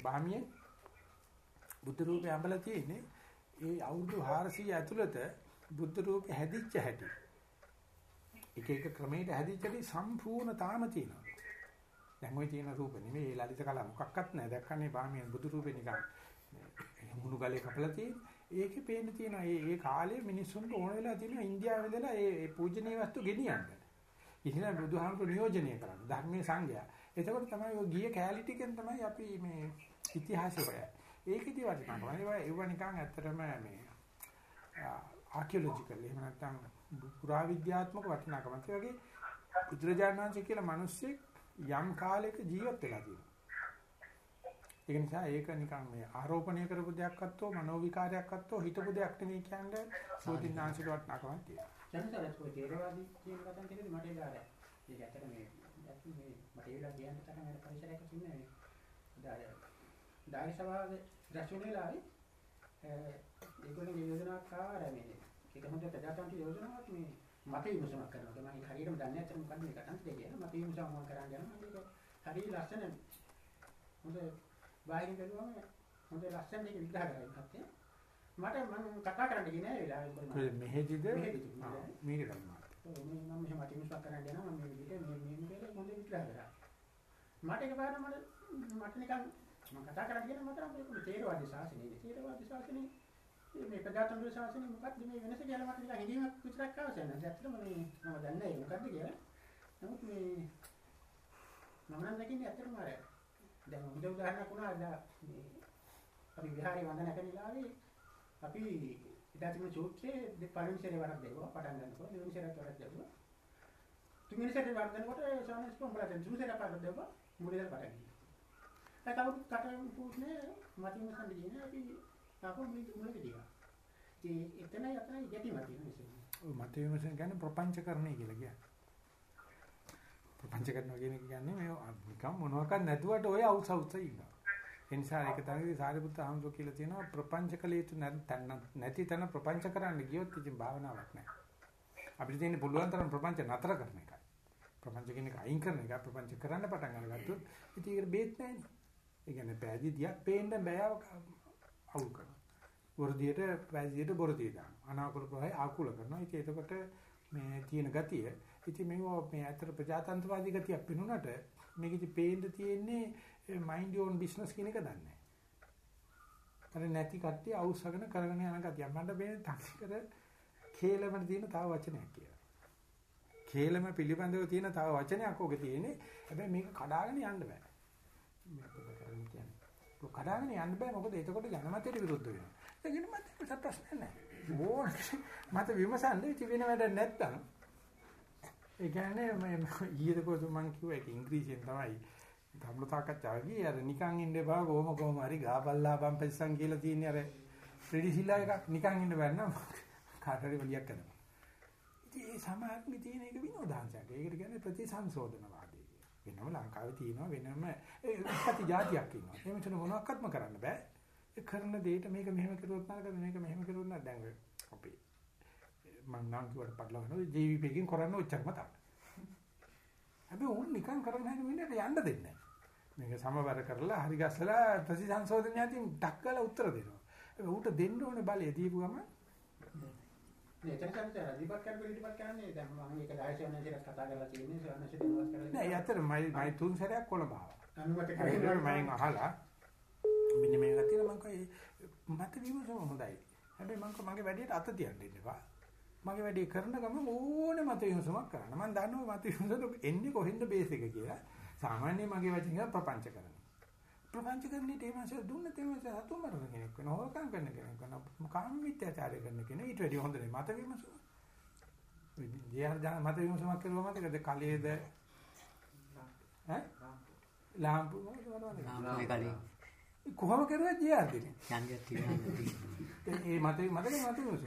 S1: බාමියේ බුද්ධ රූපය අඹලා තියෙන්නේ ඒ අවුරුදු 400 ඇතුළත බුද්ධ රූපය හැදිච්ච හැටි. එක එක ක්‍රමයකට හැදිච්ච හැටි සම්පූර්ණ තාම තියෙනවා. දැන් ওই තියෙන රූප නෙමෙයි ලලිත කලා මොකක්වත් නැහැ. දැක්කන්නේ බාමියේ බුදු රූපේ නිකන් මුණු ගලේ කපලා තියෙන්නේ. ඒකේ පේන්න තියෙනවා මේ මේ කාලේ මිනිස්සුන්ට ඕන වෙලා තියෙනවා ඉන්දියාවේ ඉඳලා මේ පූජනීය වස්තු ගෙනියන්න. ඉතින් බුදුහාමුදුරු නියෝජනය කරන්නේ ධර්මයේ සංඝයා. එතකොට තමයි ඔය ගිය කැලිටිකෙන් තමයි අපි මේ ඉතිහාසය හොයන්නේ. ඒකෙදි වටිනවා. ඒවා නිකන් ඇත්තටම මේ ආකියොලොජිකල් එහෙම නැත්නම් පුරාවිද්‍යාත්මක වටිනාකමක්. ඒ වගේ බුදුරජාණන් වහන්සේ කියලා මිනිස්සෙක් යම් කාලයක ජීවත් වෙලා තියෙනවා. ඒක නිසා ඒක නිකන් මේ ආරෝපණය කරපු දෙයක්වත් හෝ මනෝ විකාරයක්වත් හෝ හිතපු දෙයක් නෙවෙයි කියන්නේ සෝදින්නාංශික වටිනාකමක් තියෙනවා.
S6: ජනසරත් කොයි තේරවාදී කියන කතාව කියන්නේ මට එදාට. ඒක ඇත්තට මේ මේ මට ඒ වෙලාව කියන්න තරම් අර පරිසරයක ඉන්නේ දාය. දායි සභාවේ දැක්වෙලාවේ ඒගොල්ලෝ යෝජනාවක් ආවා මේ ඒක හොඳ ප්‍රජාතන්ත්‍ර යෝජනාවක් මේ මත විමසමක් කරනවා. මම හරියටම දන්නේ නැත්නම් මොකක්ද මේ කතාන්තරය කියලා. මත විමසමක් මම කරන් යනවා. මේක හරිය ලස්සන හොඳ බාහිරින් බැලුවම හොඳ ලස්සන දෙයක් විග්‍රහ කරලා ඉන්නත් මට මම කතා කරන්න ගියේ නෑ වෙලාවෙ කොහොමද?
S1: මෙහෙදිද? මේක ගන්නවා
S6: මම මෙහෙම අතිවිශ්වාස කරන්න යනවා මම මේ විදිහට මේ මේ මේ හොඳ විග්‍රහ කරා. මට එකපාරට මට මට නිකන් මම කතා කරන්න කියන මට මේක තේරවාදී ශාසනයනේ තේරවාදී ශාසනයේ මේ ප්‍රජාතන්ත්‍ර ශාසනය මොකක්ද මේ වෙනස කියලා මට නිකන් හිතීමක් විතරක් ආවසෙ නැහැ. ඇත්තටම මේ මම දන්නේ මොකක්ද කියලා. නමුත් මේ මම නම් දකින්නේ ඇත්තටම අර දැන් උද උදාහරණයක් වුණා අද මේ අපි විහාරේ වන්දන කරනලාවේ අපි එදා තිබුණු සූත්‍රයේ දෙපළවෙනි සැරේ වරක් දෙවුවා පටන් ගන්නකොට දෙවෙනි සැරේත් වරක් දෙවුවා තුන්වෙනි සැරේ වරක් දෙනකොට සානස් කොම්බලා දැන් තුන්වෙනි සැරේ පාරක් දෙවුවා මුලින්ම පටන් ගියා ඒ කවුරුත් කට පුස්නේ මතින් සම්දි කියන අපි තාපෝ මේ මොලේ දිගා. ඒ එතන යතන යටි මතින් විශ්ේ.
S1: ඔය මත විමර්ශන කියන්නේ ප්‍රපංචකරණය කියලා කියන්නේ. ප්‍රපංච කරනවා කියන එක කියන්නේ මේ නිකම් මොනවාක්වත් නැතුවට ඔය අවුස් අවුස් ඉන්නවා. ඒ නිසා ඒක තමයි සාරිපුත්ත ආමසෝ කියලා තියෙනවා ප්‍රපංච කලේතු නැති තැන ප්‍රපංච කරන්න ගියොත් ඉතින් භාවනාවක් නැහැ. අපිට තියෙන පුළුවන් තරම් ප්‍රපංච නතර කරන එකයි. ප්‍රපංච කියන එක අයින් කරන එක ප්‍රපංච කරන්න පටන් අරගත්තොත් ඉතින් ඒකට බේත් නැහැ නේ. ඒ කියන්නේ පෑදී දියක් පේන්න බෑ අවුල් කරනවා. වර්ධියට පෑදීට බොරදී දාන. අනාකූල ප්‍රවාහය ආකූල කරනවා. ඉතින් එතකොට මේ තියෙන ගතිය ඉතින් මේව මේ ඇත්තට ප්‍රජාතන්ත්‍රවාදී ගතියක් පෙනුනට මේක ඉතින් පේන්න තියෙන්නේ මයින්ඩ් යෝන් බිස්නස් කියන එක දන්නේ නැහැ. අර නැති කට්ටිය අවුස්සගෙන කරගෙන යන ගතිය. මට මේ තක්කර කේලමට තියෙන තව වචනයක් කියලා. කේලම පිළිබඳව තියෙන තව වචනයක් ඔගේ තියෙන්නේ. හැබැයි මේක කඩාගෙන යන්න බෑ. මේක කියන්නේ. කඩාගෙන යන්න බෑ මොකද එතකොට ජනමතයට විරුද්ධ වෙනවා. ඒකෙන් මට ප්‍රශ්න නැහැ. ඕන මට විමසන්න ඉති වෙන වැඩ නැත්තම් ඒ කියන්නේ මේ ඊයේ කොහොමද මම කිව්වා ඒක ඉංග්‍රීසියෙන් තමයි ධම්ම තාකච්ඡාව ගියේ අර නිකන් ඉන්න එපා කොහොම කොහොම හරි ගාපල්ලා බම්පෙස්සන් කියලා තියෙන්නේ අර ප්‍රෙඩිසිලා එකක් නිකන් ඉන්න බෑ නම් කාටරි වලියක් කරනවා. ඉතින් ඒ සමාජයේ තියෙන එක විනෝදාංශයක්. ඒකට කියන්නේ ප්‍රතිසංශෝධනවාදී. වෙනම ලංකාවේ තියෙනවා වෙනම ඒකපති જાතියක් ඉන්නවා. ඒ මෙතන මොනවත්ක්ම කරන්න බෑ. කරන දෙයට මේක මෙහෙම කරුවොත් නරකද මේක මෙහෙම කරුවොත් නෑ දැන් අපි මම නම් කිව්වට පටලවනවා ජීවිපේකින් කරන්න ඔච්චරම තමයි. හැබැයි උන් නිකන් කරන්න හැම වෙලේට යන්න දෙන්නේ නැහැ. මේක සමබර කරලා හරි ගස්සලා ප්‍රතිසංශෝධනයකින් ඩක් කරලා උත්තර දෙනවා. ඒක ඌට දෙන්න ඕනේ බලය දීපු ගමන්
S6: නේ එතන තමයි දීපක් ඉතිපත් කරන්නේ දැන් මම ඒක 16 වෙනිදා කතා කරලා තියෙන්නේ සවනසිට ඉන්වස්ට් කරලා
S1: නෑ යතර මයි මයි තුන් සැරයක් කොළඹ ආවා.
S6: අනුමත කරලා
S1: මම අහලා මෙන්න මේක තියෙන මම කයි මට විමසම හොඳයි. හැබැයි මම මගේ වැඩේට අත තියන්න ඉන්න එපා. මගේ වැඩේ කරන ගමන් ඕනේ මත විමසමක් කරන්න. මම දන්නවා මත විමසම එන්නේ කොහෙන්ද බේස් එක කියලා. සාමාන්‍ය මගේ වචන ප්‍රපංච කරනවා. ප්‍රපංච කරන්නේ ඒ මාසේ දුන්න තේ මාසේ හතුම් මරන කෙනෙක් වෙනවා. හොරකම් කරන කෙනෙක් වෙනවා. කාම මිත්‍යාචාරය කරන කෙනෙක් ඊට වැඩි හොඳ නේ මත විමසම. විද්‍යාර ජන මත විමසමක් කරුවා මතකද කලයේද ඈ ලාම්පු මොකද වරවන්නේ?
S4: නාමයේ කලින්
S1: කොහොම කරුවත් ජීයාදිනේ.
S4: ඡන්දයක් තියෙනවා
S1: ඒ මත මතකද මත විමසම.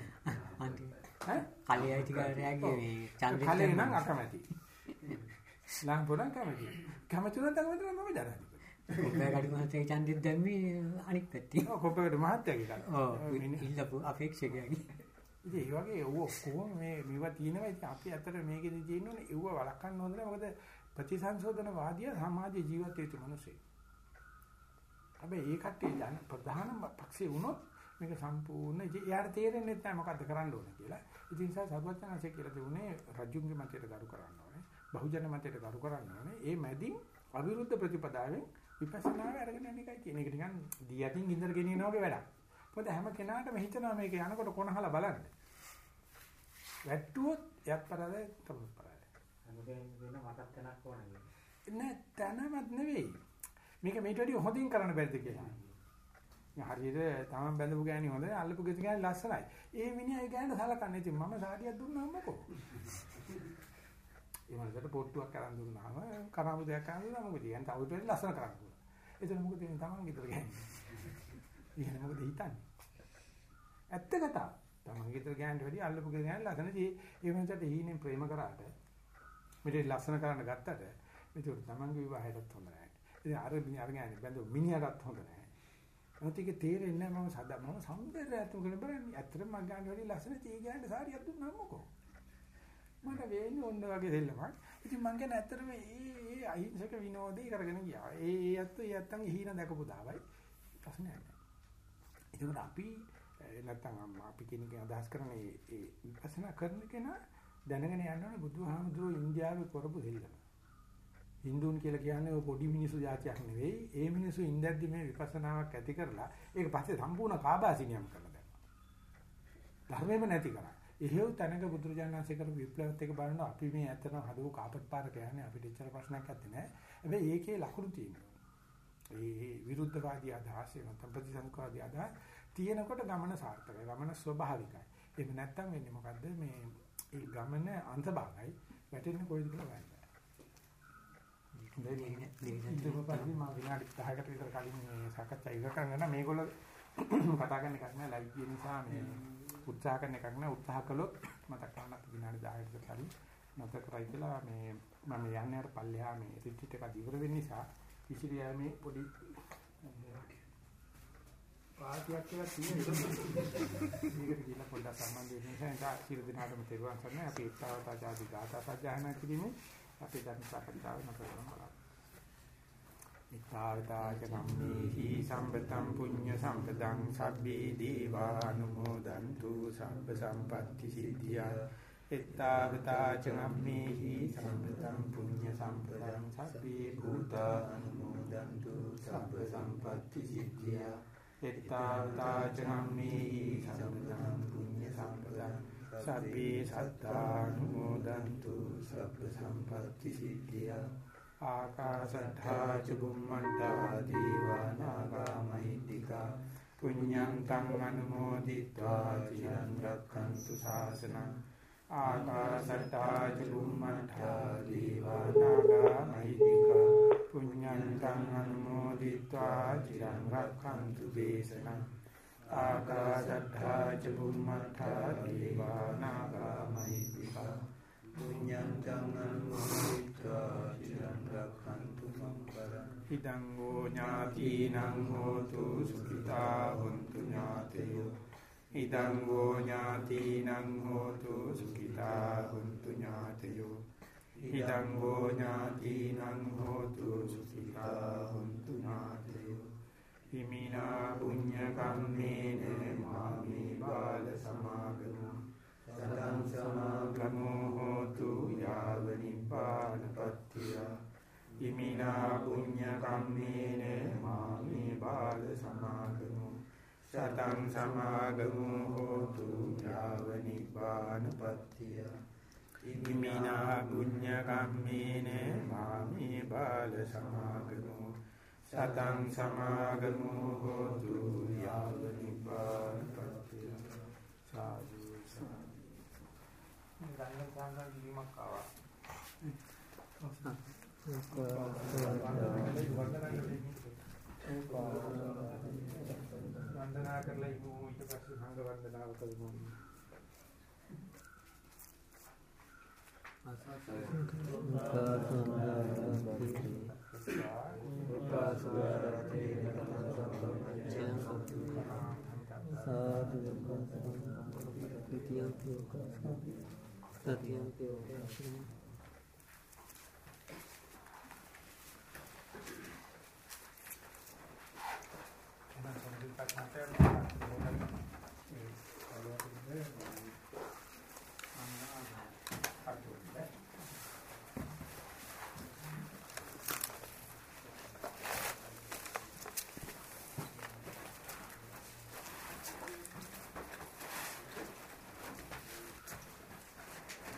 S4: අන්තිම
S1: ඈ
S4: කලිය අයිතිකාරයාගේ මේ ඡන්දෙ
S1: කලේ නම් අකමැති. ලාම්පු නම් කැමති. කැමති නම් නම් මම දරන්නේ.
S4: ගඩි මහත්තයාගේ ඡන්දෙත් දැම්මේ අනික් පැත්තේ.
S1: ඔව් කොපේකට මහත්යගේ කන.
S4: ඔව් ඉල්ලපු අපේක්ෂකයාගේ.
S1: ඉතින් ඒ වගේ ඌ ඔක්කොම මේ මේවා තියෙනවා ඉතින් අපි ඇත්තට මේකෙදි තියෙනෝනේ ඌව වළක්වන්න හොඳ නැහැ මොකද ප්‍රතිසංශෝධන වාදියා සමාජ ජීවත් වෙච්ච මිනිස්සෙක්. හැබැයි ඒ කට්ටිය ප්‍රධාන පක්ෂේ වුණොත් මේක සම්පූර්ණ ඉතින් එයාට තේරෙන්නේ නැහැ මොකද්ද කරන්න ඕන කියලා. ඉතින් නිසා සර්වඥාන්සේ කියලා දුන්නේ රජුන්ගේ මතයට ගරු කරන්න ඕනේ. බහුජන මතයට ගරු කරන්න ඕනේ. ඒ මැදින් අවිරුද්ධ ප්‍රතිපදාවෙන් විපස්සනාව අරගෙන යන එකයි කියන එක නිකන් දී යටින් ඉන්දර ගෙනියනවා වගේ වැඩක්. මොකද හැම කෙනාටම හිතනවා මේක යනකොට කොනහලා බලන්න. වැට්ටුවොත් එයත් පරාදයි තමත් පරාදයි.
S8: හැමදේම වෙන මතක් තැනක් ඕනේ.
S1: නෑ තනමත් නෙවෙයි. මේක මේට වැඩිය හොඳින් කරන්න බැරිද කියලා. හරියට තමන් බැඳපු ගෑණි හොඳයි අල්ලපු ගෙති ගෑණි ලස්සනයි. ඒ මිනිහා ඒ ගෑනට සලකන්නේ. ඉතින් මම සාඩියක් දුන්නාම මොකෝ? ඒ මනසට පොට්ටුවක් අරන් දුන්නාම කරාමුදයක් අරන් දුන්නාම මොකද? යන් තවුට වැඩි ලස්සන කරන්න පුළුවන්. එතන මොකද වෙන්නේ තමන් ගෙදර ගෑණි. ඉතින් මොකද හිතන්නේ? ඇත්ත කතාව. තමන් ගෙදර ගෑනට වැඩි අල්ලපු ගෙදර ගෑනි ලස්සන. ඒ මනසට හීනෙන් ප්‍රේම කරාට මෙතේ ලස්සන කරන්න ගත්තට මේක තමන්ගේ විවාහයටත් හොඳ නැහැ. ඉතින් අර අර ගෑනි බඳු මිනිහටත් හොඳ නැහැ. මොකද ඒක තේරෙන්නේ නැහැ මම සදා මම සෞන්දර්යයත් උගල බලන්නේ. ඇත්තටම මං ගන්න වැඩි ලස්සන තී ගෑනට සාරියක් දුන්නා මොකෝ. මට වෙන්නේ ඔන්න වගේ දෙල්ලමක්. ඉතින් මං කියන්නේ ඇත්තටම ඒ ඒ අහිංසක විනෝදේ කරගෙන ගියා. ඒ ඒ අත්තු ඒ අත්තන් හීන දැකපු දාවයි ප්‍රශ්නයක් නැහැ. ඒකට අපි නැත්තම් අපි කෙනෙක් අදහස් කරන්නේ ඒ විපස්සනා කරන කෙනා දැනගෙන යන්න ඕනේ බුදුහාමුදුරුවෝ ඉන්දියාවේ කරපු දෙල්ලම. හින්දුන් කියලා කියන්නේ ඔය පොඩි මිනිස්සු જાතියක් නෙවෙයි. ඒ මිනිස්සු ඉන්දැද්දි මේ විපස්සනාවක් ඇති කරලා ඒක පස්සේ සම්පූර්ණ කාබාසිනියම් කරලා දැම්මා. ධර්මෙම නැති කරා. එහෙව් තැනක බුදුරජාණන්සේ කරපු විප්ලවයත් එක බලනවා අපි මේ ඇත්තම හදව කාපට් පාරක යන්නේ අපිට එච්චර ප්‍රශ්නයක් නැත්තේ නෑ. හැබැයි ඒකේ ලකුණු තියෙනවා. ඒ විරුද්ධවාදී අදහස් නැත්නම් ප්‍රතිසංකවාදී අදහස් තියෙනකොට ගමන සාර්ථකයි. ගමන ස්වභාවිකයි. එහෙම නැත්තම් වෙන්නේ මොකද්ද මේ ඒ ගමන අන්තභාගයි. වැටෙන්නේ කොයිද කියලා බලන්න. ඉතින් පස්සේ මම විනාඩි 10කට විතර කලින් මේ සාකච්ඡා ඉවර කරගෙන මේගොල්ලෝ [COUGHS] කතා කරන එකක් නෑ ලයිව් කියන නිසා මේ උත්සාහ කරන එකක් නෑ උත්සාහ කළොත් මතක් කරගන්න විනාඩි 10කට විතර කලින් නැතර කරයි කියලා මේ මම යන්නේ අර පල්ලෙහා මේ රිට්‍රීට් එක ඉවර වෙන්න නිසා ඉසිරියාමේ පොඩි පාටියක් කියලා තියෙනවා. මේකට කියලා පොඩ්ඩක් සම්බන්ධ වෙන නිසා එතන සියලු දෙනාටම තෙරුවන් සරණයි. අපි ඒතාවතා ආදී ගාථා සජ්ජායනා කිරීමේ අපේ ධර්ම සාකච්ඡාව නතර කරනවා. ඒතාවතා චම්මේහි සම්පතම් පුඤ්ඤ සම්පතං සබ්බේ දීවානුමෝදන්තු සම්ප සම්පatti සිද්ධියා. ඒතාවතා චම්මේහි සම්පතම් පුඤ්ඤ සම්පතං සබ්බේ භූතානුමෝදන්තු සම්ප සම්පatti සිද්ධියා. එත්තාවතාචනම්මේ සම්පතං පුඤ්ඤ සම්පතං සබ්බේ සත්තානුමෝදන්තු සබ්බ සම්පatti සිද්ධියා ආකාසට්ඨා චුම්මණ්ඨා දීවානාගා මහිද්దికා පුඤ්ඤං තං අනුමෝදිත්වා චිරං රක්ඛන්තු ශාසනං ආකාසට්ඨා චුම්මණ්ඨා දීවානාගා මහිද්దికා පුඤ්ඤං තං අනුමෝදිත්වා චිරං රක්ඛන්තු දේශනං ආකාසට්ඨා චුම්මණ්ඨා දීවානාගා මහිද්దికා පුඤ්ඤන්තං අනුමෝදිत्वा චිරං රක්ඛන්තු මං පරං ඉදං ෝ ඥාතිනං හෝතු සුඛිතා හොන්තු ඥාතයෝ ඉදං ෝ ඥාතිනං හෝතු සුඛිතා හොන්තු ඥාතයෝ ඉදං ෝ ඥාතිනං හෝතු සුඛිතා හොන්තු ඥාතයෝ හිමිනා පුඤ්ඤ කම්මේන මාමේ බාල සමාගමෝ සතං සමාගමෝ හෝතු යාව නිපානපත්තිය හිමිනා පුඤ්ඤ කම්මේන මාමේ බාල සමාගමෝ. සතං සමාගමෝ හෝතු යාව නිපානපත්තිය ඉමිනා පුඤ්ඤ කම්මේන මාමේ බාල සමාගමෝ. සතං සමාගමෝ හෝතු යාව නිපාතපත්තිය සාදු සාදු ගන්න ගන්න දීමක් ආවා වන්දනා කරලා ඉමු ඊට පස්සේ සංඝ වන්දනාව කරමු
S4: සාදු ਸਤਿ